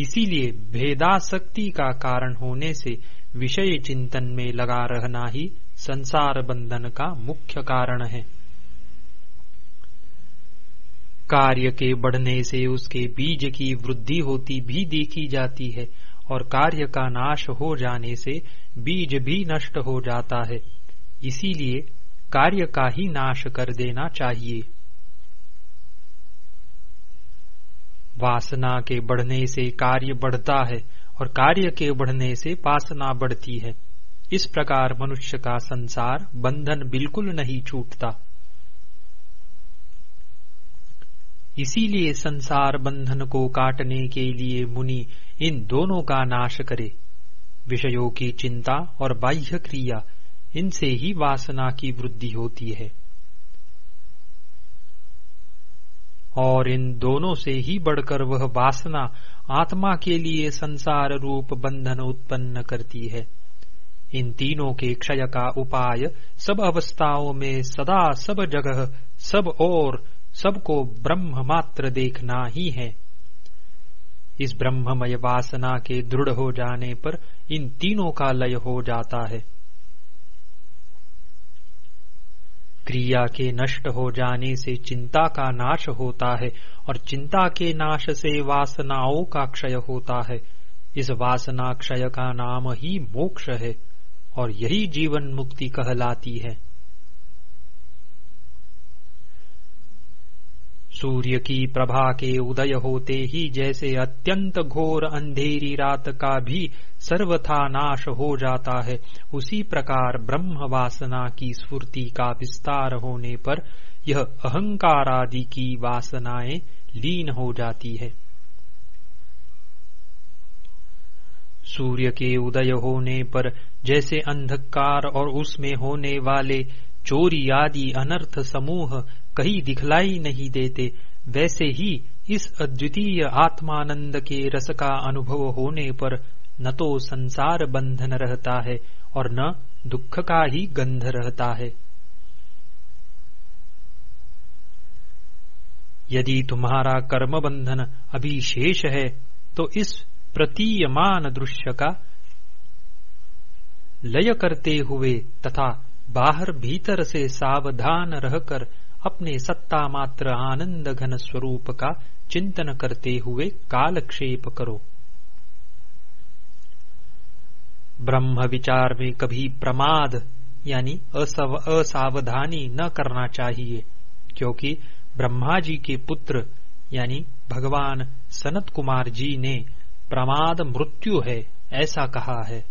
इसीलिए भेदाशक्ति का कारण होने से विषय चिंतन में लगा रहना ही संसार बंधन का मुख्य कारण है। कार्य के बढ़ने से उसके बीज की वृद्धि होती भी देखी जाती है और कार्य का नाश हो जाने से बीज भी नष्ट हो जाता है। इसीलिए कार्य का ही नाश कर देना चाहिए। वासना के बढ़ने से कार्य बढ़ता है और कार्य के बढ़ने से वासना बढ़ती है। इस प्रकार मनुष्य का संसार बंधन बिल्कुल नहीं छूटता। इसीलिए संसार बंधन को काटने के लिए मुनि इन दोनों का नाश करे। विषयों की चिंता और बाह्य क्रिया इनसे ही वासना की वृद्धि होती है। और इन दोनों से ही बढ़कर वह वासना आत्मा के लिए संसार रूप बंधन उत्पन्न करती है। इन तीनों के क्षय का उपाय सब अवस्थाओं में सदा सब जगह सब और सबको ब्रह्म मात्र देखना ही है। इस ब्रह्ममय वासना के दृढ़ हो जाने पर इन तीनों का लय हो जाता है। क्रिया के नष्ट हो जाने से चिंता का नाश होता है और चिंता के नाश से वासनाओं का क्षय होता है। इस वासना क्षय का नाम ही मोक्ष है और यही जीवन मुक्ति कहलाती है। सूर्य की प्रभा के उदय होते ही जैसे अत्यंत घोर अंधेरी रात का भी सर्वथा नाश हो जाता है, उसी प्रकार ब्रह्म वासना की स्फूर्ति का विस्तार होने पर यह अहंकार आदि की वासनाएँ लीन हो जाती है। सूर्य के उदय होने पर जैसे अंधकार और उसमें होने वाले चोरी आदि अनर्थ समूह कहीं दिखलाई नहीं देते। वैसे ही इस अद्वितीय आत्मानंद के रस का अनुभव होने पर न तो संसार बंधन रहता है और न दुख का ही गंध रहता है। यदि तुम्हारा कर्म बंधन अभी शेष है तो इस प्रतीयमान दृश्य का लय करते हुए तथा बाहर भीतर से सावधान रहकर अपने सत्ता मात्र आनंद घन स्वरूप का चिंतन करते हुए कालक्षेप करो। ब्रह्म विचार में कभी प्रमाद, यानी असावधानी न करना चाहिए, क्योंकि ब्रह्मा जी के पुत्र, यानी भगवान सनत कुमार जी ने, प्रमाद मृत्यु है, ऐसा कहा है।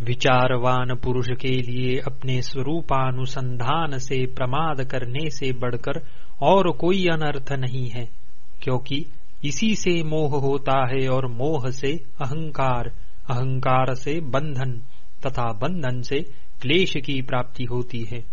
विचारवान पुरुष के लिए अपने स्वरूपानुसंधान से प्रमाद करने से बढ़कर और कोई अनर्थ नहीं है, क्योंकि इसी से मोह होता है और मोह से अहंकार अहंकार से बंधन तथा बंधन से क्लेश की प्राप्ति होती है।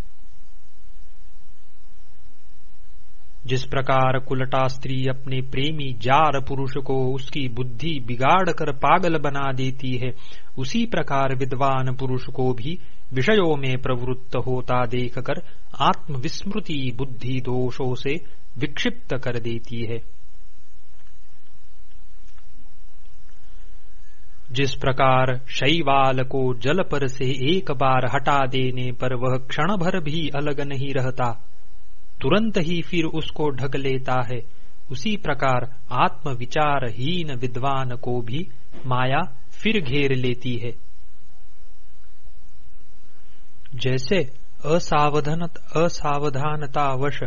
जिस प्रकार कुलटा स्त्री अपने प्रेमी जार पुरुष को उसकी बुद्धि बिगाड़ कर पागल बना देती है, उसी प्रकार विद्वान पुरुष को भी विषयों में प्रवृत्त होता देखकर आत्मविस्मृति बुद्धि दोषों से विक्षिप्त कर देती है। जिस प्रकार शैवाल को जल पर से एक बार हटा देने पर वह क्षण भर भी अलग नहीं रहता तुरंत ही फिर उसको ढक लेता है। उसी प्रकार आत्म विचारहीन विद्वान को भी माया फिर घेर लेती है। जैसे असावधान असावधानतावश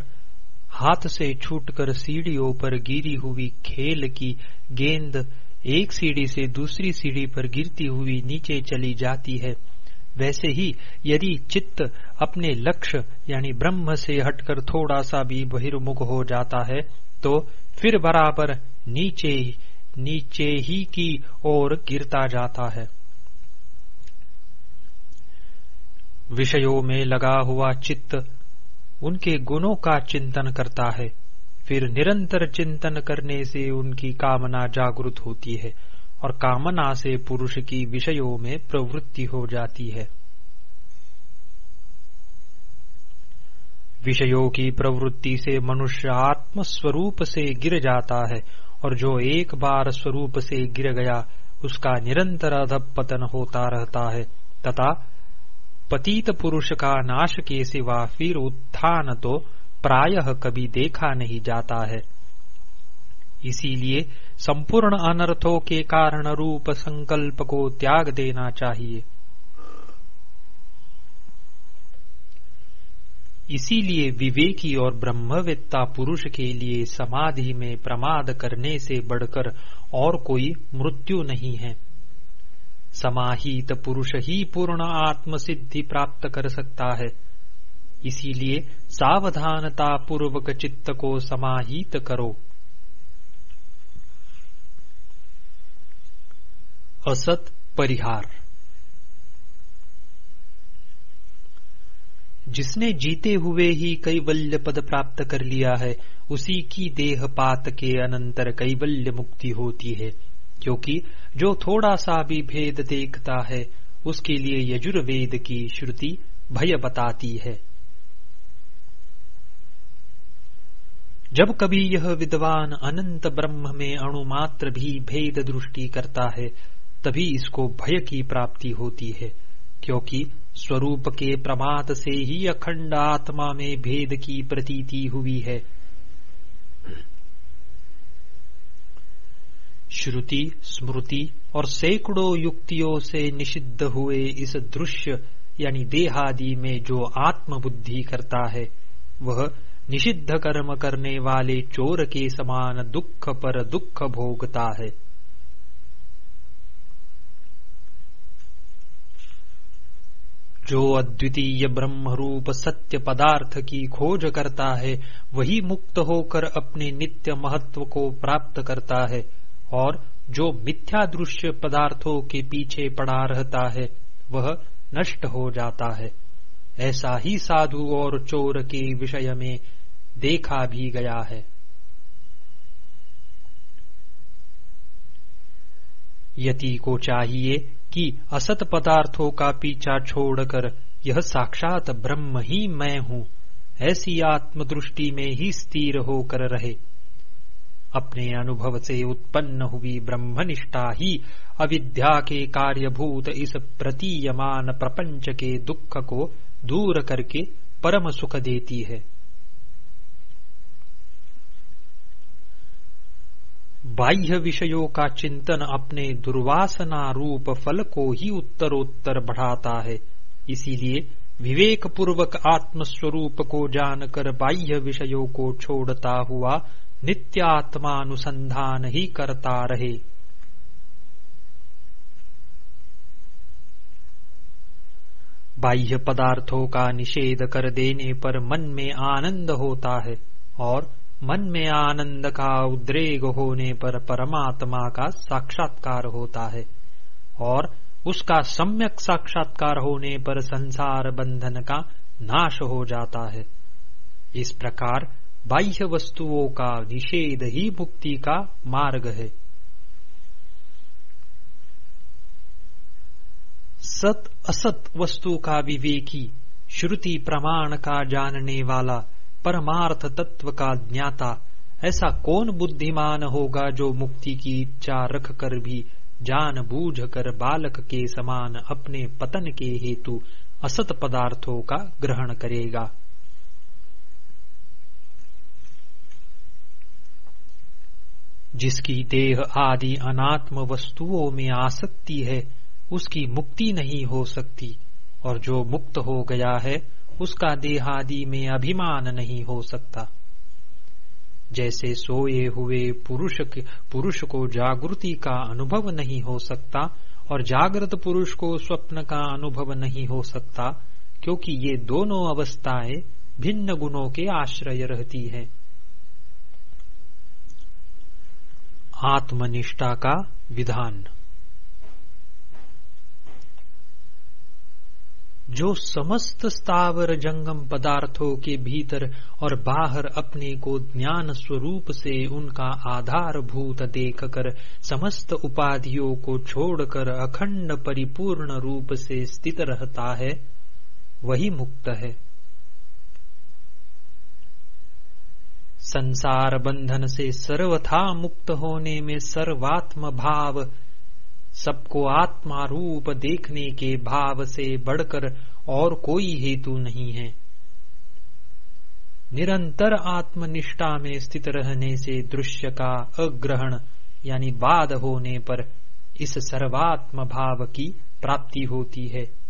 हाथ से छूटकर सीढ़ियों पर गिरी हुई खेल की गेंद एक सीढ़ी से दूसरी सीढ़ी पर गिरती हुई नीचे चली जाती है। वैसे ही यदि चित्त अपने लक्ष्य, यानी ब्रह्म से हटकर थोड़ा सा भी बहिर्मुख हो जाता है तो फिर बराबर नीचे नीचे ही की ओर गिरता जाता है। विषयों में लगा हुआ चित्त उनके गुणों का चिंतन करता है, फिर निरंतर चिंतन करने से उनकी कामना जागृत होती है। और कामना से पुरुष की विषयों में प्रवृत्ति हो जाती है। विषयों की प्रवृत्ति से मनुष्य आत्म स्वरूप से गिर जाता है और जो एक बार स्वरूप से गिर गया, उसका निरंतर अधपतन होता रहता है। तथा पतित पुरुष का नाश के सिवा फिर उत्थान तो प्रायः कभी देखा नहीं जाता है। इसीलिए संपूर्ण अनर्थों के कारण रूप संकल्प को त्याग देना चाहिए। इसीलिए विवेकी और ब्रह्मवेत्ता पुरुष के लिए समाधि में प्रमाद करने से बढ़कर और कोई मृत्यु नहीं है। समाहित पुरुष ही पूर्ण आत्म सिद्धि प्राप्त कर सकता है। इसीलिए सावधानता पूर्वक चित्त को समाहित करो। असत परिहार। जिसने जीते हुए ही कैवल्य पद प्राप्त कर लिया है, उसी की देह पात के अनंतर कैवल्य मुक्ति होती है, क्योंकि जो थोड़ा सा भी भेद देखता है, उसके लिए यजुर्वेद की श्रुति भय बताती है। जब कभी यह विद्वान अनंत ब्रह्म में अणुमात्र भी भेद दृष्टि करता है तभी इसको भय की प्राप्ति होती है, क्योंकि स्वरूप के प्रमाद से ही अखंड आत्मा में भेद की प्रतीति हुई है। श्रुति, स्मृति और सैकड़ों युक्तियों से निषिद्ध हुए इस दृश्य, यानी देहादि में जो आत्मबुद्धि करता है, वह निषिद्ध कर्म करने वाले चोर के समान दुख पर दुख भोगता है। जो अद्वितीय ब्रह्म रूप सत्य पदार्थ की खोज करता है, वही मुक्त होकर अपने नित्य महत्व को प्राप्त करता है, और जो मिथ्या दृश्य पदार्थों के पीछे पड़ा रहता है, वह नष्ट हो जाता है। ऐसा ही साधु और चोर के विषय में देखा भी गया है। यति को चाहिए कि असत पदार्थों का पीछा छोड़कर यह साक्षात ब्रह्म ही मैं हूँ। ऐसी आत्मदृष्टि में ही स्थिर होकर रहे। अपने अनुभव से उत्पन्न हुई ब्रह्मनिष्ठा ही अविद्या के कार्यभूत इस प्रतीयमान प्रपंच के दुख को दूर करके परम सुख देती है। बाह्य विषयों का चिंतन अपने दुर्वासना रूप फल को ही उत्तरोत्तर बढ़ाता है। इसीलिए विवेक पूर्वक आत्मस्वरूप को जानकर बाह्य विषयों को छोड़ता हुआ नित्य आत्मानुसंधान ही करता रहे। बाह्य पदार्थों का निषेध कर देने पर मन में आनंद होता है और मन में आनंद का उद्रेग होने पर परमात्मा का साक्षात्कार होता है। और उसका सम्यक साक्षात्कार होने पर संसार बंधन का नाश हो जाता है। इस प्रकार बाह्य वस्तुओं का निषेध ही मुक्ति का मार्ग है। सत असत वस्तु का विवेकी, श्रुति प्रमाण का जानने वाला परमार्थ तत्व का ज्ञाता ऐसा कौन बुद्धिमान होगा जो मुक्ति की इच्छा रख कर भी जान बूझ कर बालक के समान अपने पतन के हेतु असत पदार्थों का ग्रहण करेगा? जिसकी देह आदि अनात्म वस्तुओं में आसक्ति है, उसकी मुक्ति नहीं हो सकती, और जो मुक्त हो गया है उसका देहादि में अभिमान नहीं हो सकता। जैसे सोए हुए पुरुष पुरुष को जागृति का अनुभव नहीं हो सकता और जागृत पुरुष को स्वप्न का अनुभव नहीं हो सकता, क्योंकि ये दोनों अवस्थाएँ भिन्न गुणों के आश्रय रहती है। आत्मनिष्ठा का विधान। जो समस्त स्थावर जंगम पदार्थों के भीतर और बाहर अपने को ज्ञान स्वरूप से उनका आधारभूत देखकर समस्त उपाधियों को छोड़कर अखंड परिपूर्ण रूप से स्थित रहता है, वही मुक्त है। संसार बंधन से सर्वथा मुक्त होने में सर्वात्म भाव सबको आत्मा रूप देखने के भाव से बढ़कर और कोई हेतु नहीं है। निरंतर आत्मनिष्ठा में स्थित रहने से दृश्य का अग्रहण, यानी बाद होने पर इस सर्वात्म भाव की प्राप्ति होती है।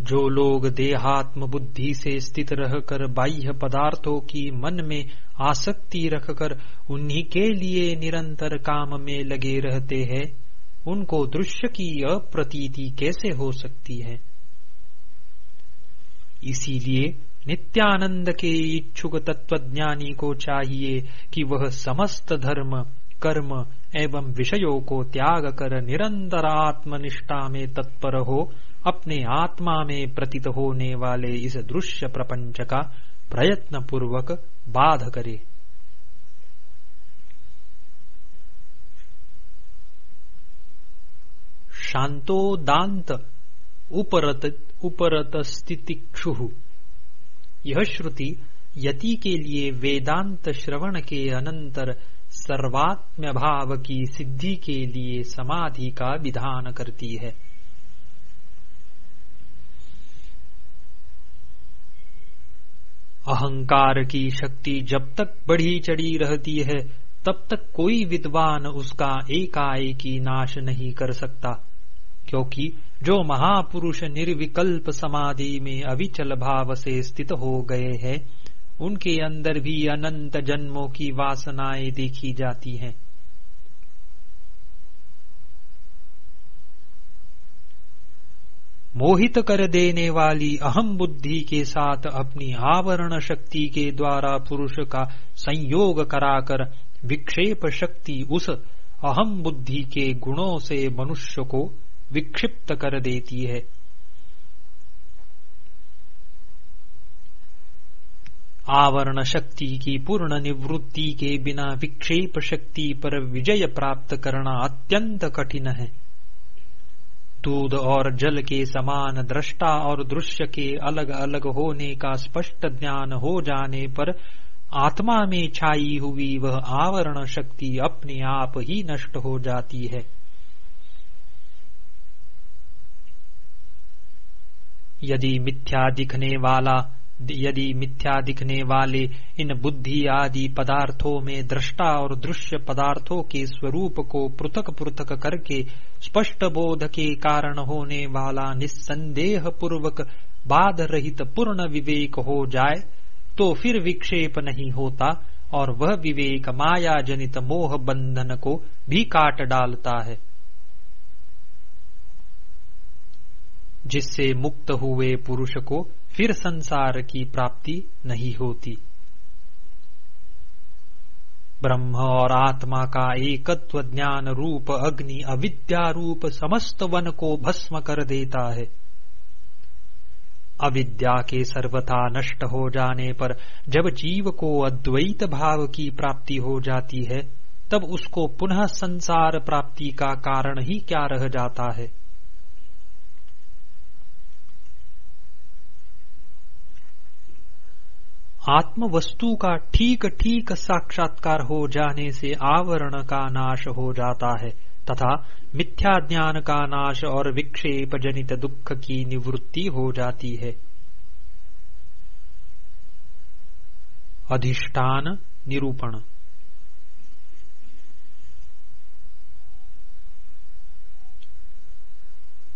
जो लोग देहात्म बुद्धि से स्थित रहकर बाह्य पदार्थों की मन में आसक्ति रखकर उन्हीं के लिए निरंतर काम में लगे रहते हैं, उनको दृश्य की अप्रतीति कैसे हो सकती है? इसीलिए नित्यानंद के इच्छुक तत्वज्ञानी को चाहिए कि वह समस्त धर्म, कर्म एवं विषयों को त्याग कर निरंतर आत्मनिष्ठा में तत्पर हो। अपने आत्मा में प्रतीत होने वाले इस दृश्य प्रपंच का प्रयत्न पूर्वक बाध करे। शांतो दांत उपरत उपरत स्थितिक्षु यह श्रुति यति के लिए वेदांत श्रवण के अनंतर सर्वात्म भाव की सिद्धि के लिए समाधि का विधान करती है। अहंकार की शक्ति जब तक बढ़ी चढ़ी रहती है, तब तक कोई विद्वान उसका एकाएकी नाश नहीं कर सकता, क्योंकि जो महापुरुष निर्विकल्प समाधि में अविचल भाव से स्थित हो गए हैं, उनके अंदर भी अनंत जन्मों की वासनाएँ देखी जाती हैं। मोहित कर देने वाली अहम बुद्धि के साथ अपनी आवरण शक्ति के द्वारा पुरुष का संयोग कराकर विक्षेप शक्ति उस अहम बुद्धि के गुणों से मनुष्य को विक्षिप्त कर देती है। आवरण शक्ति की पूर्ण निवृत्ति के बिना विक्षेप शक्ति पर विजय प्राप्त करना अत्यंत कठिन है। दूध और जल के समान दृष्टा और दृश्य के अलग अलग होने का स्पष्ट ज्ञान हो जाने पर आत्मा में छाई हुई वह आवरण शक्ति अपने आप ही नष्ट हो जाती है। यदि मिथ्या दिखने वाला यदि मिथ्या दिखने वाले इन बुद्धि आदि पदार्थों में दृष्टा और दृश्य पदार्थों के स्वरूप को पृथक पृथक करके स्पष्ट बोध के कारण होने वाला निस्संदेह पूर्वक बाध रहित पूर्ण विवेक हो जाए तो फिर विक्षेप नहीं होता और वह विवेक माया जनित मोह बंधन को भी काट डालता है। जिससे मुक्त हुए पुरुष को फिर संसार की प्राप्ति नहीं होती। ब्रह्म और आत्मा का एकत्व ज्ञान रूप अग्नि अविद्या रूप समस्त वन को भस्म कर देता है। अविद्या के सर्वथा नष्ट हो जाने पर जब जीव को अद्वैत भाव की प्राप्ति हो जाती है, तब उसको पुनः संसार प्राप्ति का कारण ही क्या रह जाता है? आत्म वस्तु का ठीक ठीक साक्षात्कार हो जाने से आवरण का नाश हो जाता है, तथा मिथ्या ज्ञान का नाश और विक्षेप जनित दुख की निवृत्ति हो जाती है। अधिष्ठान निरूपण।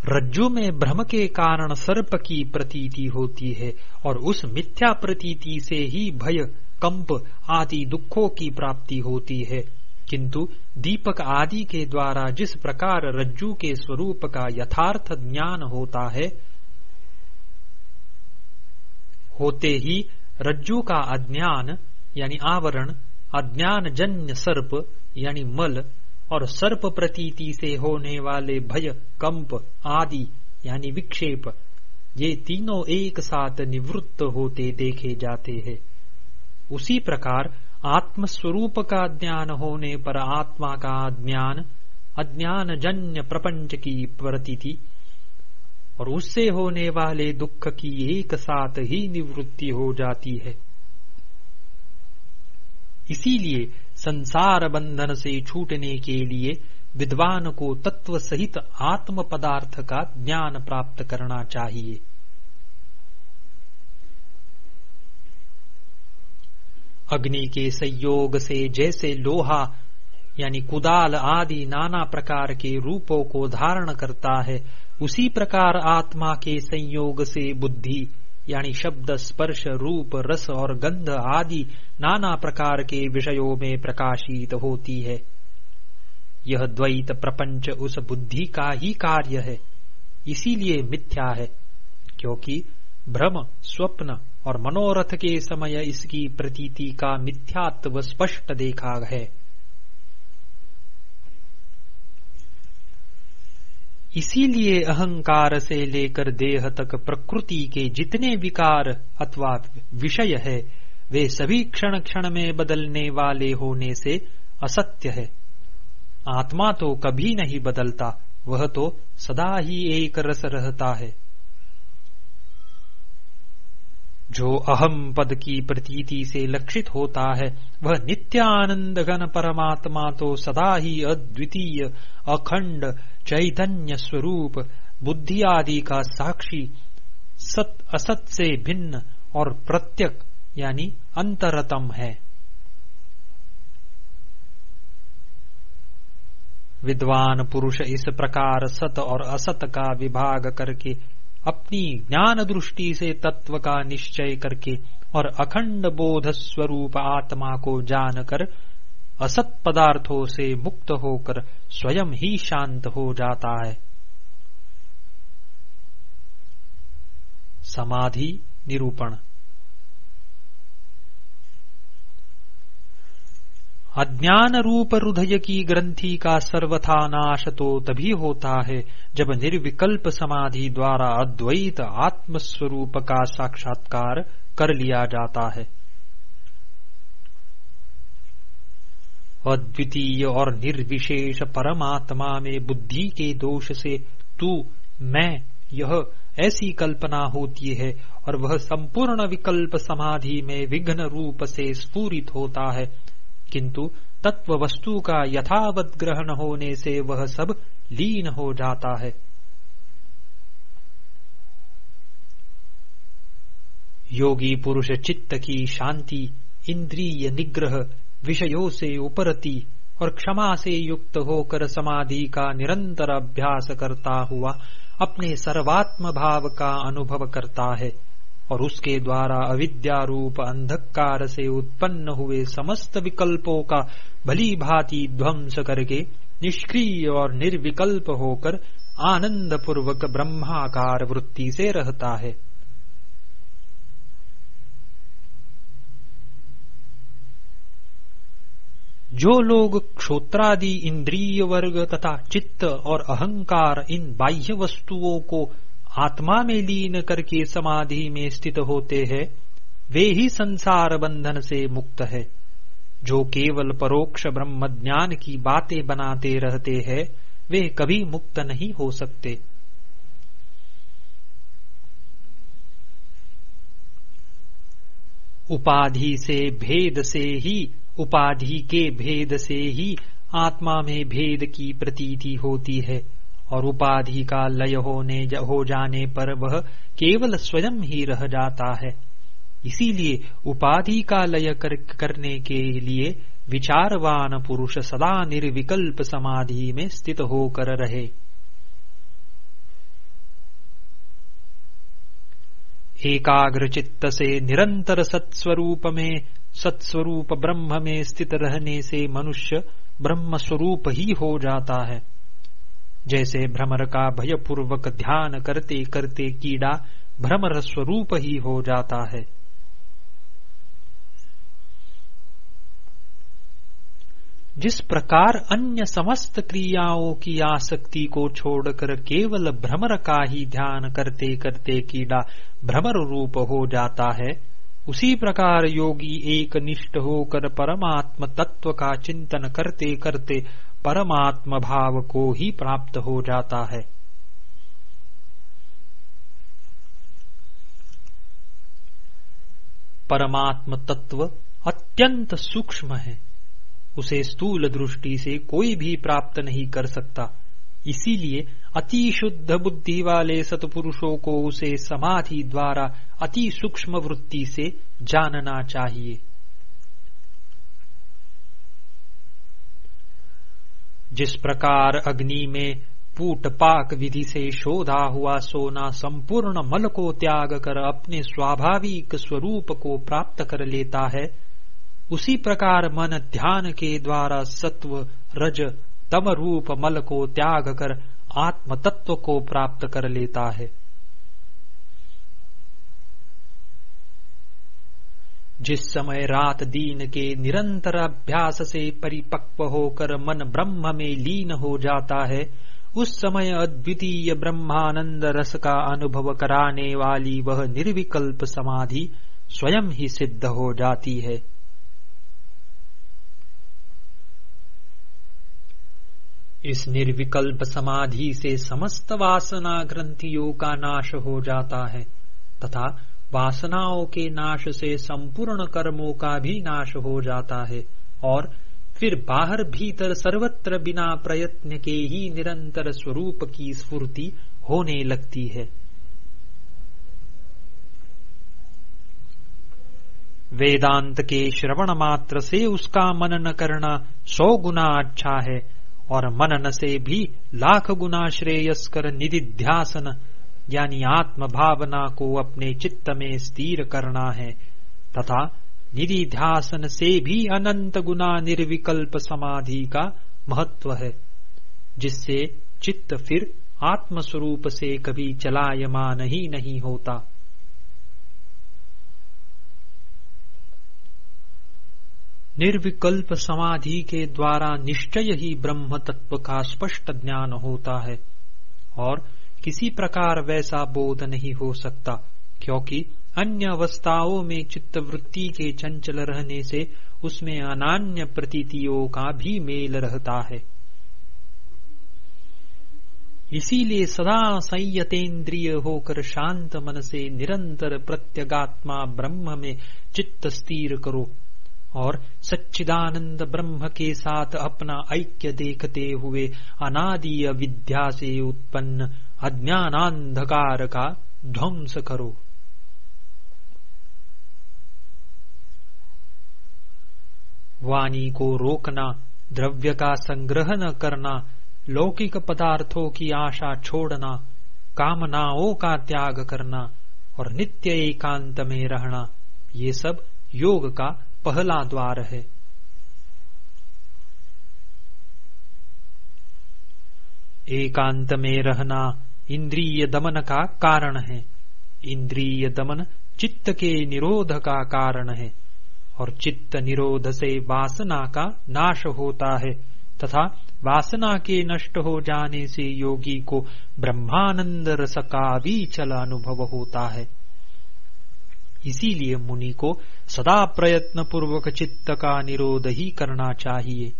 रज्जु में भ्रम के कारण सर्प की प्रतीति होती है और उस मिथ्या प्रतीति से ही भय, कंप आदि दुखों की प्राप्ति होती है। किंतु दीपक आदि के द्वारा जिस प्रकार रज्जु के स्वरूप का यथार्थ ज्ञान होता है, होते ही रज्जु का अज्ञान, यानी आवरण अज्ञान जन्य सर्प, यानी मल और सर्प प्रतीति से होने वाले भय, कंप आदि, यानी विक्षेप, ये तीनों एक साथ निवृत्त होते देखे जाते हैं। उसी प्रकार आत्म स्वरूप का ज्ञान होने पर आत्मा का ज्ञान अज्ञान जन्य प्रपंच की प्रतीति, और उससे होने वाले दुख की एक साथ ही निवृत्ति हो जाती है। इसीलिए संसार बंधन से छूटने के लिए विद्वान को तत्व सहित आत्म पदार्थ का ज्ञान प्राप्त करना चाहिए। अग्नि के संयोग से जैसे लोहा, यानी कुदाल आदि नाना प्रकार के रूपों को धारण करता है, उसी प्रकार आत्मा के संयोग से बुद्धि यानी शब्द, स्पर्श, रूप, रस और गंध आदि नाना प्रकार के विषयों में प्रकाशित होती है। यह द्वैत प्रपंच उस बुद्धि का ही कार्य है। इसीलिए मिथ्या है, क्योंकि भ्रम, स्वप्न और मनोरथ के समय इसकी प्रतीति का मिथ्यात्व स्पष्ट देखा है। इसीलिए अहंकार से लेकर देह तक प्रकृति के जितने विकार अथवा विषय है, वे सभी क्षण क्षण में बदलने वाले होने से असत्य है। आत्मा तो कभी नहीं बदलता, वह तो सदा ही एक रस रहता है। जो अहम पद की प्रतीति से लक्षित होता है, वह नित्यानंद घन परमात्मा तो सदा ही अद्वितीय, अखंड चैतन्य स्वरूप बुद्धि आदि का साक्षी सत असत से भिन्न और प्रत्यक, यानी अंतरतम है। विद्वान पुरुष इस प्रकार सत और असत का विभाग करके, अपनी ज्ञान दृष्टि से तत्व का निश्चय करके और अखंड बोध स्वरूप आत्मा को जानकर असत पदार्थों से मुक्त होकर स्वयं ही शांत हो जाता है। समाधि निरूपण। अज्ञान रूप हृदय की ग्रंथि का सर्वथा नाश तो तभी होता है जब निर्विकल्प समाधि द्वारा अद्वैत आत्मस्वरूप का साक्षात्कार कर लिया जाता है। अद्वितीय और निर्विशेष परमात्मा में बुद्धि के दोष से तू, मैं, यह ऐसी कल्पना होती है और वह संपूर्ण विकल्प समाधि में विघ्न रूप से स्फूरित होता है। किंतु तत्व वस्तु का यथावत ग्रहण होने से वह सब लीन हो जाता है। योगी पुरुष चित्त की शांति, इंद्रिय निग्रह विषयों से उपरती और क्षमा से युक्त होकर समाधि का निरंतर अभ्यास करता हुआ अपने सर्वात्म भाव का अनुभव करता है और उसके द्वारा अविद्या रूप अंधकार से उत्पन्न हुए समस्त विकल्पों का भली भांति ध्वंस करके निष्क्रिय और निर्विकल्प होकर आनंद पूर्वक ब्रह्माकार वृत्ति से रहता है। जो लोग क्षोत्रादि इंद्रिय वर्ग तथा चित्त और अहंकार इन बाह्य वस्तुओं को आत्मा में लीन करके समाधि में स्थित होते हैं, वे ही संसार बंधन से मुक्त है, जो केवल परोक्ष ब्रह्म ज्ञान की बातें बनाते रहते हैं, वे कभी मुक्त नहीं हो सकते। उपाधि से, भेद से ही उपाधि के भेद से ही आत्मा में भेद की प्रतीति होती है और उपाधि का लय होने हो जाने पर वह केवल स्वयं ही रह जाता है। इसीलिए उपाधि का लय कर, करने के लिए विचारवान पुरुष सदा निर्विकल्प समाधि में स्थित होकर रहे। एकाग्र चित्त से निरंतर सत्स्वरूप में सत्स्वरूप ब्रह्म में स्थित रहने से मनुष्य ब्रह्म स्वरूप ही हो जाता है। जैसे भ्रमर का भयपूर्वक ध्यान करते करते कीड़ा भ्रमर स्वरूप ही हो जाता है। जिस प्रकार अन्य समस्त क्रियाओं की आसक्ति को छोड़कर केवल भ्रमर का ही ध्यान करते करते कीड़ा भ्रमर रूप हो जाता है उसी प्रकार योगी एक निष्ठ होकर परमात्म तत्व का चिंतन करते करते परमात्म भाव को ही प्राप्त हो जाता है। परमात्म तत्व अत्यंत सूक्ष्म है। उसे स्थूल दृष्टि से कोई भी प्राप्त नहीं कर सकता। इसीलिए अति शुद्ध बुद्धि वाले सतपुरुषों को उसे समाधि द्वारा अति सूक्ष्म वृत्ति से जानना चाहिए। जिस प्रकार अग्नि में पूट पाक विधि से शोधा हुआ सोना संपूर्ण मल को त्याग कर अपने स्वाभाविक स्वरूप को प्राप्त कर लेता है, उसी प्रकार मन ध्यान के द्वारा सत्व, रज तम रूप मल को त्याग कर आत्म तत्व को प्राप्त कर लेता है। जिस समय रात दीन के निरंतर अभ्यास से परिपक्व होकर मन ब्रह्म में लीन हो जाता है, उस समय अद्वितीय ब्रह्मानंद रस का अनुभव कराने वाली वह निर्विकल्प समाधि स्वयं ही सिद्ध हो जाती है। इस निर्विकल्प समाधि से समस्त वासना ग्रंथियों का नाश हो जाता है, तथा वासनाओं के नाश से संपूर्ण कर्मों का भी नाश हो जाता है, और फिर बाहर भीतर सर्वत्र बिना प्रयत्न के ही निरंतर स्वरूप की स्फूर्ति होने लगती है। वेदांत के श्रवण मात्र से उसका मनन करना सौ गुना अच्छा है। और मनन से भी लाख गुना श्रेयस्कर निधिध्यासन, यानी आत्म भावना को अपने चित्त में स्थिर करना है। तथा निधि ध्यासन से भी अनंत गुना निर्विकल्प समाधि का महत्व है, जिससे चित्त फिर आत्म स्वरूप से कभी चलायमान ही नहीं होता। निर्विकल्प समाधि के द्वारा निश्चय ही ब्रह्म तत्व का स्पष्ट ज्ञान होता है। और किसी प्रकार वैसा बोध नहीं हो सकता, क्योंकि अन्य अवस्थाओं में चित्त वृत्ति के चंचल रहने से उसमें अनान्य प्रतीतियों का भी मेल रहता है। इसीलिए सदा संयतेन्द्रिय होकर शांत मन से निरंतर प्रत्यगात्मा ब्रह्म में चित्त स्थिर करो। और सच्चिदानंद ब्रह्म के साथ अपना ऐक्य देखते हुए अनादिय विद्या से उत्पन्न अज्ञानांधकार का ध्वंस करो। वाणी को रोकना, द्रव्य का संग्रह न करना, लौकिक पदार्थों की आशा छोड़ना, कामनाओं का त्याग करना और नित्य एकांत में रहना, ये सब योग का पहला द्वार है। एकांत में रहना इंद्रिय दमन का कारण है। इंद्रिय दमन चित्त के निरोध का कारण है और चित्त निरोध से वासना का नाश होता है तथा वासना के नष्ट हो जाने से योगी को ब्रह्मानंद रस का भी चल अनुभव होता है। इसीलिए मुनि को सदा प्रयत्न पूर्वक चित्त का निरोध ही करना चाहिए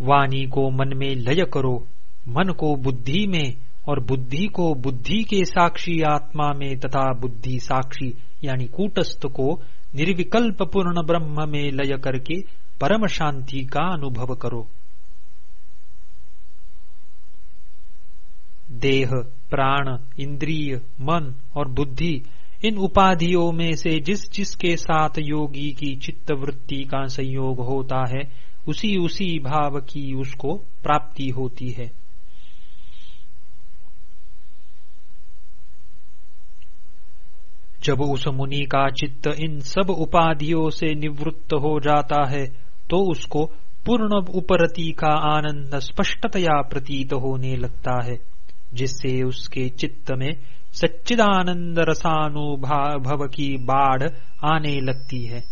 वाणी को मन में लय करो, मन को बुद्धि में और बुद्धि को बुद्धि के साक्षी आत्मा में तथा बुद्धि साक्षी यानी कूटस्थ को निर्विकल्प पूर्ण ब्रह्म में लय करके परम शांति का अनुभव करो। देह प्राण, इंद्रिय, मन और बुद्धि, इन उपाधियों में से जिस जिसके साथ योगी की चित्त वृत्ति का संयोग होता है, उसी उसी भाव की उसको प्राप्ति होती है। जब उस मुनि का चित्त इन सब उपाधियों से निवृत्त हो जाता है तो उसको पूर्ण उपरति का आनंद स्पष्टतया प्रतीत होने लगता है। जिससे उसके चित्त में सच्चिदानंद रसानुभव की बाढ़ आने लगती है।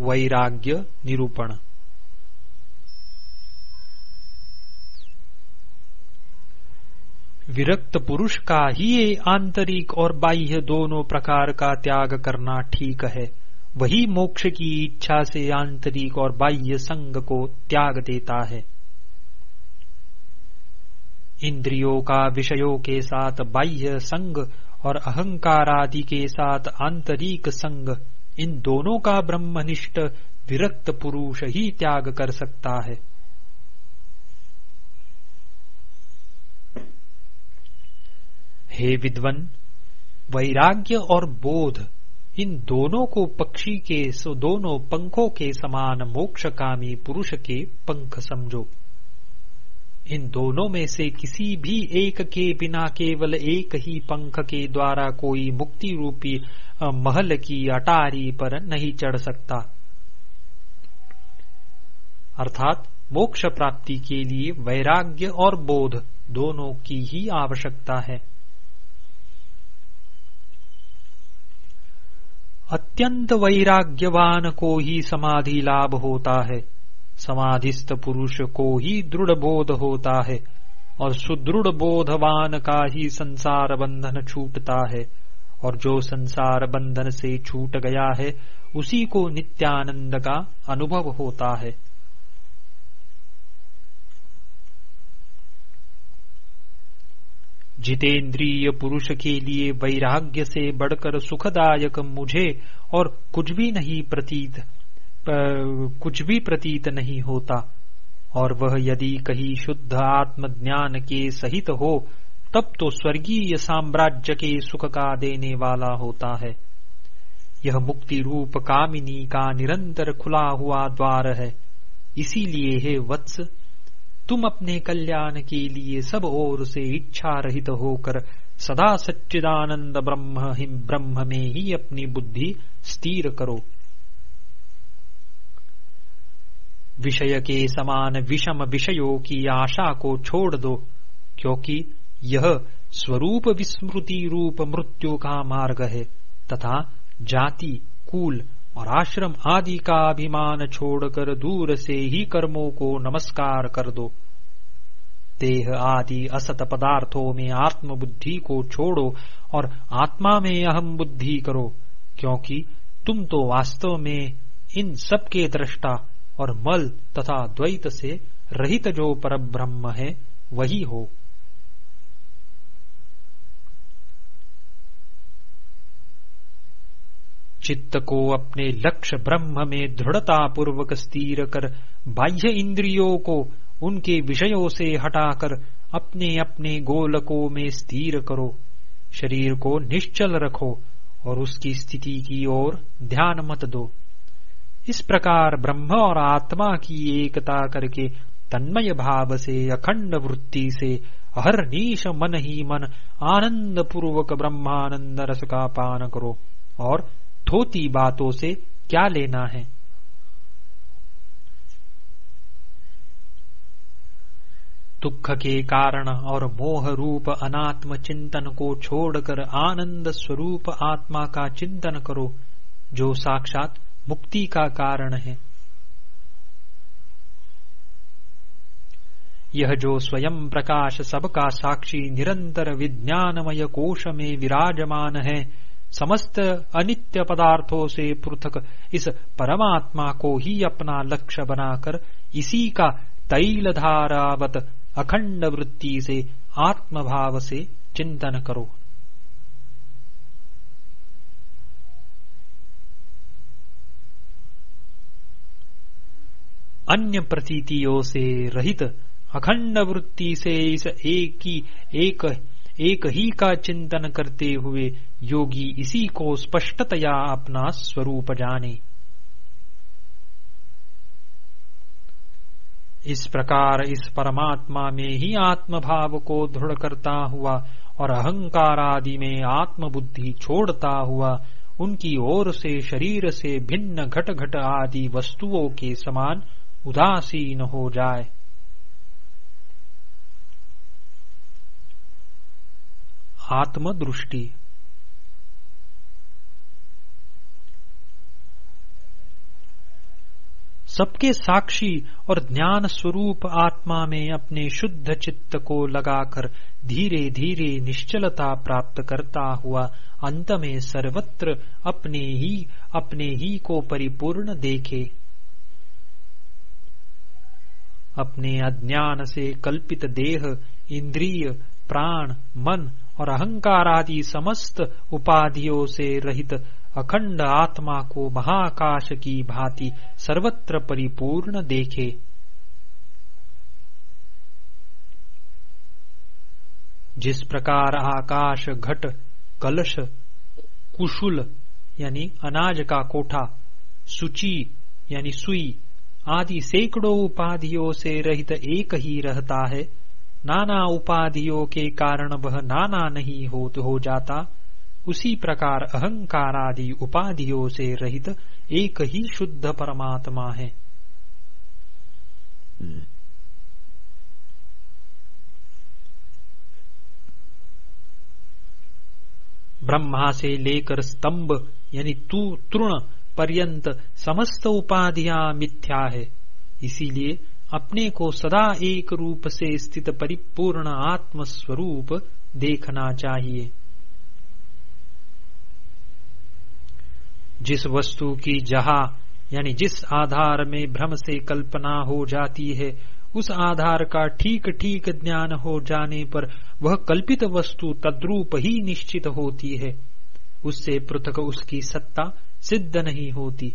वैराग्य निरूपण। विरक्त पुरुष का ही आंतरिक और बाह्य दोनों प्रकार का त्याग करना ठीक है। वही मोक्ष की इच्छा से आंतरिक और बाह्य संग को त्याग देता है। इंद्रियों का विषयों के साथ बाह्य संग और अहंकार आदि के साथ आंतरिक संग, इन दोनों का ब्रह्मनिष्ठ विरक्त पुरुष ही त्याग कर सकता है। हे विद्वन, वैराग्य और बोध इन दोनों को पक्षी के दोनों पंखों के समान मोक्षकामी पुरुष के पंख समझो। इन दोनों में से किसी भी एक के बिना केवल एक ही पंख के द्वारा कोई मुक्ति रूपी महल की अटारी पर नहीं चढ़ सकता। अर्थात मोक्ष प्राप्ति के लिए वैराग्य और बोध दोनों की ही आवश्यकता है। अत्यंत वैराग्यवान को ही। समाधि लाभ होता है समाधिस्थ पुरुष को ही दृढ़ बोध होता है और सुदृढ़ बोधवान का ही। संसार बंधन छूटता है और जो संसार बंधन से छूट गया है, उसी को नित्यानंद का अनुभव होता है। जितेंद्रिय पुरुष के लिए वैराग्य से बढ़कर सुखदायक मुझे और कुछ भी नहीं प्रतीत कुछ भी प्रतीत नहीं होता। और वह यदि कहीं शुद्ध आत्मज्ञान के सहित हो, तब तो स्वर्गीय साम्राज्य के सुख का देने वाला होता है। यह मुक्ति रूप कामिनी का निरंतर खुला हुआ द्वार है। इसीलिए हे वत्स तुम अपने कल्याण के लिए सब ओर से इच्छा रहित होकर सदा सच्चिदानंद ब्रह्म ही ब्रह्म में ही अपनी बुद्धि स्थिर करो। विषय के समान विषम विषयों की आशा को छोड़ दो, क्योंकि यह स्वरूप विस्मृति रूप मृत्यु का मार्ग है, तथा जाति, कुल और आश्रम आदि का अभिमान छोड़कर दूर से ही कर्मों को नमस्कार कर दो। देह आदि असत पदार्थों में आत्म बुद्धि को छोड़ो और आत्मा में अहम बुद्धि करो, क्योंकि तुम तो वास्तव में इन सब के दृष्टा और मल तथा द्वैत से रहित जो पर ब्रह्म है, वही हो। चित्त को अपने लक्ष्य ब्रह्म में दृढ़ता पूर्वक स्थिर कर, बाह्य इंद्रियों को उनके विषयों से हटाकर अपने अपने गोलकों में स्थिर करो। शरीर को निश्चल रखो और उसकी स्थिति की ओर ध्यान मत दो। इस प्रकार ब्रह्म और आत्मा की एकता करके तन्मय भाव से, अखंड वृत्ति से हर नीश मन ही मन आनंद पूर्वक ब्रह्मानंद रस का पान करो और धोती बातों से क्या लेना है? दुख के कारण और मोह रूप अनात्म चिंतन को छोड़कर आनंद स्वरूप आत्मा का चिंतन करो, जो साक्षात मुक्ति का कारण है। यह जो स्वयं प्रकाश सबका साक्षी निरंतर विज्ञानमय कोश में विराजमान है समस्त अनित्य पदार्थों से पृथक। इस परमात्मा को ही अपना लक्ष्य बनाकर इसी का तैल धारावत अखंड वृत्ति से, आत्मभाव से चिंतन करो। अन्य प्रतीतियों से रहित अखंड वृत्ति से इस एक की एक एक ही का चिंतन करते हुए योगी इसी को स्पष्टतया अपना स्वरूप जाने। इस प्रकार इस परमात्मा में ही आत्मभाव को दृढ़ करता हुआ और अहंकार आदि में आत्म बुद्धि छोड़ता हुआ, उनकी ओर से शरीर से भिन्न घट घट आदि वस्तुओं के समान उदासीन हो जाए। आत्मदृष्टि। सबके साक्षी और ज्ञान स्वरूप आत्मा में अपने शुद्ध चित्त को लगाकर धीरे धीरे निश्चलता प्राप्त करता हुआ अंत में सर्वत्र अपने ही अपने ही को परिपूर्ण देखे। अपने अज्ञान से कल्पित देह, इंद्रिय, प्राण, मन और अहंकार आदि समस्त उपाधियों से रहित अखंड आत्मा को महाकाश की भांति सर्वत्र परिपूर्ण देखे। जिस प्रकार आकाश घट, कलश, कुशुल, यानी अनाज का कोठा, सुची, यानी सुई, आदि सैकड़ों उपाधियों से रहित एक ही रहता है नाना उपाधियों के कारण वह नाना नहीं हो, हो जाता। उसी प्रकार अहंकार आदि उपाधियों से रहित एक ही शुद्ध परमात्मा है। ब्रह्मा से लेकर स्तंभ यानी तू तृण पर्यंत समस्त उपाधियाँ मिथ्या है। इसीलिए अपने को सदा एक रूप से स्थित परिपूर्ण आत्म स्वरूप देखना चाहिए। जिस वस्तु की जहा, यानी जिस आधार में भ्रम से कल्पना हो जाती है, उस आधार का ठीक ठीक ज्ञान हो जाने पर वह कल्पित वस्तु तद्रूप ही निश्चित होती है। उससे पृथक उसकी सत्ता सिद्ध नहीं होती।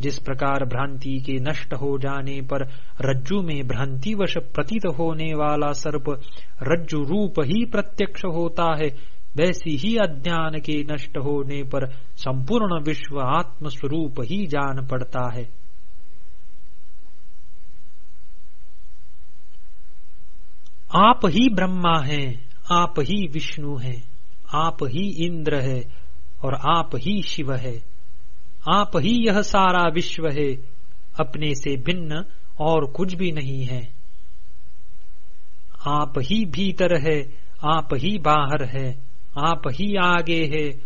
जिस प्रकार भ्रांति के नष्ट हो जाने पर रज्जु में भ्रांतिवश प्रतीत होने वाला सर्प रज्जु रूप ही प्रत्यक्ष होता है, वैसी ही अज्ञान के नष्ट होने पर संपूर्ण विश्व आत्म स्वरूप ही जान पड़ता है। आप ही ब्रह्मा हैं, आप ही विष्णु हैं, आप ही इंद्र है और आप ही शिव है। आप ही यह सारा विश्व है। अपने से भिन्न और कुछ भी नहीं है। आप ही भीतर है, आप ही बाहर है, आप ही आगे है,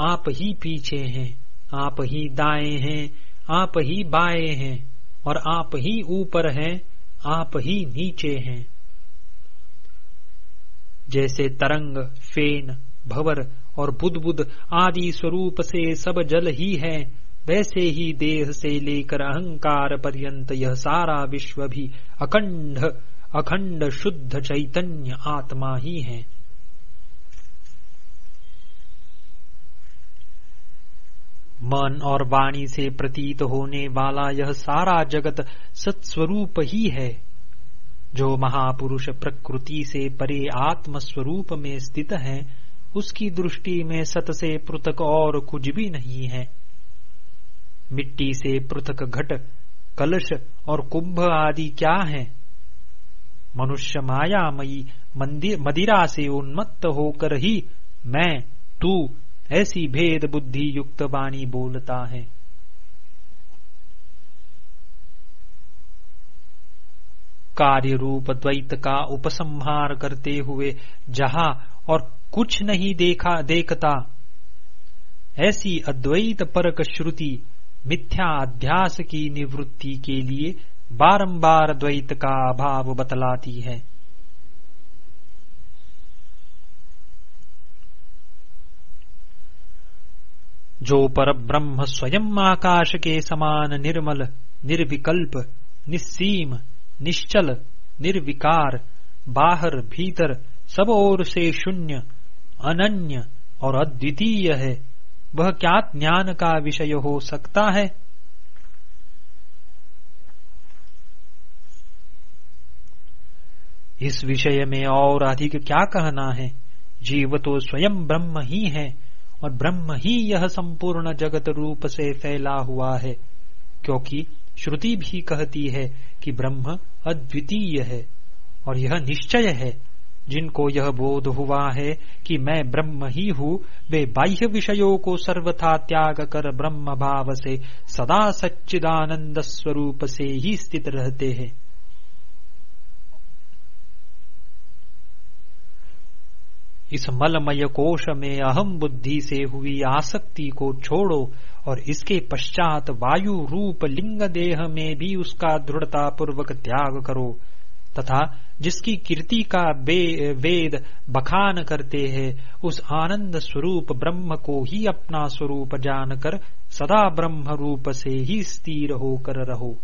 आप ही पीछे हैं, आप ही दाएँ हैं, आप ही बाएँ हैं, और आप ही ऊपर हैं, आप ही नीचे हैं। जैसे तरंग, फेन, भवर और बुद्ध आदि स्वरूप से सब जल ही है वैसे ही देह से लेकर अहंकार पर्यंत यह सारा विश्व भी अखंड अखंड शुद्ध चैतन्य आत्मा ही है। मन और वाणी से प्रतीत होने वाला यह सारा जगत सत्स्वरूप ही है, जो महापुरुष प्रकृति से परे आत्म स्वरूप में स्थित है, उसकी दृष्टि में सत से पृथक और कुछ भी नहीं है। मिट्टी से पृथक घट, कलश और कुंभ आदि क्या है? मनुष्य मायामयी मदिरा से उन्मत्त होकर ही मैं, तू, ऐसी भेद बुद्धि युक्त वाणी बोलता है। कार्य रूप द्वैत का उपसंहार करते हुए जहा और कुछ नहीं देखा, देखता, ऐसी अद्वैत परक श्रुति मिथ्या अध्यास की निवृत्ति के लिए बारंबार द्वैत का अभाव बतलाती है। जो पर ब्रह्म स्वयं आकाश के समान निर्मल, निर्विकल्प, निस्सीम, निश्चल, निर्विकार, बाहर भीतर सब ओर से शून्य, अनन्य और अद्वितीय है वह क्या ज्ञान का विषय हो सकता है? इस विषय में और अधिक क्या कहना है? जीव तो स्वयं ब्रह्म ही है, और ब्रह्म ही यह संपूर्ण जगत रूप से फैला हुआ है, क्योंकि श्रुति भी कहती है कि ब्रह्म अद्वितीय है, और यह निश्चय है जिनको यह बोध हुआ है कि मैं ब्रह्म ही हूँ, वे बाह्य विषयों को सर्वथा त्याग कर ब्रह्म भाव से सदा सच्चिदानंद स्वरूप से ही स्थित रहते हैं। इस मलमय कोश में अहम बुद्धि से हुई आसक्ति को छोड़ो और इसके पश्चात वायु रूप लिंग देह में भी उसका दृढ़ता पूर्वक त्याग करो। तथा जिसकी कीर्ति का वेद बखान करते हैं, उस आनंद स्वरूप ब्रह्म को ही अपना स्वरूप जानकर सदा ब्रह्म रूप से ही स्थिर होकर रहो।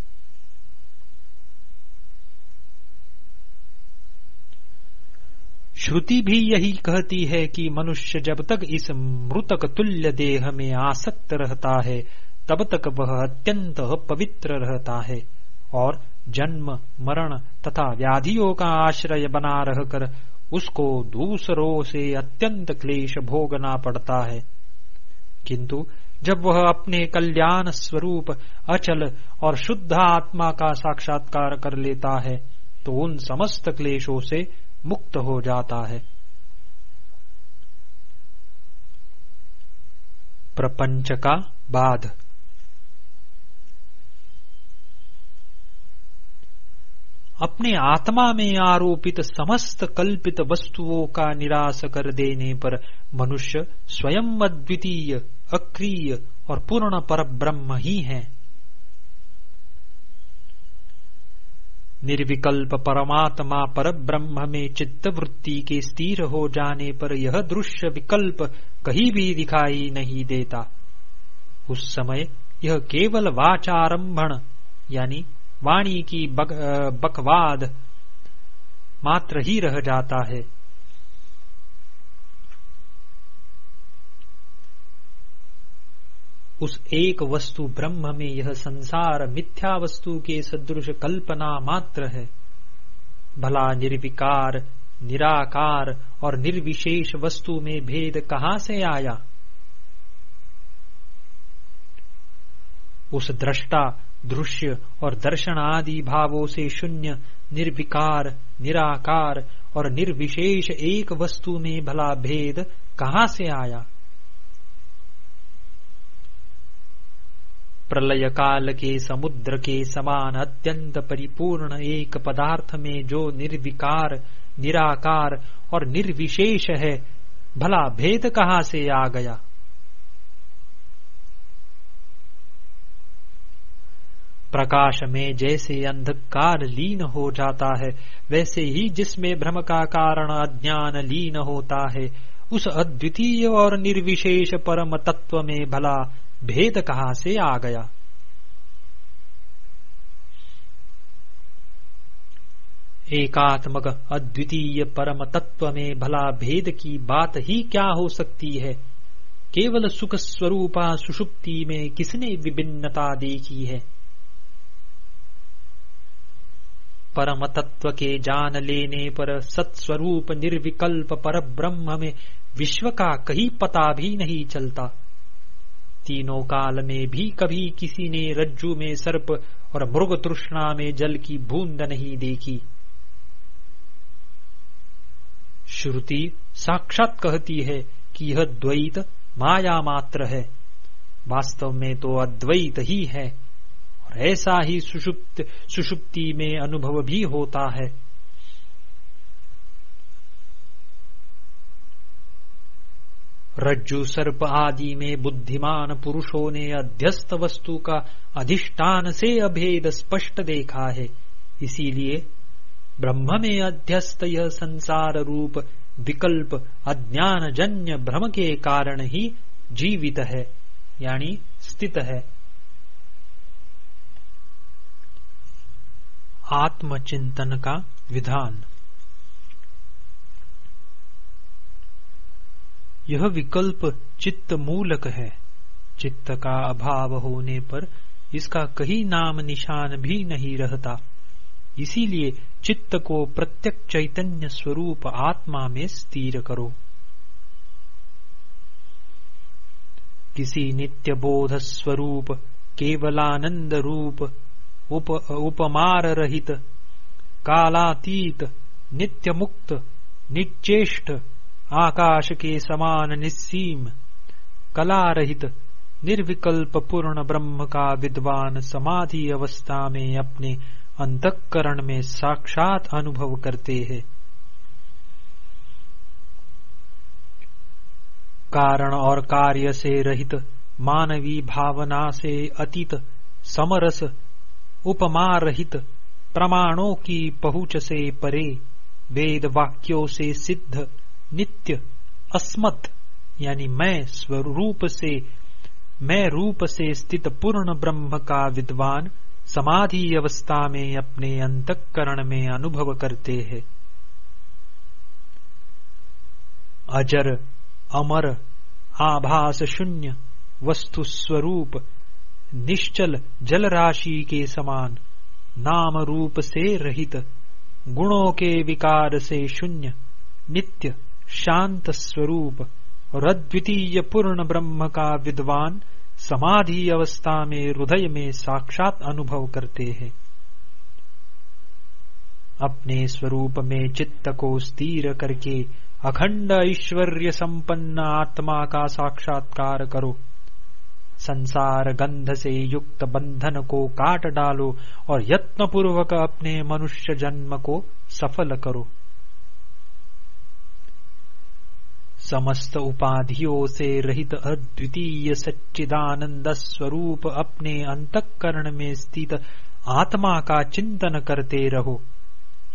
श्रुति भी यही कहती है कि मनुष्य जब तक इस मृतक तुल्य देह में आसक्त रहता है, तब तक वह अत्यंत पवित्र रहता है और जन्म, मरण तथा व्याधियों का आश्रय बना रहकर उसको दूसरों से अत्यंत क्लेश भोगना पड़ता है। किंतु जब वह अपने कल्याण स्वरूप, अचल और शुद्ध आत्मा का साक्षात्कार कर लेता है तो उन समस्त क्लेशों से मुक्त हो जाता है। प्रपंच का बाध। अपने आत्मा में आरोपित समस्त कल्पित वस्तुओं का निराश कर देने पर मनुष्य स्वयं अद्वितीय, अक्रिय और पूर्ण पर ब्रह्म ही है। निर्विकल्प परमात्मा पर ब्रह्म में चित्त वृत्ति के स्थिर हो जाने पर यह दृश्य विकल्प कहीं भी दिखाई नहीं देता। उस समय यह केवल वाचारंभण, यानी वाणी की बक, बकवाद मात्र ही रह जाता है। उस एक वस्तु ब्रह्म में यह संसार मिथ्या वस्तु के सदृश कल्पना मात्र है। भला निर्विकार निराकार और निर्विशेष वस्तु में भेद कहाँ से आया? उस दृष्टा दृश्य और दर्शन आदि भावों से शून्य, निर्विकार, निराकार और निर्विशेष एक वस्तु में भला भेद कहाँ से आया? प्रलय काल के समुद्र के समान अत्यंत परिपूर्ण एक पदार्थ में जो निर्विकार, निराकार और निर्विशेष है, भला भेद कहाँ से आ गया? प्रकाश में जैसे अंधकार लीन हो जाता है, वैसे ही जिसमें भ्रम का कारण अज्ञान लीन होता है, उस अद्वितीय और निर्विशेष परम तत्व में भला भेद कहाँ से आ गया? एकात्मक अद्वितीय परम तत्व में भला भेद की बात ही क्या हो सकती है? केवल सुख स्वरूपा सुषुप्ति में किसने विभिन्नता देखी है? परम तत्व के जान लेने पर सत्स्वरूप निर्विकल्प पर ब्रह्म में विश्व का कहीं पता भी नहीं चलता। तीनों काल में भी कभी किसी ने रज्जु में सर्प और मृग तृष्णा में जल की बूंद नहीं देखी। श्रुति साक्षात कहती है कि यह द्वैत माया मात्र है। वास्तव में तो अद्वैत ही है। ऐसा ही सुषुप्त, सुषुप्ति में अनुभव भी होता है। रज्जु, सर्प आदि में बुद्धिमान पुरुषों ने अध्यस्त वस्तु का अधिष्ठान से अभेद स्पष्ट देखा है। इसीलिए ब्रह्म में अध्यस्त यह संसार रूप विकल्प अज्ञान जन्य भ्रम के कारण ही जीवित है, यानी स्थित है। आत्मचिंतन का विधान। यह विकल्प चित्त मूलक है। चित्त का अभाव होने पर इसका कहीं नाम निशान भी नहीं रहता। इसीलिए चित्त को प्रत्यक चैतन्य स्वरूप आत्मा में स्थिर करो। किसी नित्य बोध स्वरूप केवलानंद रूप उप, उपमार रहित कालातीत नित्य मुक्त निचेष्ट आकाश के समान निस्सीम कला रहित निर्विकल्प पूर्ण ब्रह्म का विद्वान समाधि अवस्था में अपने अंतकरण में साक्षात अनुभव करते हैं। कारण और कार्य से रहित मानवी भावना से अतीत समरस उपमा रहित प्रमाणों की पहुँच से परे, वेद वाक्यों से सिद्ध, नित्य, अस्मत्, यानी मैं स्वरूप से, मैं रूप से स्थित पूर्ण ब्रह्म का विद्वान समाधि अवस्था में अपने अंतकरण में अनुभव करते हैं। अजर, अमर, आभास शून्य, वस्तु स्वरूप निश्चल जल राशि के समान नाम रूप से रहित, गुणों के विकार से शून्य, नित्य, शांत स्वरूप, और अद्वितीय पूर्ण ब्रह्म का विद्वान समाधि अवस्था में हृदय में साक्षात अनुभव करते हैं। अपने स्वरूप में चित्त को स्थिर करके अखंड ऐश्वर्य संपन्न आत्मा का साक्षात्कार करो। संसार गंध से युक्त बंधन को काट डालो और यत्न पूर्वक अपने मनुष्य जन्म को सफल करो समस्त उपाधियों से रहित अद्वितीय सच्चिदानंद स्वरूप अपने अंतकरण में स्थित आत्मा का चिंतन करते रहो।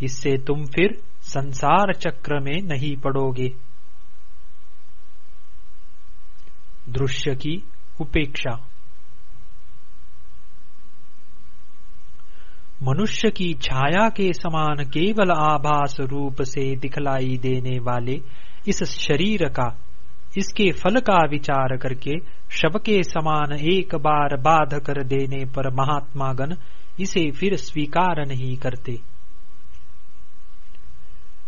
इससे तुम फिर संसार चक्र में नहीं पड़ोगे। दृश्य की उपेक्षा। मनुष्य की छाया के समान केवल आभास रूप से दिखलाई देने वाले इस शरीर का, इसके फल का विचार करके शव के समान एक बार बाध कर देने पर महात्मागण इसे फिर स्वीकार नहीं करते।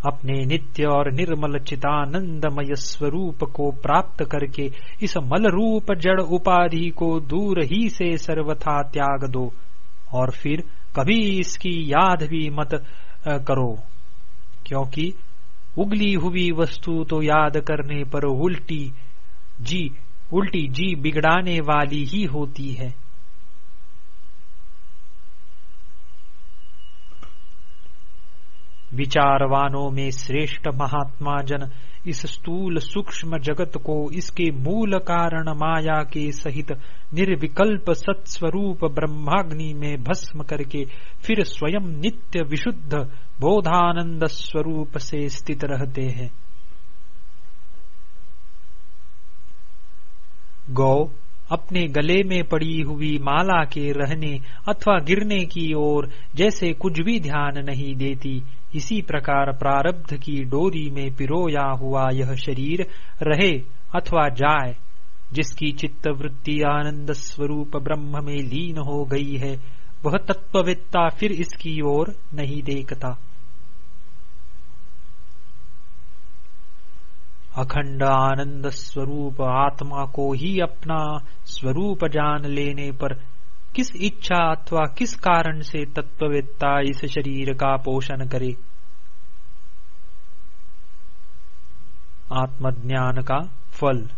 अपने नित्य और निर्मल चितानंदमय स्वरूप को प्राप्त करके इस मल रूप जड़ उपाधि को दूर ही से सर्वथा त्याग दो। और फिर कभी इसकी याद भी मत करो, क्योंकि उगली हुई वस्तु तो याद करने पर उल्टी जी उल्टी जी बिगड़ाने वाली ही होती है। विचारवानों में श्रेष्ठ महात्मा जन, इस स्थूल सूक्ष्म जगत को, इसके मूल कारण माया के सहित निर्विकल्प सत्स्वरूप ब्रह्माग्नि में भस्म करके फिर स्वयं नित्य विशुद्ध बोधानंद स्वरूप से स्थित रहते हैं। गौ, अपने गले में पड़ी हुई माला के रहने अथवा गिरने की ओर जैसे कुछ भी ध्यान नहीं देती इसी प्रकार प्रारब्ध की डोरी में पिरोया हुआ यह शरीर रहे अथवा जाए, जिसकी चित्त वृत्ति आनंद स्वरूप ब्रह्म में लीन हो गई है, वह तत्ववेत्ता फिर इसकी ओर नहीं देखता। अखंड आनंद स्वरूप आत्मा को ही अपना स्वरूप जान लेने पर किस इच्छा अथवा किस कारण से तत्ववेत्ता इस शरीर का पोषण करे? आत्मज्ञान का फल।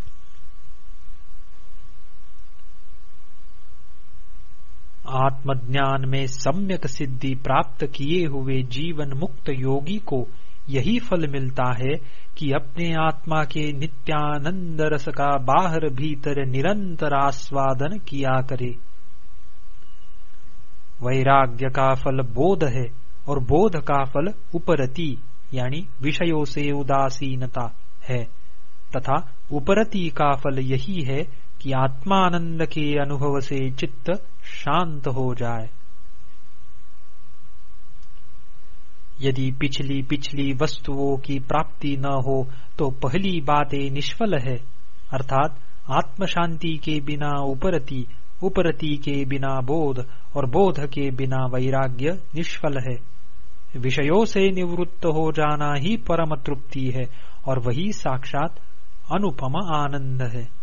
आत्मज्ञान में सम्यक सिद्धि प्राप्त किए हुए जीवन मुक्त योगी को यही फल मिलता है कि अपने आत्मा के नित्यानंद रस का बाहर भीतर निरंतर आस्वादन किया करे। वैराग्य का फल बोध है और बोध का फल उपरति, यानी विषयों से उदासीनता है। तथा उपरति का फल यही है कि आत्मानंद के अनुभव से चित्त शांत हो जाए। यदि पिछली पिछली वस्तुओं की प्राप्ति न हो तो पहली बातें निष्फल है, अर्थात आत्म शांति के बिना उपरति उपरति के बिना बोध और बोध के बिना वैराग्य निष्फल है। विषयों से निवृत्त हो जाना ही परम तृप्ति है और वही साक्षात अनुपम आनंद है।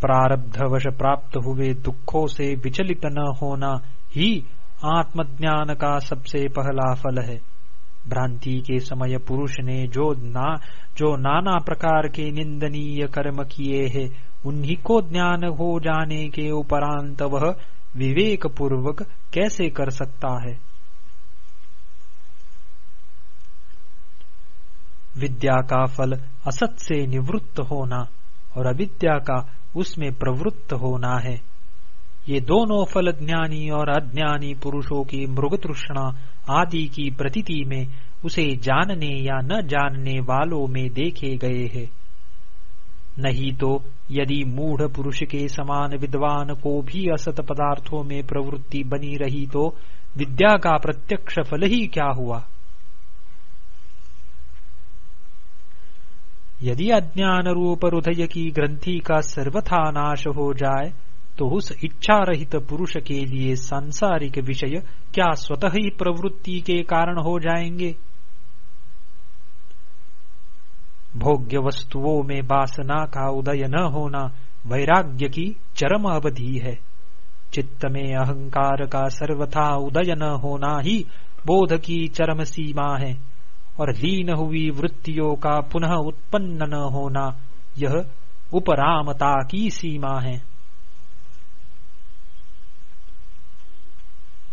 प्रारब्धवश प्राप्त हुए दुखों से विचलित न होना ही आत्मज्ञान का सबसे पहला फल है। भ्रांति के समय पुरुष ने जो ना, जो नाना प्रकार के निंदनीय कर्म किए हैं, उन्हीं को ज्ञान हो जाने के उपरांत वह विवेक पूर्वक कैसे कर सकता है? विद्या का फल असत से निवृत्त होना और अविद्या का उसमें प्रवृत्त होना है। ये दोनों फल ज्ञानी और अज्ञानी पुरुषों की मृग तृष्णा आदि की प्रतीति में उसे जानने या न जानने वालों में देखे गए हैं। नहीं तो यदि मूढ़ पुरुष के समान विद्वान को भी असत पदार्थों में प्रवृत्ति बनी रही तो विद्या का प्रत्यक्ष फल ही क्या हुआ? यदि अज्ञान रूप हृदय की ग्रंथि का सर्वथा नाश हो जाए तो उस इच्छा रहित पुरुष के लिए सांसारिक विषय, क्या स्वतः ही प्रवृत्ति के कारण हो जाएँगे? भोग्य वस्तुओं में वासना का उदय न होना वैराग्य की चरम अवधि है। चित्त में अहंकार का सर्वथा उदय न होना ही बोध की चरम सीमा है, और लीन हुई वृत्तियों का पुनः उत्पन्न न होना, यह उपरामता की सीमा है।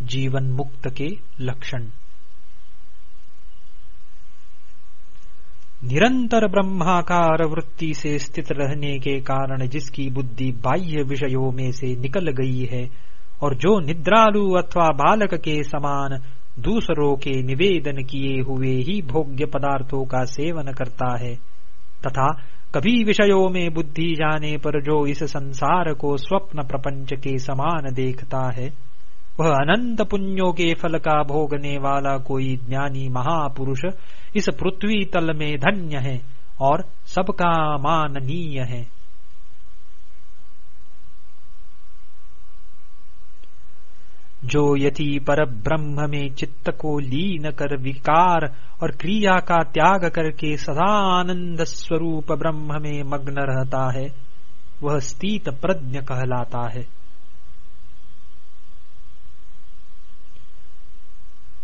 जीवन मुक्त के लक्षण। निरंतर ब्रह्माकार वृत्ति से स्थित रहने के कारण जिसकी बुद्धि बाह्य विषयों में से निकल गई है, और जो निद्रालु अथवा बालक के समान दूसरों के निवेदन किए हुए ही भोग्य पदार्थों का सेवन करता है, तथा कभी विषयों में बुद्धि जाने पर जो इस संसार को स्वप्न प्रपंच के समान देखता है वह अनंत पुण्यों के फल का भोगने वाला कोई ज्ञानी महापुरुष इस पृथ्वी तल में धन्य है और सबका माननीय है। जो यति पर ब्रह्म में चित्त को लीन कर विकार और क्रिया का त्याग करके सदा आनंद स्वरूप ब्रह्म में मग्न रहता है, वह स्थित प्रज्ञ कहलाता है।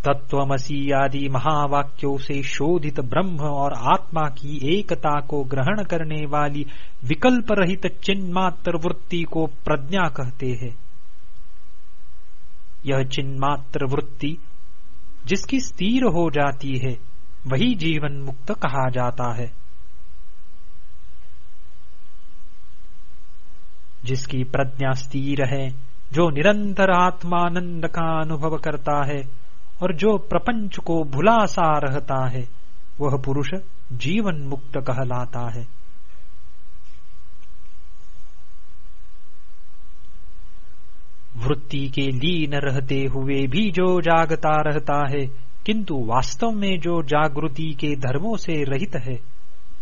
तत्वमसी आदि महावाक्यों से शोधित ब्रह्म और आत्मा की एकता को ग्रहण करने वाली विकल्प रहित चिन्मात्र वृत्ति को प्रज्ञा कहते हैं। यह चिन्मात्र वृत्ति जिसकी स्थिर हो जाती है, वही जीवन मुक्त कहा जाता है। जिसकी प्रज्ञा स्थिर है, जो निरंतर आत्मानंद का अनुभव करता है और जो प्रपंच को भुला सा रहता है, वह पुरुष जीवन मुक्त कहलाता है। वृत्ति के लीन रहते हुए भी जो जागता रहता है, किंतु वास्तव में जो जागृति के धर्मों से रहित है,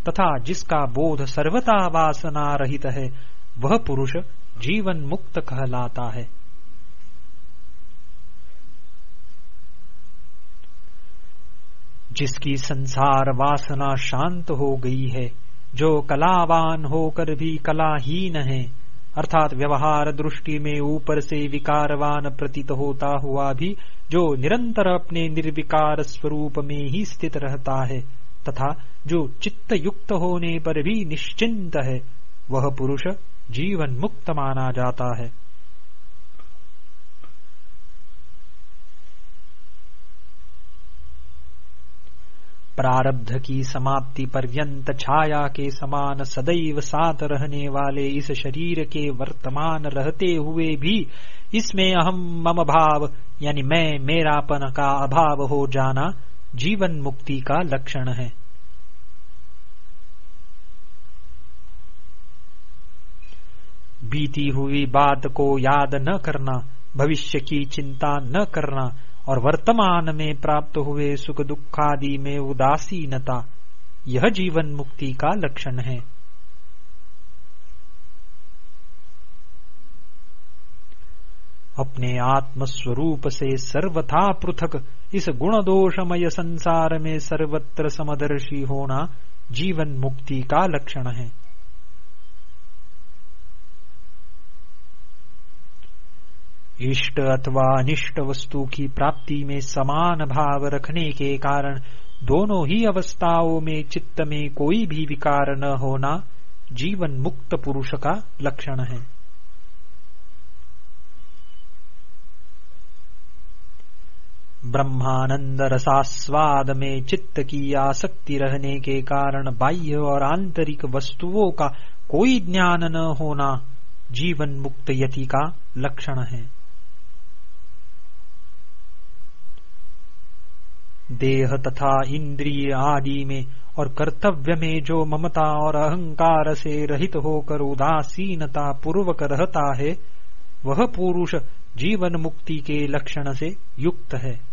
तथा जिसका बोध सर्वता वासना रहित है, वह पुरुष जीवन मुक्त कहलाता है। जिसकी संसार वासना शांत हो गई है, जो कलावान होकर भी कलाहीन है, अर्थात व्यवहार दृष्टि में ऊपर से विकारवान प्रतीत होता हुआ भी, जो निरंतर अपने निर्विकार स्वरूप में ही स्थित रहता है, तथा जो चित्त युक्त होने पर भी निश्चिंत है, वह पुरुष जीवन मुक्त माना जाता है। प्रारब्ध की समाप्ति पर्यंत छाया के समान सदैव साथ रहने वाले इस शरीर के वर्तमान रहते हुए भी इसमें अहम मम भाव, यानी मैं, मेरापन का अभाव हो जाना जीवन मुक्ति का लक्षण है। बीती हुई बात को याद न करना, भविष्य की चिंता न करना और वर्तमान में प्राप्त हुए सुख दुखादि में उदासीनता, यह जीवन मुक्ति का लक्षण है। अपने आत्म स्वरूप से सर्वथा पृथक इस गुण दोषमय संसार में सर्वत्र समदर्शी होना जीवन मुक्ति का लक्षण है। इष्ट अथवा अनिष्ट वस्तु की प्राप्ति में समान भाव रखने के कारण दोनों ही अवस्थाओं में चित्त में कोई भी विकार न होना जीवन मुक्त पुरुष का लक्षण है। ब्रह्मानंद रसास्वाद में चित्त की आसक्ति रहने के कारण बाह्य और आंतरिक वस्तुओं का कोई ज्ञान न होना जीवन मुक्त यति का लक्षण है। देह तथा इंद्रिय आदि में और कर्तव्य में जो ममता और अहंकार से रहित होकर उदासीनता पूर्वक रहता है, वह पुरुष जीवन मुक्ति के लक्षण से युक्त है।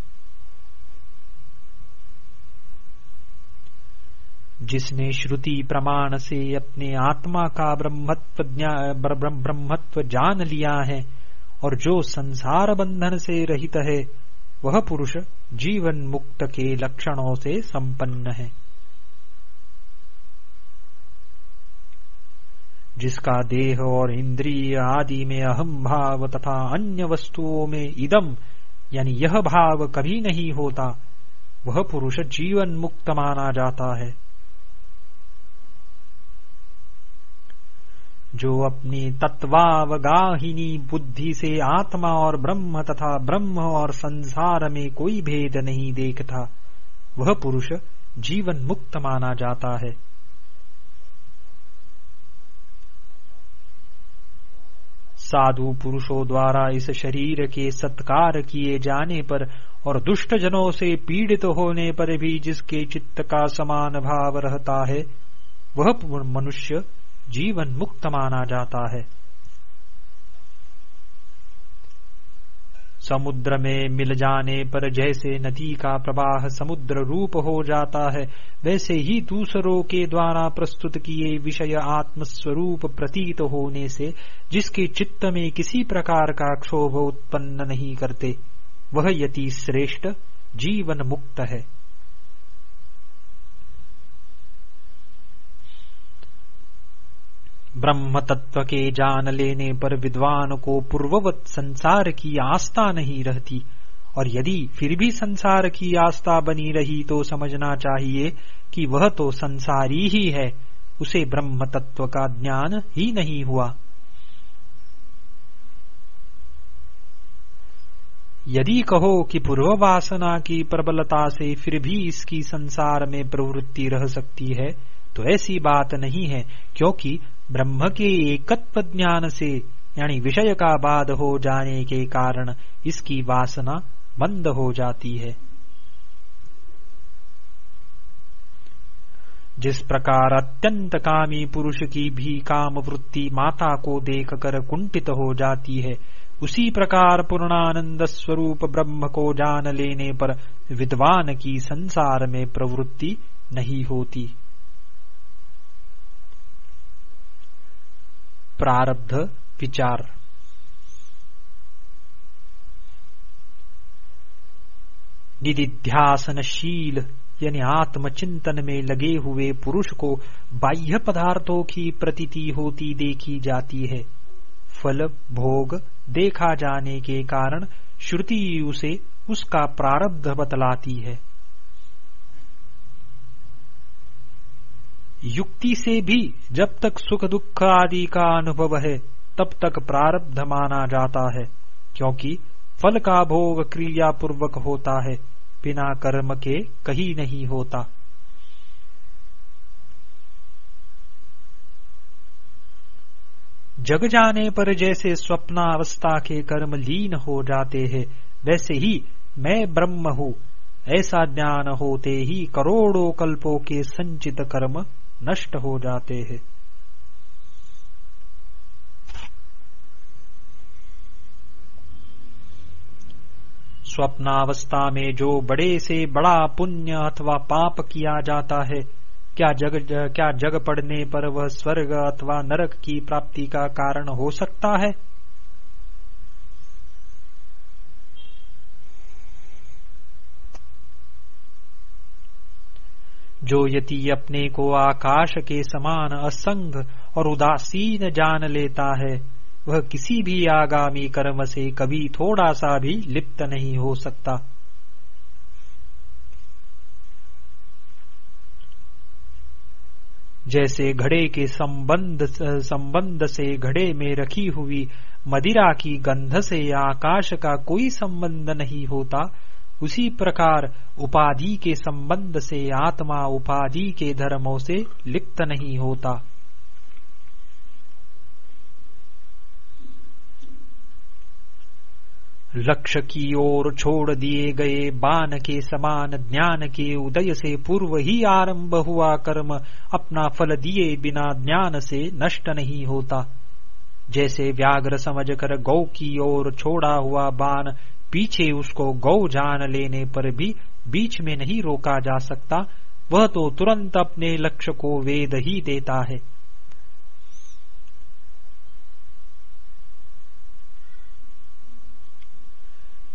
जिसने श्रुति प्रमाण से अपने आत्मा का ब्रह्मत्व ब्रह्मत्व जान लिया है और जो संसार बंधन से रहित है, वह पुरुष जीवन मुक्त के लक्षणों से संपन्न है। जिसका देह और इंद्रिय आदि में अहम भाव तथा अन्य वस्तुओं में इदम, यानी यह भाव कभी नहीं होता, वह पुरुष जीवन मुक्त माना जाता है। जो अपनी तत्वावगाहिनी बुद्धि से आत्मा और ब्रह्म तथा ब्रह्म और संसार में कोई भेद नहीं देखता, वह पुरुष जीवन मुक्त माना जाता है। साधु पुरुषों द्वारा इस शरीर के सत्कार किए जाने पर और दुष्ट जनों से पीड़ित होने पर भी जिसके चित्त का समान भाव रहता है, वह मनुष्य जीवन मुक्त माना जाता है। समुद्र में मिल जाने पर जैसे नदी का प्रवाह समुद्र रूप हो जाता है, वैसे ही दूसरों के द्वारा प्रस्तुत किए विषय आत्मस्वरूप प्रतीत होने से जिसके चित्त में किसी प्रकार का क्षोभ उत्पन्न नहीं करते, वह यति श्रेष्ठ जीवन मुक्त है। ब्रह्म तत्व के जान लेने पर विद्वान को पूर्ववत संसार की आस्था नहीं रहती। और यदि फिर भी संसार की आस्था बनी रही तो समझना चाहिए कि वह तो संसारी ही है, उसे ब्रह्म तत्व का ज्ञान ही नहीं हुआ। यदि कहो कि पूर्व वासना की प्रबलता से फिर भी इसकी संसार में प्रवृत्ति रह सकती है तो ऐसी बात नहीं है, क्योंकि ब्रह्म के एकत्व ज्ञान से यानी विषय का बाद हो जाने के कारण इसकी वासना बंद हो जाती है। जिस प्रकार अत्यंत कामी पुरुष की भी काम वृत्ति माता को देखकर कुंठित हो जाती है, उसी प्रकार पूर्णानंद स्वरूप ब्रह्म को जान लेने पर विद्वान की संसार में प्रवृत्ति नहीं होती। प्रारब्ध विचार। निधिध्यासनशील, यानी आत्मचिंतन में लगे हुए पुरुष को बाह्य पदार्थों की प्रतीति होती देखी जाती है। फल, भोग देखा जाने के कारण श्रुति उसे उसका प्रारब्ध बतलाती है। युक्ति से भी जब तक सुख दुख आदि का अनुभव है, तब तक प्रारब्ध माना जाता है, क्योंकि फल का भोग क्रिया पूर्वक होता है, बिना कर्म के कहीं नहीं होता। जग जाने पर जैसे स्वप्नावस्था के कर्म लीन हो जाते हैं, वैसे ही मैं ब्रह्म हूँ। ऐसा ज्ञान होते ही करोड़ों कल्पों के संचित कर्म नष्ट हो जाते हैं। स्वप्नावस्था में जो बड़े से बड़ा पुण्य अथवा पाप किया जाता है, क्या जग क्या जग पड़ने पर वह स्वर्ग अथवा नरक की प्राप्ति का कारण हो सकता है? जो यति अपने को आकाश के समान असंग और उदासीन जान लेता है, वह किसी भी आगामी कर्म से कभी थोड़ा सा भी लिप्त नहीं हो सकता। जैसे घड़े के संबंध संबंध से घड़े में रखी हुई मदिरा की गंध से आकाश का कोई संबंध नहीं होता उसी प्रकार उपाधि के संबंध से आत्मा उपाधि के धर्मों से लिप्त नहीं होता। लक्ष्य की ओर छोड़ दिए गए बाण के समान ज्ञान के उदय से पूर्व ही आरंभ हुआ कर्म, अपना फल दिए बिना ज्ञान से नष्ट नहीं होता। जैसे व्याघ्र समझकर गौ की ओर छोड़ा हुआ बाण पीछे उसको गौ जान लेने पर भी बीच में नहीं रोका जा सकता, वह तो तुरंत अपने लक्ष्य को वेद ही देता है।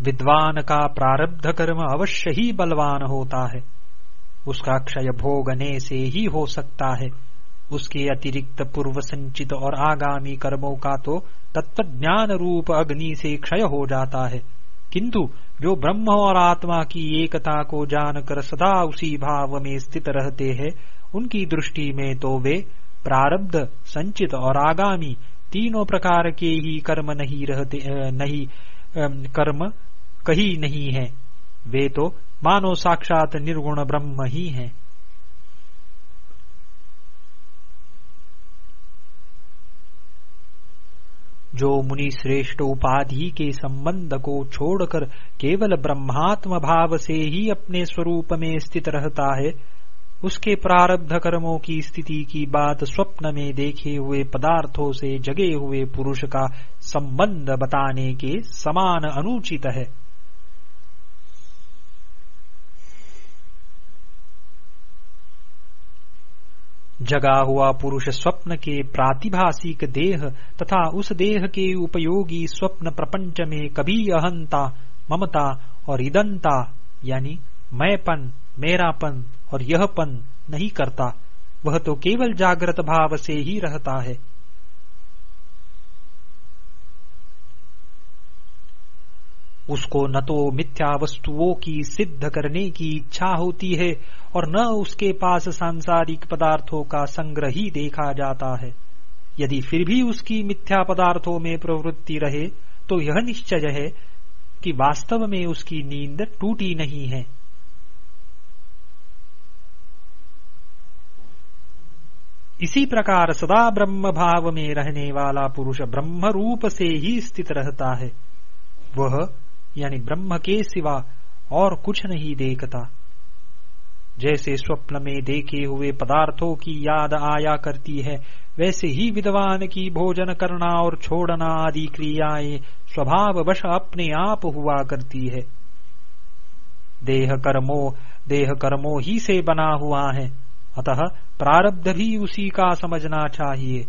विद्वान का प्रारब्ध कर्म अवश्य ही बलवान होता है। उसका क्षय भोगने से ही हो सकता है। उसके अतिरिक्त पूर्व संचित और आगामी कर्मों का तो तत्व ज्ञान रूप अग्नि से क्षय हो जाता है। किंतु जो ब्रह्म और आत्मा की एकता को जानकर सदा उसी भाव में स्थित रहते हैं, उनकी दृष्टि में तो वे प्रारब्ध, संचित और आगामी तीनों प्रकार के ही कर्म नहीं रहते नहीं कर्म कही नहीं है। वे तो मानो साक्षात निर्गुण ब्रह्म ही है। जो मुनि श्रेष्ठ उपाधि के संबंध को छोड़कर केवल ब्रह्मात्म भाव से ही अपने स्वरूप में स्थित रहता है, उसके प्रारब्ध कर्मों की स्थिति की बात स्वप्न में देखे हुए पदार्थों से जगे हुए पुरुष का संबंध बताने के समान अनुचित है। जगा हुआ पुरुष स्वप्न के प्रातिभाषिक देह तथा उस देह के उपयोगी स्वप्न प्रपंच में कभी अहंता, ममता और इदंता, यानी मैंपन, मेरापन और यहपन नहीं करता। वह तो केवल जागृत भाव से ही रहता है। उसको न तो मिथ्या वस्तुओं की सिद्ध करने की इच्छा होती है और न उसके पास सांसारिक पदार्थों का संग्रह ही देखा जाता है। यदि फिर भी उसकी मिथ्या पदार्थों में प्रवृत्ति रहे तो यह निश्चय है कि वास्तव में उसकी नींद टूटी नहीं है। इसी प्रकार सदा ब्रह्म भाव में रहने वाला पुरुष ब्रह्म रूप से ही स्थित रहता है। वह यानी ब्रह्म के सिवा और कुछ नहीं देखता। जैसे स्वप्न में देखे हुए पदार्थों की याद आया करती है, वैसे ही विद्वान की भोजन करना और छोड़ना आदि क्रियाएँ स्वभाव वश अपने आप हुआ करती है। देह कर्मो देह कर्मो ही से बना हुआ है। अतः प्रारब्ध भी उसी का समझना चाहिए।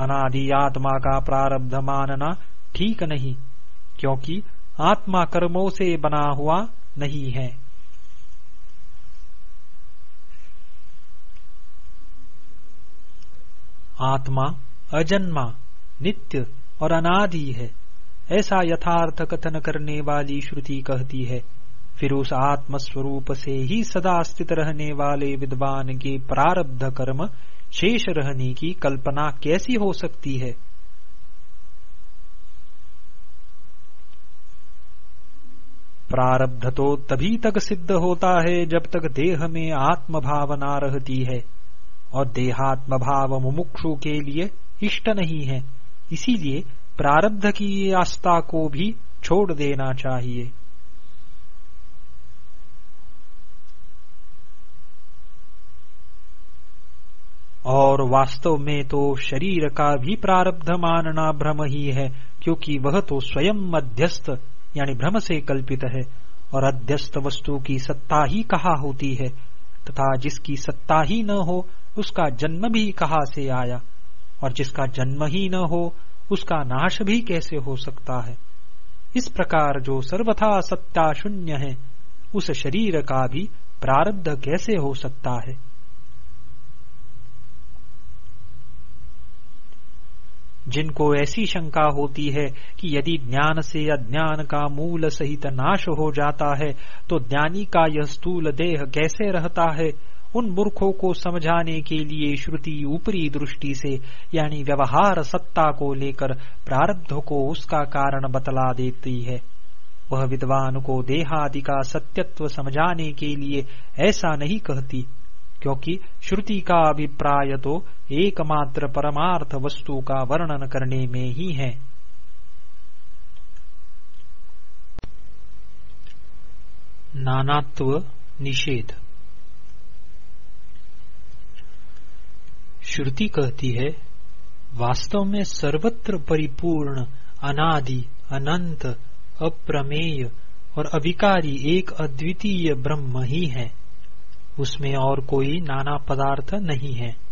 अनादि आत्मा का प्रारब्ध मानना ठीक नहीं, क्योंकि आत्मा कर्मों से बना हुआ नहीं है। आत्मा अजन्मा, नित्य और अनादि है। ऐसा यथार्थ कथन करने वाली श्रुति कहती है। फिर उस आत्म स्वरूप से ही सदा स्थित रहने वाले विद्वान के प्रारब्ध कर्म शेष रहने की कल्पना कैसी हो सकती है? प्रारब्ध तो तभी तक सिद्ध होता है जब तक देह में आत्म भावना रहती है। और देहात्म भाव मुमुक्षु के लिए इष्ट नहीं है। इसीलिए प्रारब्ध की आस्था को भी छोड़ देना चाहिए। और वास्तव में तो शरीर का भी प्रारब्ध मानना भ्रम ही है, क्योंकि वह तो स्वयं मध्यस्थ यानी भ्रम से कल्पित है, और अध्यस्त वस्तु की सत्ता ही कहा होती है, तथा जिसकी सत्ता ही न हो, उसका जन्म भी कहा से आया, और जिसका जन्म ही न हो, उसका नाश भी कैसे हो सकता है? इस प्रकार जो सर्वथा सत्ता शून्य है, उस शरीर का भी प्रारब्ध कैसे हो सकता है? जिनको ऐसी शंका होती है कि यदि ज्ञान से अज्ञान का मूल सहित नाश हो जाता है तो ज्ञानी का यह स्थूल देह कैसे रहता है? उन मूर्खों को समझाने के लिए श्रुति ऊपरी दृष्टि से, यानी व्यवहार सत्ता को लेकर प्रारब्ध को उसका कारण बतला देती है। वह विद्वान को देहादि का सत्यत्व समझाने के लिए ऐसा नहीं कहती, क्योंकि श्रुति का अभिप्राय तो एकमात्र परमार्थ वस्तु का वर्णन करने में ही है। नानात्व निषेध। श्रुति कहती है, वास्तव में सर्वत्र परिपूर्ण, अनादि, अनंत, अप्रमेय और अविकारी एक अद्वितीय ब्रह्म ही है। उसमें और कोई नाना पदार्थ नहीं है।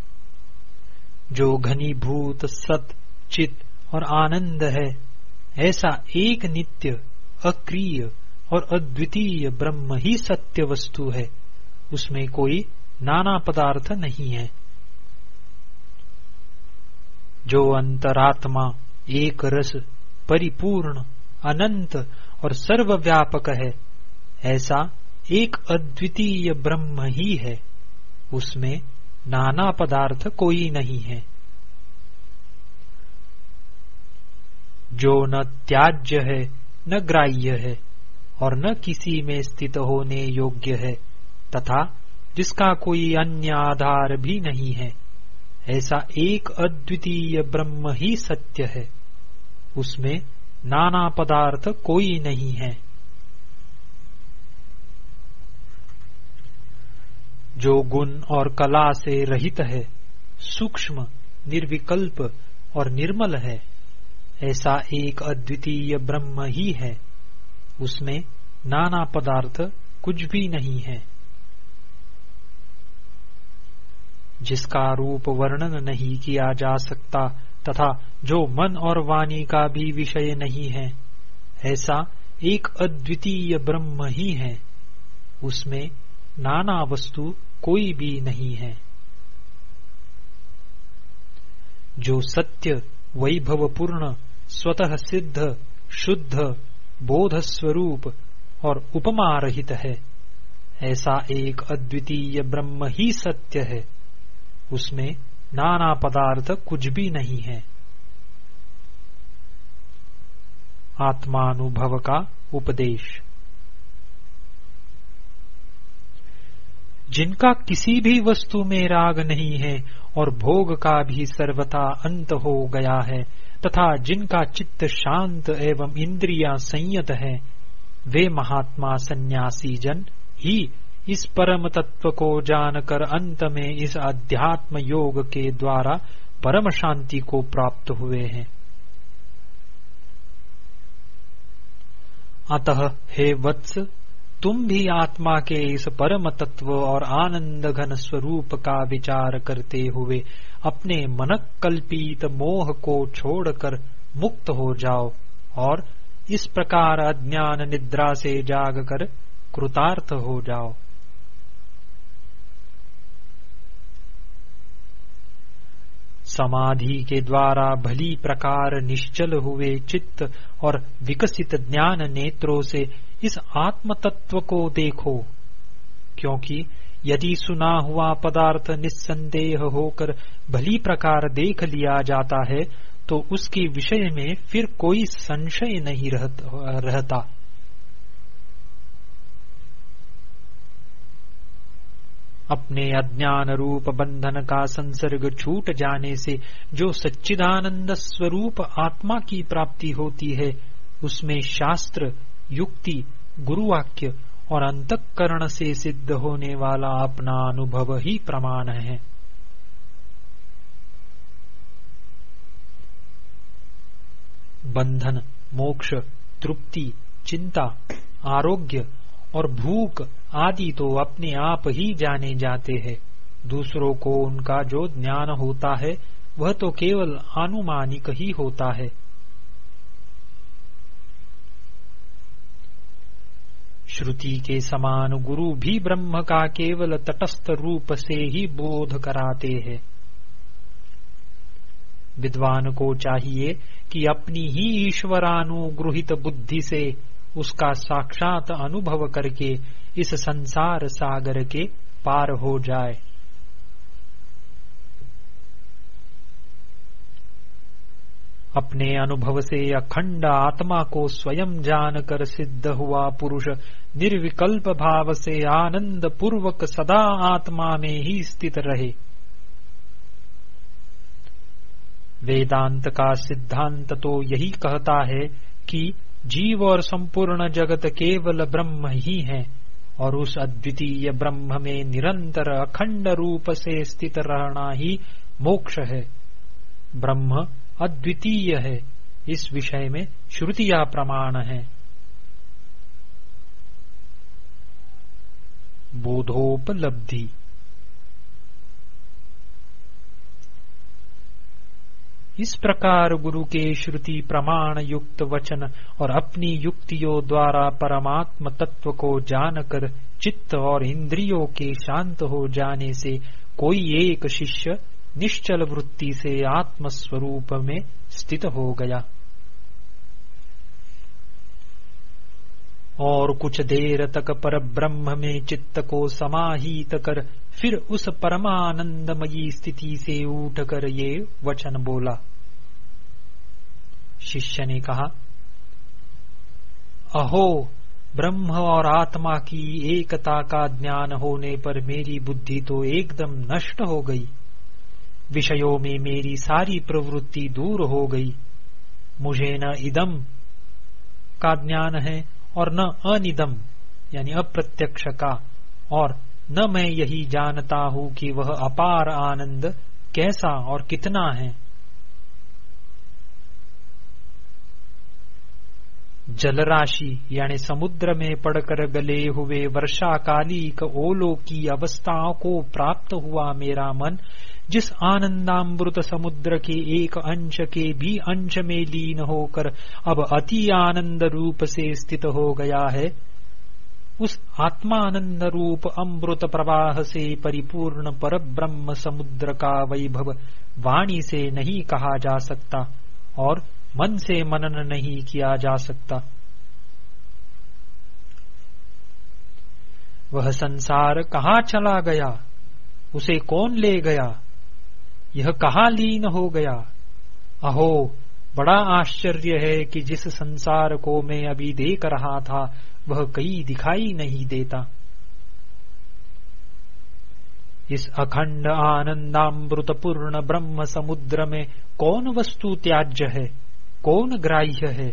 जो घनीभूत, सत, चित और आनंद है, ऐसा एक नित्य, अक्रिय और अद्वितीय ब्रह्म ही सत्य वस्तु है। उसमें कोई नाना पदार्थ नहीं है। जो अंतरात्मा, एक रस, परिपूर्ण, अनंत और सर्वव्यापक है, ऐसा एक अद्वितीय ब्रह्म ही है। उसमें नाना पदार्थ कोई नहीं है। जो न त्याज्य है, न ग्राह्य है, और न किसी में स्थित होने योग्य है, तथा जिसका कोई अन्य आधार भी नहीं है, ऐसा एक अद्वितीय ब्रह्म ही सत्य है। उसमें नाना पदार्थ कोई नहीं है। जो गुण और कला से रहित है, सूक्ष्म, निर्विकल्प और निर्मल है, ऐसा एक अद्वितीय ब्रह्म ही है। उसमें नाना पदार्थ कुछ भी नहीं है। जिसका रूप वर्णन नहीं किया जा सकता तथा जो मन और वाणी का भी विषय नहीं है, ऐसा एक अद्वितीय ब्रह्म ही है। उसमें नाना वस्तु कोई भी नहीं है। जो सत्य, वैभवपूर्ण, स्वतः सिद्ध, शुद्ध बोध स्वरूप और उपमा रहित है, ऐसा एक अद्वितीय ब्रह्म ही सत्य है। उसमें नाना पदार्थ कुछ भी नहीं है। आत्मानुभव का उपदेश। जिनका किसी भी वस्तु में राग नहीं है और भोग का भी सर्वथा अंत हो गया है, तथा जिनका चित्त शांत एवं इंद्रिया संयत है, वे महात्मा सन्यासी जन ही इस परम तत्व को जानकर अंत में इस अध्यात्म योग के द्वारा परम शांति को प्राप्त हुए हैं। अतः हे वत्स तुम भी आत्मा के इस परम तत्व और आनंद घन स्वरूप का विचार करते हुए अपने मनक कल्पित मोह को छोड़कर मुक्त हो जाओ और इस प्रकार अज्ञान निद्रा से जागकर कृतार्थ हो जाओ। समाधि के द्वारा भली प्रकार निश्चल हुए चित्त और विकसित ज्ञान नेत्रों से इस आत्म तत्व को देखो, क्योंकि यदि सुना हुआ पदार्थ निस्संदेह होकर भली प्रकार देख लिया जाता है तो उसके विषय में फिर कोई संशय नहीं रहता। अपने अज्ञान रूप बंधन का संसर्ग छूट जाने से जो सच्चिदानंद स्वरूप आत्मा की प्राप्ति होती है, उसमें शास्त्र, युक्ति गुरुवाक्य और अंतकरण से सिद्ध होने वाला अपना अनुभव ही प्रमाण है। बंधन, मोक्ष, तृप्ति, चिंता, आरोग्य और भूख आदि तो अपने आप ही जाने जाते हैं। दूसरों को उनका जो ज्ञान होता है, वह तो केवल आनुमानिक ही होता है। श्रुति के समान गुरु भी ब्रह्म का केवल तटस्थ रूप से ही बोध कराते हैं। विद्वान को चाहिए कि अपनी ही ईश्वरानुग्रहित बुद्धि से उसका साक्षात अनुभव करके इस संसार सागर के पार हो जाए। अपने अनुभव से अखंड आत्मा को स्वयं जानकर सिद्ध हुआ पुरुष। निर्विकल्प भाव से आनंद पूर्वक सदा आत्मा में ही स्थित रहे। वेदांत का सिद्धांत तो यही कहता है कि जीव और संपूर्ण जगत केवल ब्रह्म ही है और उस अद्वितीय ब्रह्म में निरंतर अखंड रूप से स्थित रहना ही मोक्ष है। ब्रह्म अद्वितीय है। इस विषय में श्रुतिया प्रमाण है। बोधोपलब्धि। इस प्रकार गुरु के श्रुति प्रमाण युक्त वचन और अपनी युक्तियों द्वारा परमात्म तत्व को जानकर चित्त और इंद्रियों के शांत हो जाने से कोई एक शिष्य निश्चल वृत्ति से आत्मस्वरूप में स्थित हो गया। और कुछ देर तक पर ब्रह्म में चित्त को समाहित कर, फिर उस परमानंदमयी स्थिति से उठकर ये वचन बोला। शिष्य ने कहा, अहो, ब्रह्म और आत्मा की एकता का ज्ञान होने पर मेरी बुद्धि तो एकदम नष्ट हो गई। विषयों में मेरी सारी प्रवृत्ति दूर हो गई। मुझे न इदम का ज्ञान है और न अनिदम यानी अप्रत्यक्ष का, और न मैं यही जानता हूँ कि वह अपार आनंद कैसा और कितना है। जलराशि, यानी समुद्र में पड़कर गले हुए वर्षाकालिक ओलो की अवस्थाओं को प्राप्त हुआ मेरा मन जिस आनंदामृत समुद्र के एक अंश के भी अंश में लीन होकर अब अति आनंद रूप से स्थित हो गया है, उस आत्मानंद रूप अमृत प्रवाह से परिपूर्ण पर ब्रह्म समुद्र का वैभव वाणी से नहीं कहा जा सकता और मन से मनन नहीं किया जा सकता। वह संसार कहाँ चला गया? उसे कौन ले गया? यह कहा लीन हो गया? अहो, बड़ा आश्चर्य है कि जिस संसार को मैं अभी देख रहा था, वह कहीं दिखाई नहीं देता। इस अखंड आनंदामृत पूर्ण ब्रह्म समुद्र में कौन वस्तु त्याज्य है? कौन ग्राह्य है?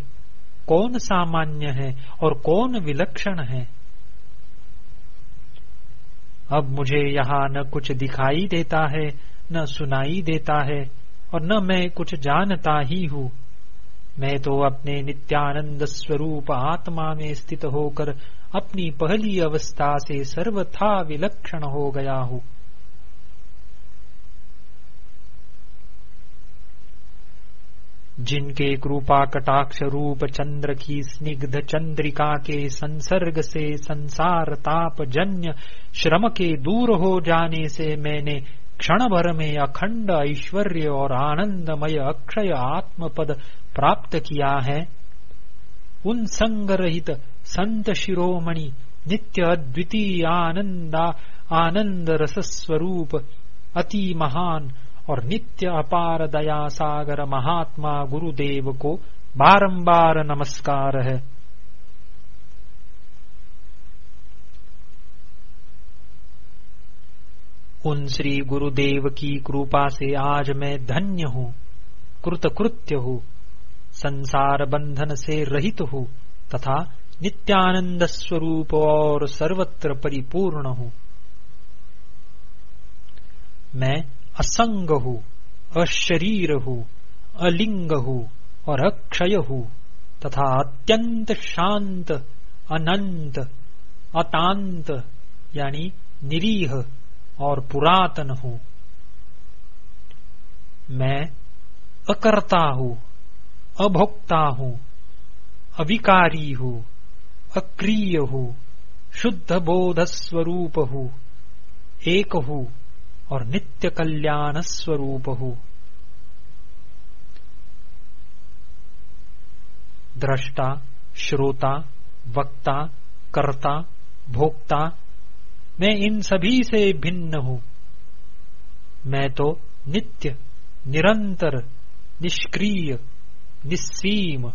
कौन सामान्य है? और कौन विलक्षण है? अब मुझे यहाँ न कुछ दिखाई देता है न सुनाई देता है और न मैं कुछ जानता ही हूँ। मैं तो अपने नित्यानंद स्वरूप आत्मा में स्थित होकर अपनी पहली अवस्था से सर्वथा विलक्षण हो गया हूँ। जिनके कृपा कटाक्ष रूप चंद्र की स्निग्ध चंद्रिका के संसर्ग से संसार ताप जन्य श्रम के दूर हो जाने से मैंने क्षण भर में अखंड ऐश्वर्य और आनंदमय अक्षय आत्मपद प्राप्त किया है। उन संग रहित संत शिरोमणि नित्य अद्वितीय आनंदा, आनंद रस स्वरूप अति महान और नित्य अपार दया सागर महात्मा गुरुदेव को बारंबार नमस्कार है। उन श्री गुरुदेव की कृपा से आज मैं धन्य हूँ, कृतकृत्य हूँ, संसार बंधन से रहित हूँ, तथा नित्यानंद स्वरूप और सर्वत्र परिपूर्ण हूँ। मैं असंग हूँ, अशरीर हूँ, अलिंग हूँ और अक्षय हूँ, तथा अत्यंत शांत, अनंत, अतांत, यानी निरीह और पुरातन हूँ। मैं अकर्ता हूँ, अभोक्ता हूँ, अविकारी हूँ, अक्रिय हूँ, शुद्ध बोध स्वरूप हूँ, एक हूँ और नित्य कल्याण स्वरूप हूँ। दृष्टा श्रोता, वक्ता, कर्ता, भोक्ता मैं इन सभी से भिन्न हूँ। मैं तो नित्य, निरंतर, निष्क्रिय, निस्सीम,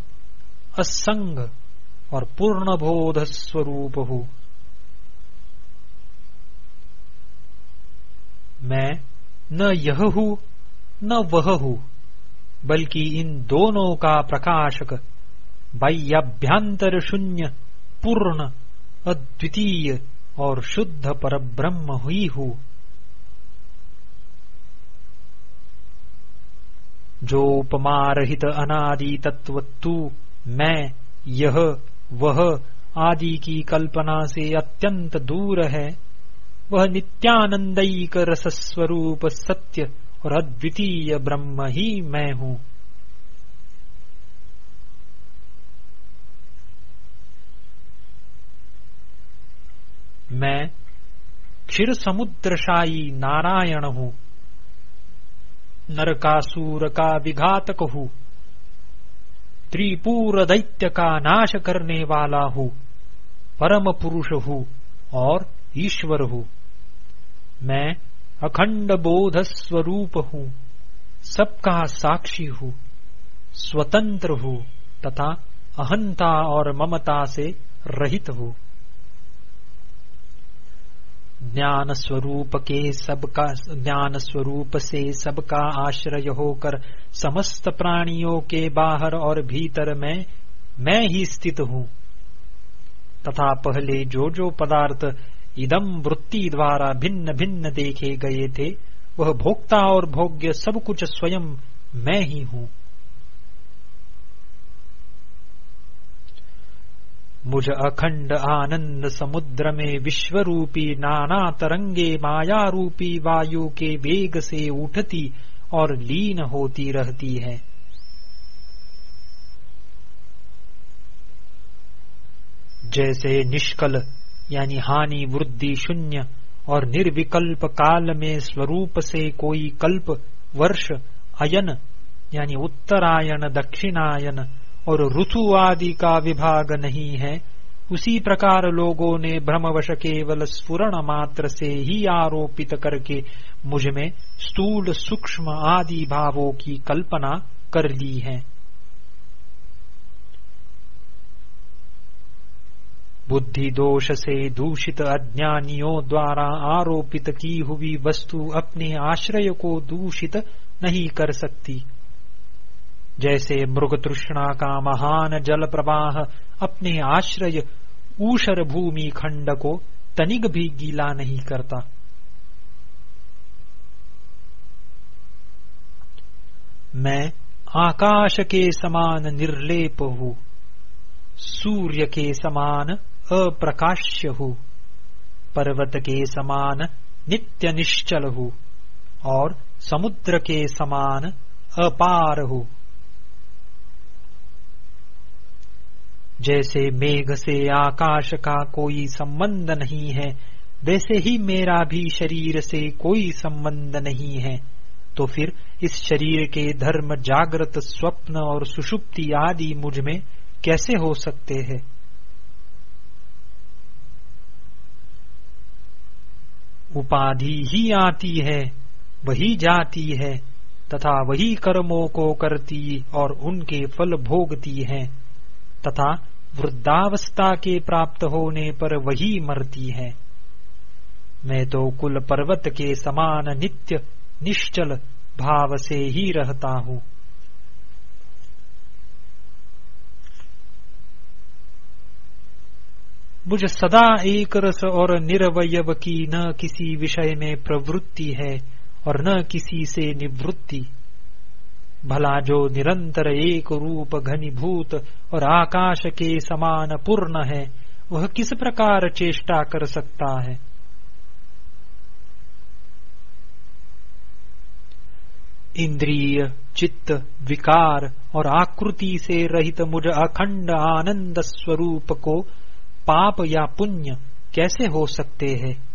असंग और पूर्ण बोध स्वरूप हूँ। मैं न यह हूँ, न वह हूँ, बल्कि इन दोनों का प्रकाशक बाह्याभ्यांतर शून्य, पूर्ण, अद्वितीय और शुद्ध पर ब्रह्म हुई हूँ। जो उपमा रहित अनादि तत्व तू मैं, यह, वह आदि की कल्पना से अत्यंत दूर है। वह नित्यानंदयिक रसस्वरूप सत्य और अद्वितीय ब्रह्म ही मैं हूँ। मैं क्षीर समुद्रशाही नारायण हूँ नरकासूर का विघातक हूँ त्रिपुर दैत्य का नाश करने वाला हूँ परम पुरुष हूँ और ईश्वर हूँ। मैं अखंड बोध स्वरूप हूँ, सबका साक्षी हूँ, स्वतंत्र हूँ तथा अहंता और ममता से रहित हूँ। ज्ञान स्वरूप के सबका ज्ञान स्वरूप से सबका आश्रय होकर समस्त प्राणियों के बाहर और भीतर में, मैं ही स्थित हूँ। तथा पहले जो जो पदार्थ इदम वृत्ति द्वारा भिन्न भिन्न देखे गए थे, वह भोक्ता और भोग्य सब कुछ स्वयं मैं ही हूँ। मुझ अखंड आनंद समुद्र में विश्व रूपी नाना तरंगे माया रूपी वायु के वेग से उठती और लीन होती रहती है। जैसे निष्कल, यानी हानि वृद्धि शून्य, और निर्विकल्प काल में स्वरूप से कोई कल्प, वर्ष, अयन, यानी उत्तरायण, दक्षिणायन और ऋतु आदि का विभाग नहीं है, उसी प्रकार लोगों ने भ्रमवश केवल स्फुरण मात्र से ही आरोपित करके मुझमें स्थूल सूक्ष्म आदि भावों की कल्पना कर ली है। बुद्धि दोष से दूषित अज्ञानियों द्वारा आरोपित की हुई वस्तु अपने आश्रय को दूषित नहीं कर सकती। जैसे मृग तृष्णा का महान जल प्रवाह अपने आश्रय ऊषर भूमि खंड को तनिक भी गीला नहीं करता। मैं आकाश के समान निर्लेप हूँ, सूर्य के समान अप्रकाश्य हूँ, पर्वत के समान नित्य निश्चल हूँ और समुद्र के समान अपार हूँ। जैसे मेघ से आकाश का कोई संबंध नहीं है, वैसे ही मेरा भी शरीर से कोई संबंध नहीं है। तो फिर इस शरीर के धर्म, जागृत, स्वप्न और सुषुप्ति आदि मुझमें कैसे हो सकते हैं? उपाधि ही आती है, वही जाती है, तथा वही कर्मों को करती और उनके फल भोगती है। तथा वृद्धावस्था के प्राप्त होने पर वही मरती है। मैं तो कुल पर्वत के समान नित्य, निश्चल भाव से ही रहता हूँ। मुझ सदा एक रस और निरवयव की न किसी विषय में प्रवृत्ति है और न किसी से निवृत्ति। भला जो निरंतर एक रूप घनीभूत और आकाश के समान पूर्ण है, वह किस प्रकार चेष्टा कर सकता है? इंद्रिय, चित्त, विकार और आकृति से रहित मुझ अखंड आनंद स्वरूप को पाप या पुण्य कैसे हो सकते हैं?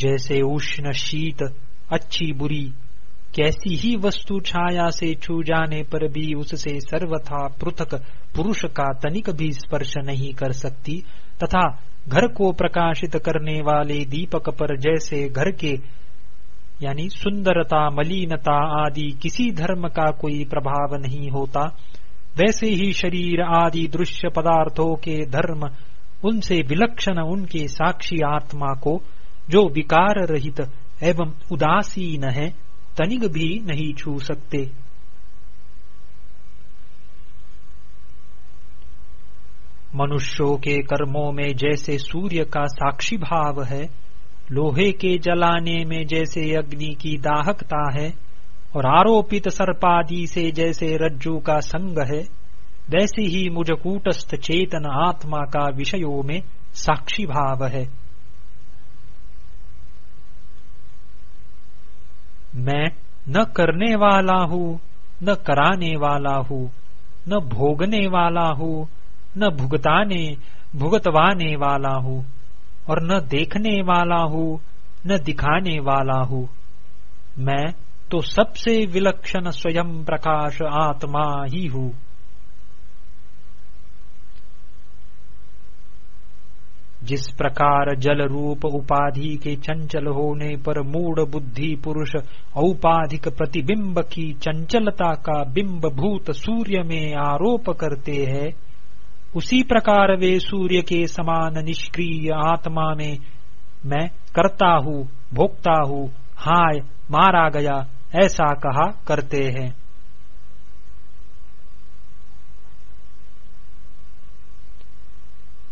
जैसे उष्ण शीत, अच्छी बुरी। कैसी ही वस्तु छाया से छू जाने पर भी उससे सर्वथा पृथक पुरुष का तनिक भी स्पर्श नहीं कर सकती, तथा घर को प्रकाशित करने वाले दीपक पर जैसे घर के, यानी सुंदरता, मलिनता आदि किसी धर्म का कोई प्रभाव नहीं होता, वैसे ही शरीर आदि दृश्य पदार्थों के धर्म, उनसे विलक्षण उनके साक्षी आत्मा को जो विकार रहित एवं उदासीन है तनिक भी नहीं छू सकते। मनुष्यों के कर्मों में जैसे सूर्य का साक्षी भाव है, लोहे के जलाने में जैसे अग्नि की दाहकता है, और आरोपित सर्पादि से जैसे रज्जू का संग है, वैसे ही मुझ कूटस्थ चेतन आत्मा का विषयों में साक्षी भाव है। मैं न करने वाला हूँ, न कराने वाला हूँ, न भोगने वाला हूँ, न भुगताने, भुगतवाने वाला हूँ, और न देखने वाला हूँ, न दिखाने वाला हूँ। मैं तो सबसे विलक्षण स्वयं प्रकाश आत्मा ही हूँ। जिस प्रकार जल रूप उपाधि के चंचल होने पर मूड बुद्धि पुरुष औपाधिक प्रतिबिंब की चंचलता का बिंब भूत सूर्य में आरोप करते हैं, उसी प्रकार वे सूर्य के समान निष्क्रिय आत्मा में मैं करता हूँ, भोगता हूँ, हाय, मारा गया, ऐसा कहा करते हैं।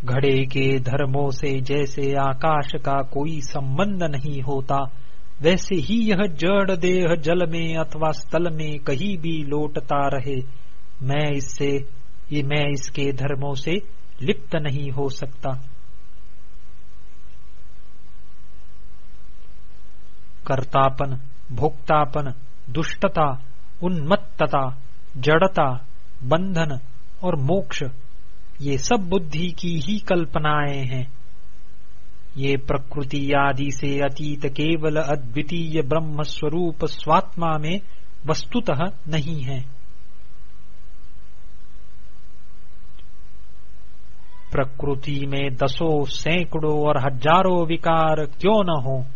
घड़े के धर्मों से जैसे आकाश का कोई संबंध नहीं होता, वैसे ही यह जड़ देह जल में अथवा स्थल में कहीं भी लोटता रहे। मैं इससे, ये मैं इसके धर्मों से लिप्त नहीं हो सकता। कर्तापन, भोक्तापन, दुष्टता, उन्मत्तता, जड़ता, बंधन और मोक्ष ये सब बुद्धि की ही कल्पनाएँ हैं। ये प्रकृति आदि से अतीत केवल अद्वितीय ब्रह्म स्वरूप स्वात्मा में वस्तुतः नहीं है। प्रकृति में दसों सैकड़ों और हज़ारों विकार क्यों न हो?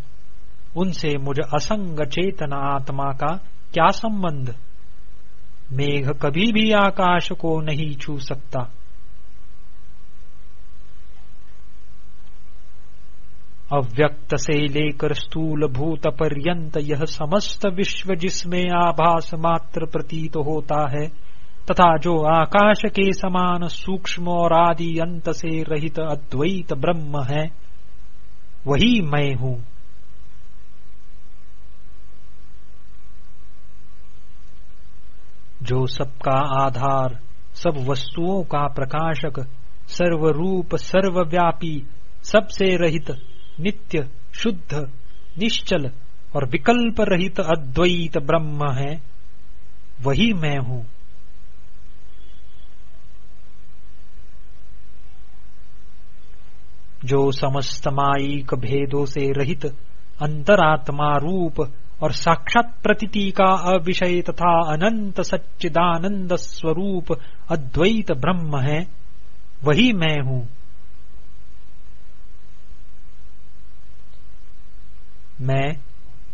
उनसे मुझ असंग चेतन आत्मा का क्या संबंध? मेघ कभी भी आकाश को नहीं छू सकता। अव्यक्त से लेकर स्थूल भूत पर्यंत यह समस्त विश्व जिसमें आभास मात्र प्रतीत होता है, तथा जो आकाश के समान सूक्ष्म और आदि अंत से रहित अद्वैत ब्रह्म है, वही मैं हूँ। जो सबका आधार, सब वस्तुओं का प्रकाशक, सर्वरूप, सर्वव्यापी, सबसे रहित नित्य, शुद्ध, निश्चल और विकल्प रहित अद्वैत ब्रह्म है, वही मैं हूँ। जो समस्त माइक भेदों से रहित अंतरात्मा रूप और साक्षात प्रतीति का अविषय तथा अनंत सच्चिदानंद स्वरूप अद्वैत ब्रह्म है, वही मैं हूँ। मैं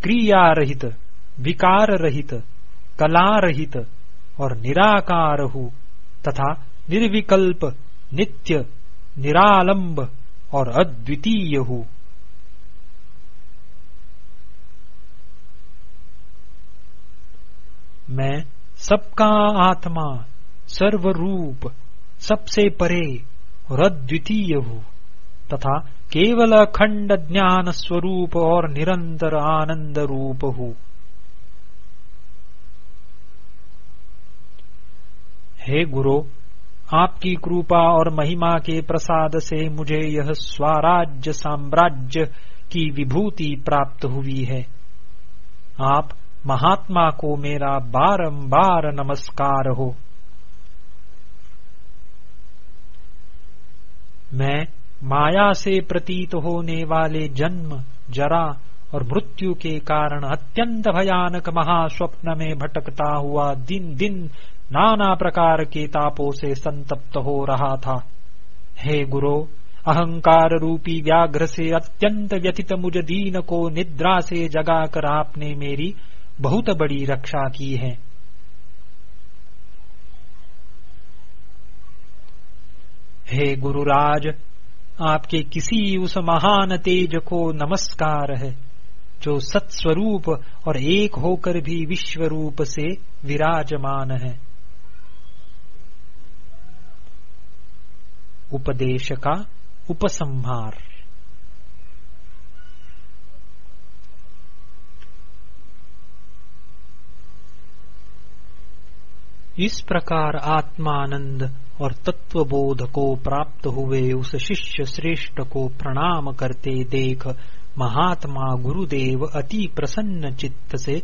क्रिया रहित विकार रहित कला रहित और निराकार हूँ तथा निर्विकल्प, नित्य, निरालंब और अद्वितीय हूँ। मैं सबका आत्मा, सर्वरूप, सबसे परे और अद्वितीय हूँ। तथा केवल अखंड ज्ञान स्वरूप और निरंतर आनंद रूप हो हे गुरु, आपकी कृपा और महिमा के प्रसाद से मुझे यह स्वराज्य साम्राज्य की विभूति प्राप्त हुई है। आप महात्मा को मेरा बारंबार नमस्कार हो। मैं माया से प्रतीत होने वाले जन्म, जरा और मृत्यु के कारण अत्यंत भयानक महास्वप्न में भटकता हुआ दिन दिन नाना प्रकार के तापों से संतप्त हो रहा था। हे गुरु, अहंकार रूपी व्याघ्र से अत्यंत व्यथित मुझ दीन को निद्रा से जगाकर आपने मेरी बहुत बड़ी रक्षा की है। हे गुरुराज आपके किसी उस महान तेज को नमस्कार है, जो सत्स्वरूप और एक होकर भी विश्व रूप से विराजमान है। उपदेश का उपसंहार। इस प्रकार आत्मानंद और तत्वबोध को प्राप्त हुए उस शिष्य श्रेष्ठ को प्रणाम करते देख महात्मा गुरुदेव अति प्रसन्न चित्त से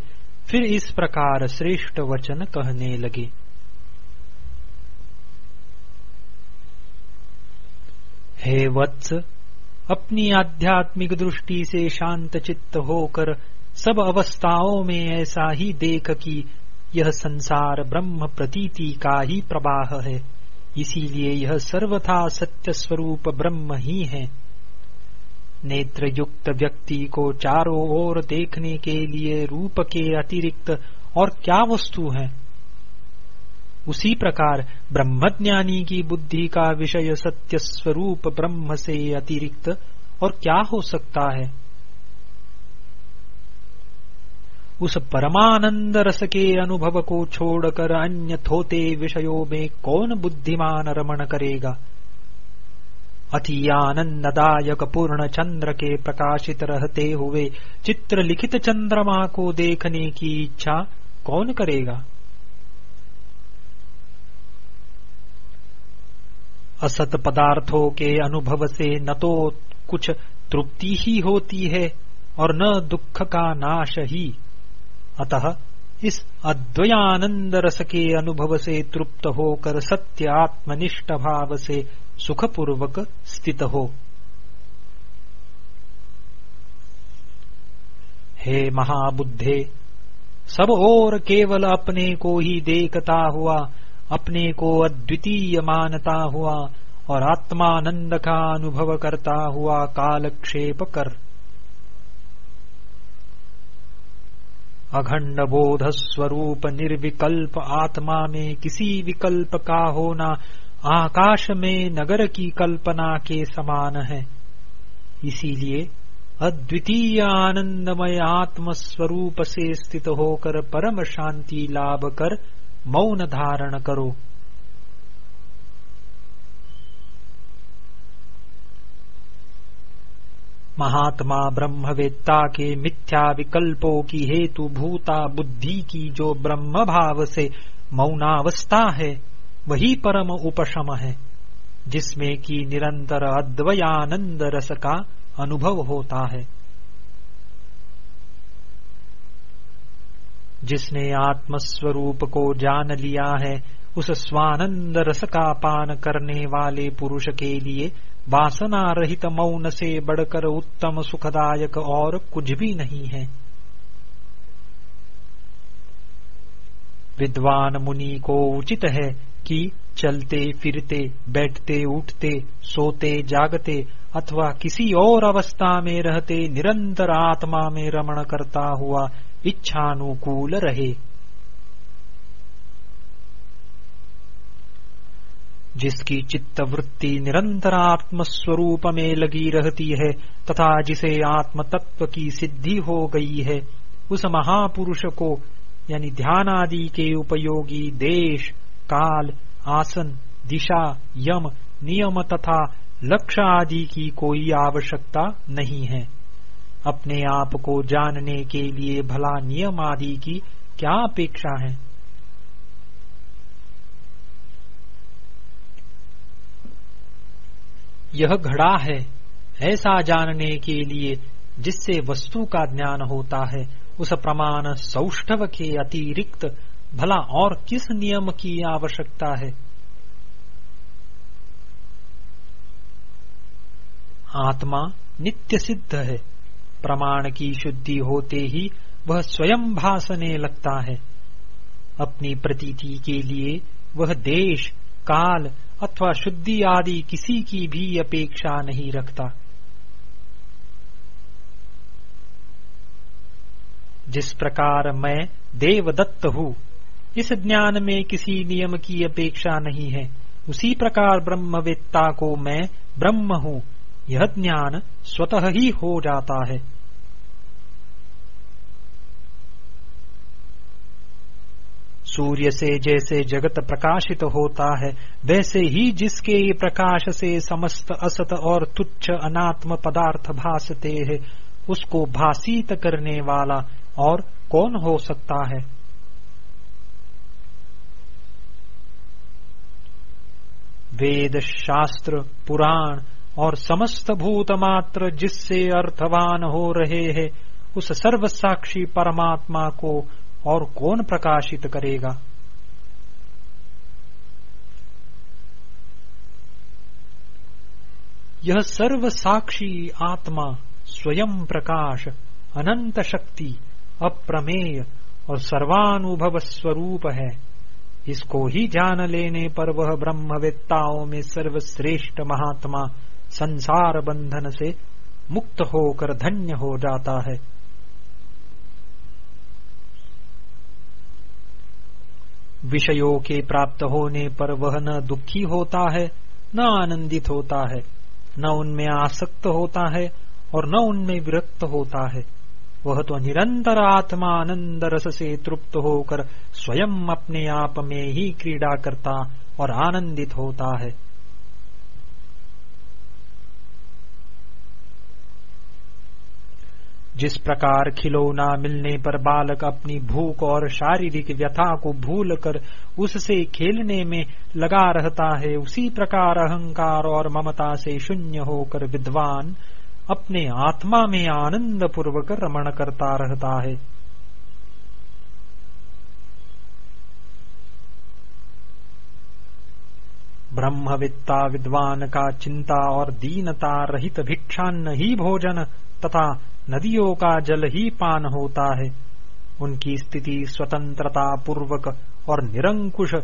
फिर इस प्रकार श्रेष्ठ वचन कहने लगे। हे वत्स, अपनी आध्यात्मिक दृष्टि से शांत चित्त होकर सब अवस्थाओं में ऐसा ही देख कि यह संसार ब्रह्म प्रतीति का ही प्रवाह है। इसीलिए यह सर्वथा सत्य स्वरूप ब्रह्म ही है। नेत्र युक्त व्यक्ति को चारों ओर देखने के लिए रूप के अतिरिक्त और क्या वस्तु है? उसी प्रकार ब्रह्मज्ञानी की बुद्धि का विषय सत्य स्वरूप ब्रह्म से अतिरिक्त और क्या हो सकता है? उस परमानंद रस के अनुभव को छोड़कर अन्य थोते विषयों में कौन बुद्धिमान रमण करेगा? अति आनंददायक पूर्ण चंद्र के प्रकाशित रहते हुए चित्र लिखित चंद्रमा को देखने की इच्छा कौन करेगा? असत पदार्थों के अनुभव से न तो कुछ तृप्ति ही होती है और न दुख का नाश ही। अतः इस अद्वयानंद रस के अनुभव से तृप्त होकर सत्य आत्मनिष्ठ भाव से सुखपूर्वक स्थित हो हे महाबुद्धे, सब और केवल अपने को ही देखता हुआ, अपने को अद्वितीय मानता हुआ, और आत्मानंद का अनुभव करता हुआ कालक्षेप कर। अखंड बोध स्वरूप निर्विकल्प आत्मा में किसी विकल्प का होना आकाश में नगर की कल्पना के समान है। इसीलिए अद्वितीय आनंदमय आत्म स्वरूप से स्थित होकर परम शांति लाभ कर मौन धारण करो। महात्मा ब्रह्मवेत्ता के मिथ्या विकल्पों की हेतु भूता बुद्धि की जो ब्रह्म भाव से मौनावस्था है, वही परम उपशम है, जिसमें की निरंतर अद्वयानंद रस का अनुभव होता है। जिसने आत्मस्वरूप को जान लिया है, उस स्वानंद रस का पान करने वाले पुरुष के लिए वासना रहित मौन से बढ़कर उत्तम सुखदायक और कुछ भी नहीं है। विद्वान मुनि को उचित है कि चलते, फिरते, बैठते, उठते, सोते, जागते अथवा किसी और अवस्था में रहते निरंतर आत्मा में रमण करता हुआ इच्छानुकूल रहे। जिसकी चित्त वृत्ति निरंतर आत्म स्वरूप में लगी रहती है, तथा जिसे आत्म तत्व की सिद्धि हो गई है, उस महापुरुष को, यानी ध्यान आदि के उपयोगी देश, काल, आसन, दिशा, यम, नियम तथा लक्ष्य आदि की कोई आवश्यकता नहीं है। अपने आप को जानने के लिए भला नियम आदि की क्या अपेक्षा है? यह घड़ा है, ऐसा जानने के लिए जिससे वस्तु का ज्ञान होता है, उस प्रमाण सौष्ठव के अतिरिक्त भला और किस नियम की आवश्यकता है? आत्मा नित्य सिद्ध है, प्रमाण की शुद्धि होते ही वह स्वयं भासने लगता है। अपनी प्रतीति के लिए वह देश, काल अथवा शुद्धि आदि किसी की भी अपेक्षा नहीं रखता। जिस प्रकार मैं देवदत्त हूँ, इस ज्ञान में किसी नियम की अपेक्षा नहीं है। उसी प्रकार ब्रह्मवेत्ता को मैं ब्रह्म हूँ। यह ज्ञान स्वतः ही हो जाता है। सूर्य से जैसे जगत प्रकाशित होता है, वैसे ही जिसके प्रकाश से समस्त असत और तुच्छ अनात्म पदार्थ भासते हैं, उसको भाषित करने वाला और कौन हो सकता है? वेद, शास्त्र, पुराण और समस्त भूत मात्र जिससे अर्थवान हो रहे हैं, उस सर्व साक्षी परमात्मा को और कौन प्रकाशित करेगा? यह सर्व साक्षी आत्मा स्वयं प्रकाश, अनंत शक्ति, अप्रमेय और सर्वानुभव स्वरूप है। इसको ही जान लेने पर वह ब्रह्मवेत्ताओं में सर्वश्रेष्ठ महात्मा संसार बंधन से मुक्त होकर धन्य हो जाता है। विषयों के प्राप्त होने पर वह न दुखी होता है, न आनंदित होता है, न उनमें आसक्त होता है और न उनमें विरक्त होता है। वह तो निरंतर आत्मा आनंद रस से तृप्त होकर स्वयं अपने आप में ही क्रीड़ा करता और आनंदित होता है। जिस प्रकार खिलौना मिलने पर बालक अपनी भूख और शारीरिक व्यथा को भूलकर उससे खेलने में लगा रहता है, उसी प्रकार अहंकार और ममता से शून्य होकर विद्वान अपने आत्मा में आनंद पूर्वक रमण करता रहता है। ब्रह्मविद्ता विद्वान का चिंता और दीनता रहित भिक्षान्न ही भोजन तथा नदियों का जल ही पान होता है। उनकी स्थिति स्वतंत्रता पूर्वक और निरंकुश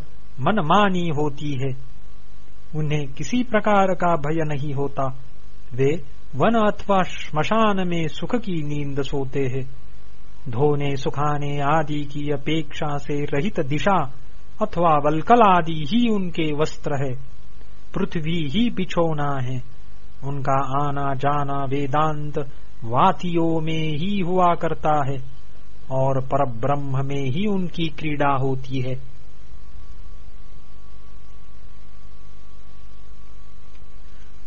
मनमानी होती है। उन्हें किसी प्रकार का भय नहीं होता। वे वन अथवा श्मशान में सुख की नींद सोते हैं। धोने, सुखाने आदि की अपेक्षा से रहित दिशा अथवा वलकल आदि ही उनके वस्त्र है। पृथ्वी ही बिछोना है। उनका आना जाना वेदांत वातियों में ही हुआ करता है और पर ब्रह्म में ही उनकी क्रीड़ा होती है।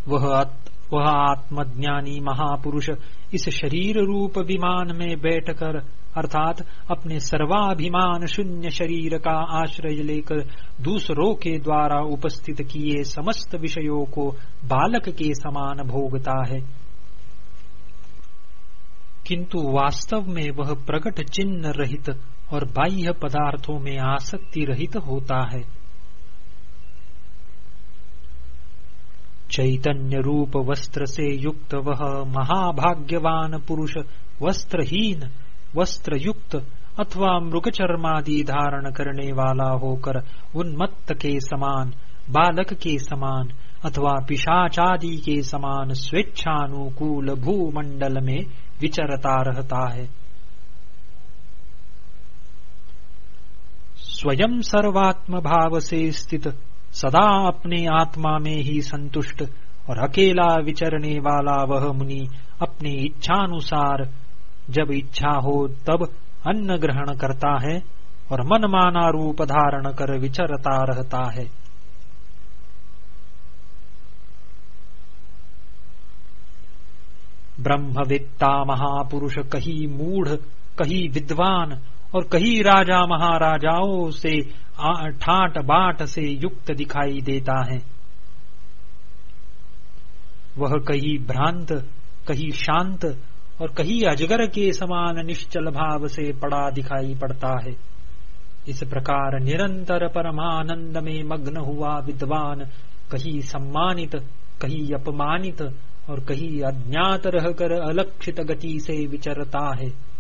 वह वह आत्मज्ञानी महापुरुष इस शरीर रूप विमान में बैठकर, अर्थात अपने सर्वाभिमान शून्य शरीर का आश्रय लेकर, दूसरों के द्वारा उपस्थित किए समस्त विषयों को बालक के समान भोगता है। किंतु वास्तव में वह प्रकट चिन्ह रहित और बाह्य पदार्थों में आसक्ति रहित होता है। चैतन्य रूप वस्त्र से युक्त वह महाभाग्यवान पुरुष, वस्त्रहीन वस्त्र युक्त अथवा मृग मृगचर्मादि धारण करने वाला होकर उन्मत्त के समान, बालक के समान अथवा पिशाचादि के समान स्वेच्छानुकूल भूमंडल में विचरता रहता है। स्वयं सर्वात्म भाव से स्थित, सदा अपने आत्मा में ही संतुष्ट और अकेला विचरने वाला वह मुनि अपने इच्छानुसार, जब इच्छा हो तब अन्न ग्रहण करता है और मनमाना रूप धारण कर विचरता रहता है। ब्रह्मविद्ता महापुरुष, कही मूढ़, कही विद्वान और कही राजा महाराजाओं से ठाट बाट से युक्त दिखाई देता है। वह कही भ्रांत, कही शांत और कही अजगर के समान निश्चल भाव से पड़ा दिखाई पड़ता है। इस प्रकार निरंतर परमानंद में मग्न हुआ विद्वान, कही सम्मानित, कही अपमानित और कहीं अज्ञात रहकर अलक्षित गति से विचरता है।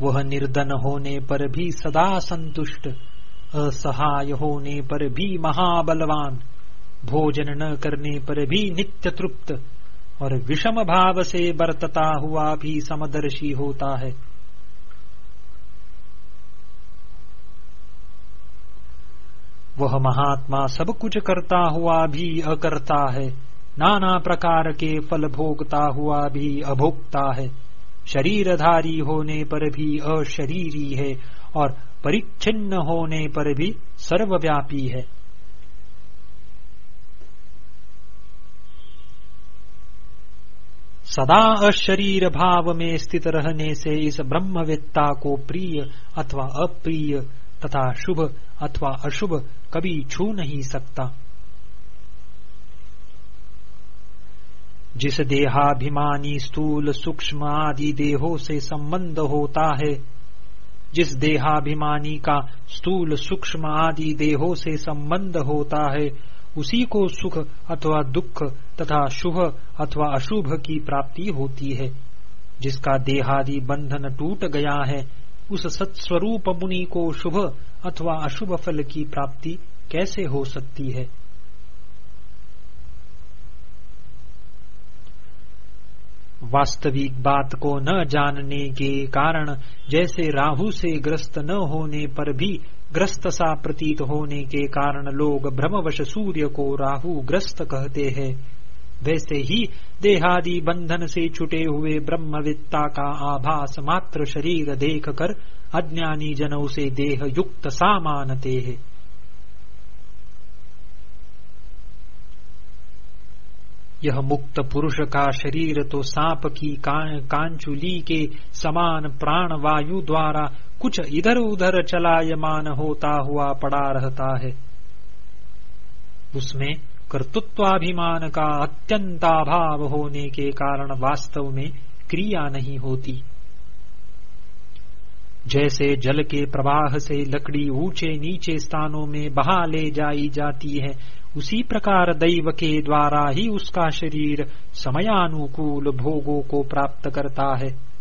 वह निर्धन होने पर भी सदा संतुष्ट, असहाय होने पर भी महाबलवान, भोजन न करने पर भी नित्य तृप्त, और विषम भाव से बरतता हुआ भी समदर्शी होता है। वह महात्मा सब कुछ करता हुआ भी अकर्ता है। नाना प्रकार के फल भोगता हुआ भी अभोक्ता है। शरीरधारी होने पर भी अशरीरी है और परिच्छिन्न होने पर भी सर्वव्यापी है। सदा अशरीर भाव में स्थित रहने से इस ब्रह्मवेत्ता को प्रिय अथवा अप्रिय तथा शुभ अथवा अशुभ कभी छू नहीं सकता। जिस देहाभिमानी स्थूल सूक्ष्म आदि देहों से संबंध होता है, जिस देहाभिमानी का स्थूल सूक्ष्म आदि देहों से संबंध होता है, उसी को सुख अथवा दुख तथा शुभ अथवा अशुभ की प्राप्ति होती है। जिसका देहादि बंधन टूट गया है, उस सत्स्वरूप मुनि को शुभ अथवा अशुभ फल की प्राप्ति कैसे हो सकती है? वास्तविक बात को न जानने के कारण जैसे राहु से ग्रस्त न होने पर भी ग्रस्त सा प्रतीत होने के कारण लोग भ्रमवश सूर्य को राहु ग्रस्त कहते हैं। वैसे ही देहादि बंधन से छुटे हुए ब्रह्मविद्ता का आभास मात्र शरीर देख कर अज्ञानी जन उसे देह युक्त सा मानते हैं। यह मुक्त पुरुष का शरीर तो सांप की कांचुली के समान प्राण वायु द्वारा कुछ इधर उधर चलायमान होता हुआ पड़ा रहता है। उसमें कर्तृत्वाभिमान का अत्यंताभाव होने के कारण वास्तव में क्रिया नहीं होती। जैसे जल के प्रवाह से लकड़ी ऊँचे नीचे स्थानों में बहा ले जाई जाती है, उसी प्रकार दैव के द्वारा ही उसका शरीर समयानुकूल भोगों को प्राप्त करता है।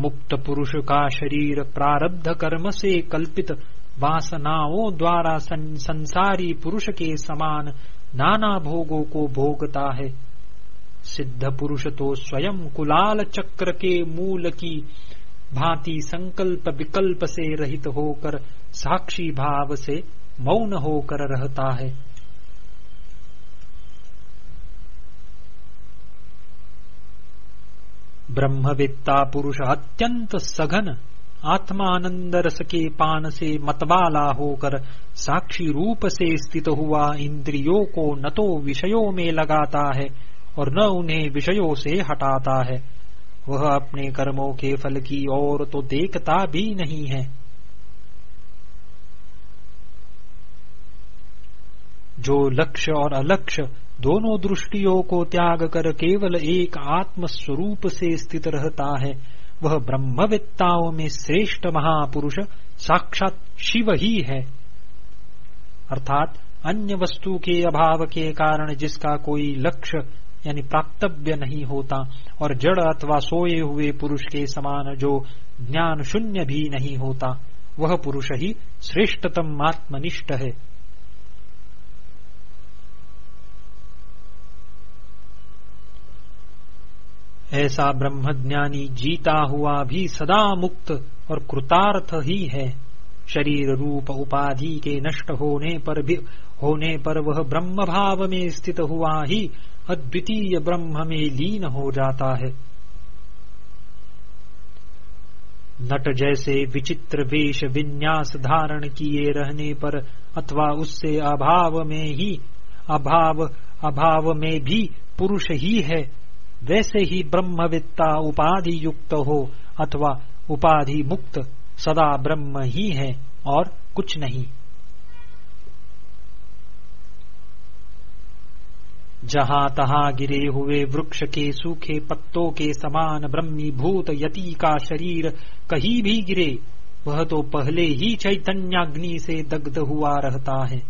मुक्त पुरुष का शरीर प्रारब्ध कर्म से कल्पित वासनाओं द्वारा सं, संसारी पुरुष के समान नाना भोगों को भोगता है। सिद्ध पुरुष तो स्वयं कुलाल चक्र के मूल की भांति संकल्प विकल्प से रहित होकर साक्षी भाव से मौन होकर रहता है। ब्रह्मविद्ता पुरुष अत्यंत सघन। आत्मानंद रस के पान से मतवाला होकर साक्षी रूप से स्थित हुआ इंद्रियों को न तो विषयों में लगाता है, और न उन्हें विषयों से हटाता है। वह अपने कर्मों के फल की ओर तो देखता भी नहीं है। जो लक्ष्य और अलक्ष्य दोनों दृष्टियों को त्याग कर केवल एक आत्म स्वरूप से स्थित रहता है। वह ब्रह्मविद्ताओं में श्रेष्ठ महापुरुष, साक्षात शिव ही है। अर्थात अन्य वस्तु के अभाव के कारण जिसका कोई लक्ष्य, यानी प्राप्तव्य नहीं होता, और जड़ अथवा सोए हुए पुरुष के समान जो ज्ञान शून्य भी नहीं होता, वह पुरुष ही श्रेष्ठतम आत्मनिष्ठ है। ऐसा ब्रह्मज्ञानी जीता हुआ भी सदा मुक्त और कृतार्थ ही है। शरीर रूप उपाधि के नष्ट होने पर भी, होने पर वह ब्रह्म भाव में स्थित हुआ ही अद्वितीय ब्रह्म में लीन हो जाता है। नट जैसे विचित्र वेश विन्यास धारण किए रहने पर अथवा उससे अभाव में ही, अभाव अभाव में भी पुरुष ही है। वैसे ही ब्रह्मविद्ता उपाधि युक्त हो अथवा उपाधि मुक्त सदा ब्रह्म ही है और कुछ नहीं। जहाँ तहां गिरे हुए वृक्ष के सूखे पत्तों के समान ब्रह्मी भूत यति का शरीर कहीं भी गिरे, वह तो पहले ही चैतन्याग्नि से दग्ध हुआ रहता है।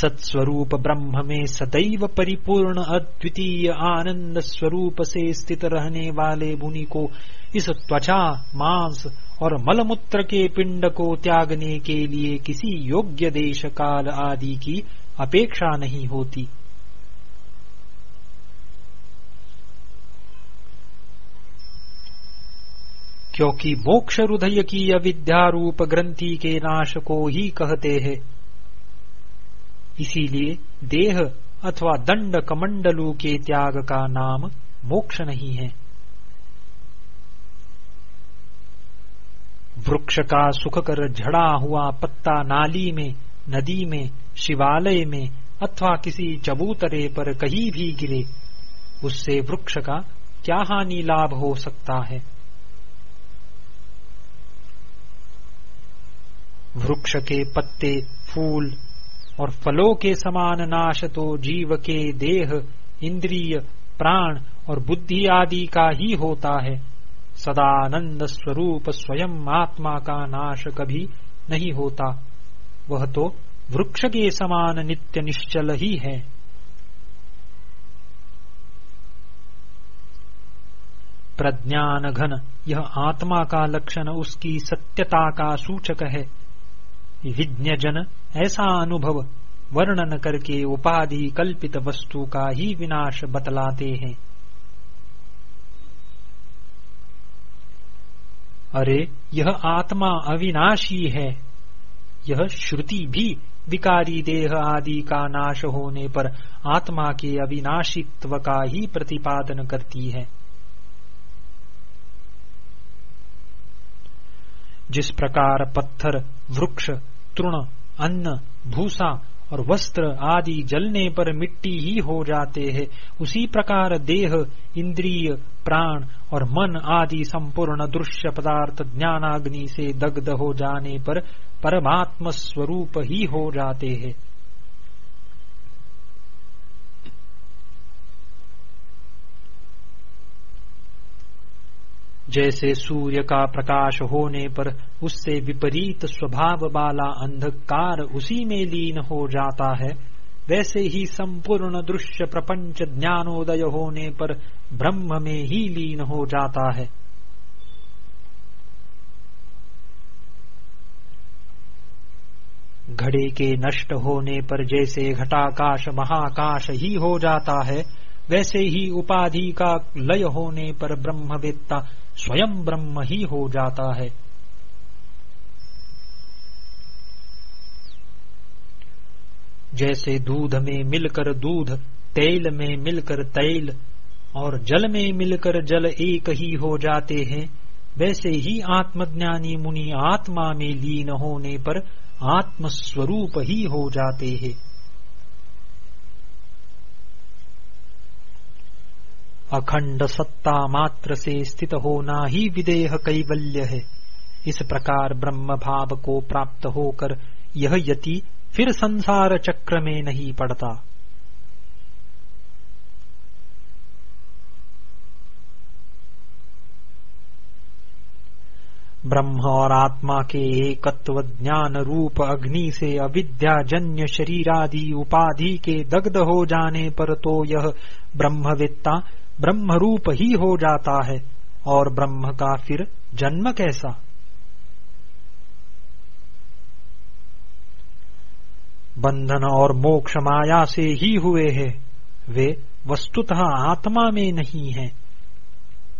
सत्स्वरूप ब्रह्म में सदैव परिपूर्ण अद्वितीय आनंद स्वरूप से स्थित रहने वाले मुनि को इस त्वचा, मांस और मलमूत्र के पिंड को त्यागने के लिए किसी योग्य देश काल आदि की अपेक्षा नहीं होती। क्योंकि मोक्ष हृदय की अविद्या रूप ग्रंथि के नाश को ही कहते हैं। इसीलिए देह अथवा दंड कमंडलू के त्याग का नाम मोक्ष नहीं है। वृक्ष का सुख कर झड़ा हुआ पत्ता नाली में, नदी में, शिवालय में अथवा किसी चबूतरे पर कहीं भी गिरे, उससे वृक्ष का क्या हानि लाभ हो सकता है? वृक्ष के पत्ते, फूल और फलों के समान नाश तो जीव के देह, इंद्रिय, प्राण और बुद्धि आदि का ही होता है। सदानंद स्वरूप स्वयं आत्मा का नाश कभी नहीं होता। वह तो वृक्ष के समान नित्य निश्चल ही है। प्रज्ञान घन यह आत्मा का लक्षण उसकी सत्यता का सूचक है। विज्ञजन ऐसा अनुभव वर्णन करके उपाधि कल्पित वस्तु का ही विनाश बतलाते हैं। अरे, यह आत्मा अविनाशी है। यह श्रुति भी विकारी देह आदि का नाश होने पर आत्मा के अविनाशित्व का ही प्रतिपादन करती है। जिस प्रकार पत्थर, वृक्ष तृण, अन्न, भूसा और वस्त्र आदि जलने पर मिट्टी ही हो जाते हैं। उसी प्रकार देह, इंद्रिय, प्राण और मन आदि संपूर्ण दृश्य पदार्थ ज्ञानाग्नि से दग्ध हो जाने पर परमात्म स्वरूप ही हो जाते हैं। जैसे सूर्य का प्रकाश होने पर उससे विपरीत स्वभाव वाला अंधकार उसी में लीन हो जाता है। वैसे ही संपूर्ण दृश्य प्रपंच ज्ञानोदय होने पर ब्रह्म में ही लीन हो जाता है। घड़े के नष्ट होने पर जैसे घटाकाश महाकाश ही हो जाता है, वैसे ही उपाधि का लय होने पर ब्रह्मवेत्ता स्वयं ब्रह्म ही हो जाता है। जैसे दूध में मिलकर दूध, तेल में मिलकर तेल, और जल में मिलकर जल एक ही हो जाते हैं, वैसे ही आत्मज्ञानी मुनि आत्मा में लीन होने पर आत्मस्वरूप ही हो जाते हैं। अखंड सत्ता मात्र से स्थित होना ही विदेह कैवल्य है। इस प्रकार ब्रह्म भाव को प्राप्त होकर यह यति फिर संसार चक्र में नहीं पड़ता। ब्रह्म और आत्मा के एकत्व ज्ञान रूप अग्नि से अविद्याजन्य शरीर आदि उपाधि के दग्ध हो जाने पर तो यह ब्रह्मविद्ता ब्रह्म रूप ही हो जाता है। और ब्रह्म का फिर जन्म कैसा? बंधन और मोक्ष माया से ही हुए हैं। वे वस्तुतः आत्मा में नहीं है।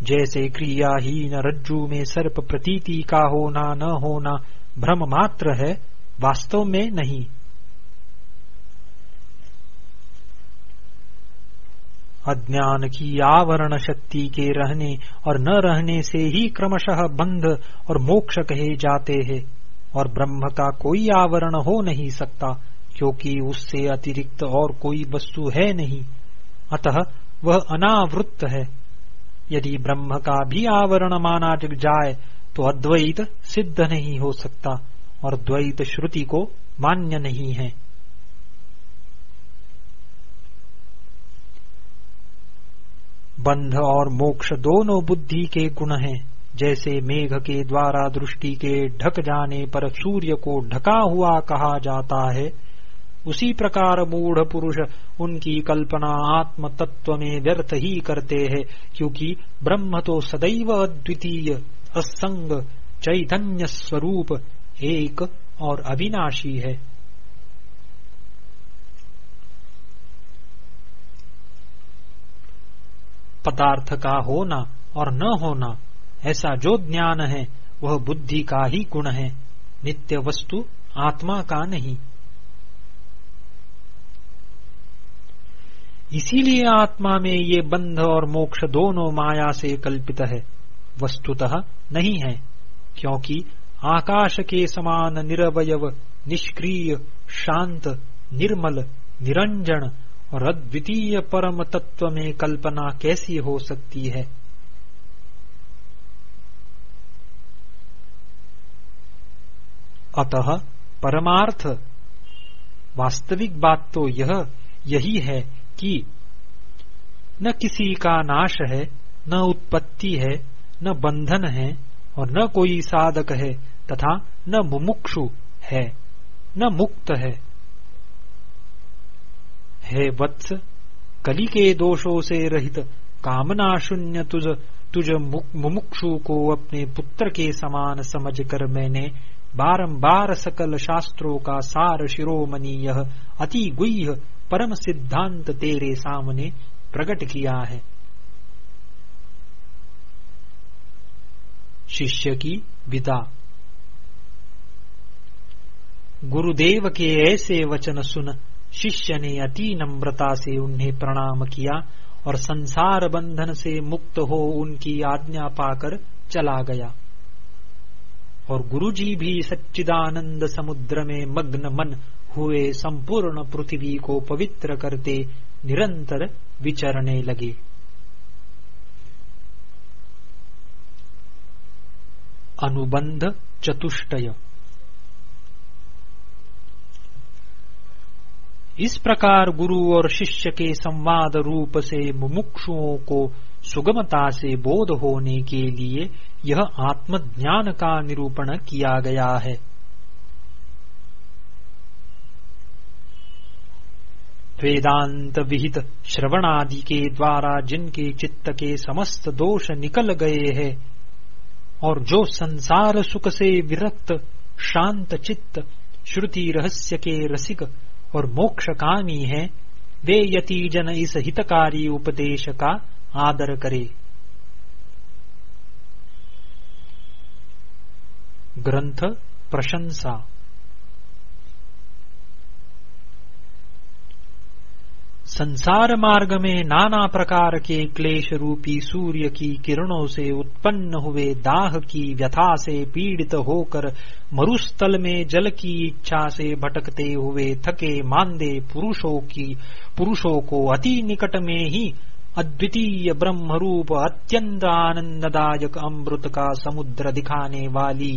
जैसे क्रियाहीन रज्जु में सर्प प्रतीति का होना न होना भ्रम मात्र है, वास्तव में नहीं। अज्ञान की आवरण शक्ति के रहने और न रहने से ही क्रमशः बंध और मोक्ष कहे जाते हैं। और ब्रह्म का कोई आवरण हो नहीं सकता, क्योंकि उससे अतिरिक्त और कोई वस्तु है नहीं। अतः वह अनावृत्त है। यदि ब्रह्म का भी आवरण माना जाए तो अद्वैत सिद्ध नहीं हो सकता, और द्वैत श्रुति को मान्य नहीं है। बंध और मोक्ष दोनों बुद्धि के गुण हैं। जैसे मेघ के द्वारा दृष्टि के ढक जाने पर सूर्य को ढका हुआ कहा जाता है, उसी प्रकार मूढ़ पुरुष उनकी कल्पना आत्म तत्व में व्यर्थ ही करते हैं, क्योंकि ब्रह्म तो सदैव अद्वितीय, असंग, चैतन्य स्वरूप, एक और अविनाशी है। पदार्थ का होना और न होना, ऐसा जो ज्ञान है, वह बुद्धि का ही गुण है। नित्य वस्तु आत्मा का नहीं। इसीलिए आत्मा में ये बंध और मोक्ष दोनों माया से कल्पित है, वस्तुतः नहीं है, क्योंकि आकाश के समान निरवयव, निष्क्रिय, शांत, निर्मल, निरंजन और अद्वितीय परम तत्व में कल्पना कैसी हो सकती है? अतः परमार्थ, वास्तविक बात तो यह, यही है कि न किसी का नाश है, न उत्पत्ति है, न बंधन है और न कोई साधक है तथा न मुमुक्षु है, न मुक्त है। हे वत्स, कली के दोषों से रहित कामना शून्य तुझ तुझ मुमुक्षु को अपने पुत्र के समान समझकर मैंने बारंबार सकल शास्त्रों का सार शिरोमणि यह अति गुह्य परम सिद्धांत तेरे सामने प्रकट किया है। शिष्य की विदा। गुरुदेव के ऐसे वचन सुन शिष्य ने अति नम्रता से उन्हें प्रणाम किया और संसार बंधन से मुक्त हो उनकी आज्ञा पाकर चला गया। और गुरुजी भी सच्चिदानंद समुद्र में मग्न मन हुए संपूर्ण पृथ्वी को पवित्र करते निरंतर विचरने लगे। अनुबंध चतुष्टय। इस प्रकार गुरु और शिष्य के संवाद रूप से मुमुक्षुओं को सुगमता से बोध होने के लिए यह आत्मज्ञान का निरूपण किया गया है। वेदांत विहित श्रवणादि के द्वारा जिनके चित्त के समस्त दोष निकल गए हैं और जो संसार सुख से विरक्त शांत चित्त श्रुति रहस्य के रसिक और मोक्षकामी है वे यति जन इस हितकारी उपदेश का आदर करे। ग्रंथ प्रशंसा। संसार मार्ग में नाना प्रकार के क्लेश रूपी सूर्य की किरणों से उत्पन्न हुए दाह की व्यथा से पीड़ित होकर मरुस्थल में जल की इच्छा से भटकते हुए थके मांदे पुरुषों की, पुरुषों को अति निकट में ही अद्वितीय ब्रह्म रूप अत्यंत आनंददायक अमृत का समुद्र दिखाने वाली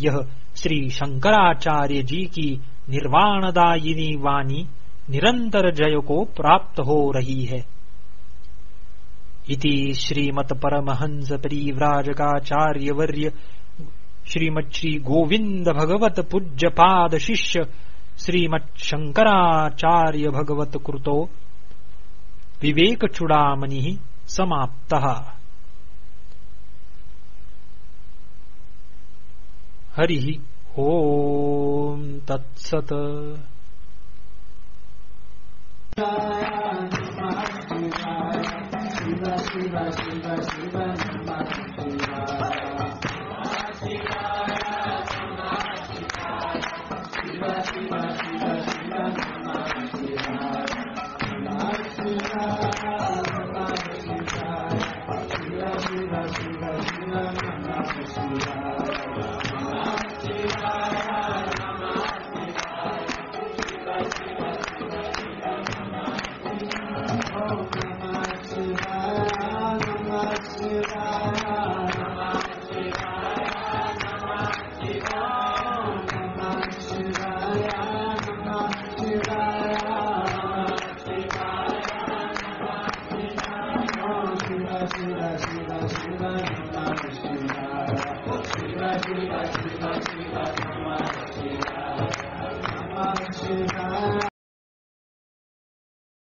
यह श्री शंकराचार्य जी की निर्वाणदायिनी वाणी निरंतर जय को प्राप्त हो रही है। इति श्रीमत परमहंस परिव्राजकाचार्य वर्य श्रीमद श्री गोविंद भगवत पूज्य पाद शिष्य श्रीमद शंकराचार्य भगवत कृतो विवेक चुड़ामणि समाप्त। हरि ओम तत्सत। शिव शिव शिव शिव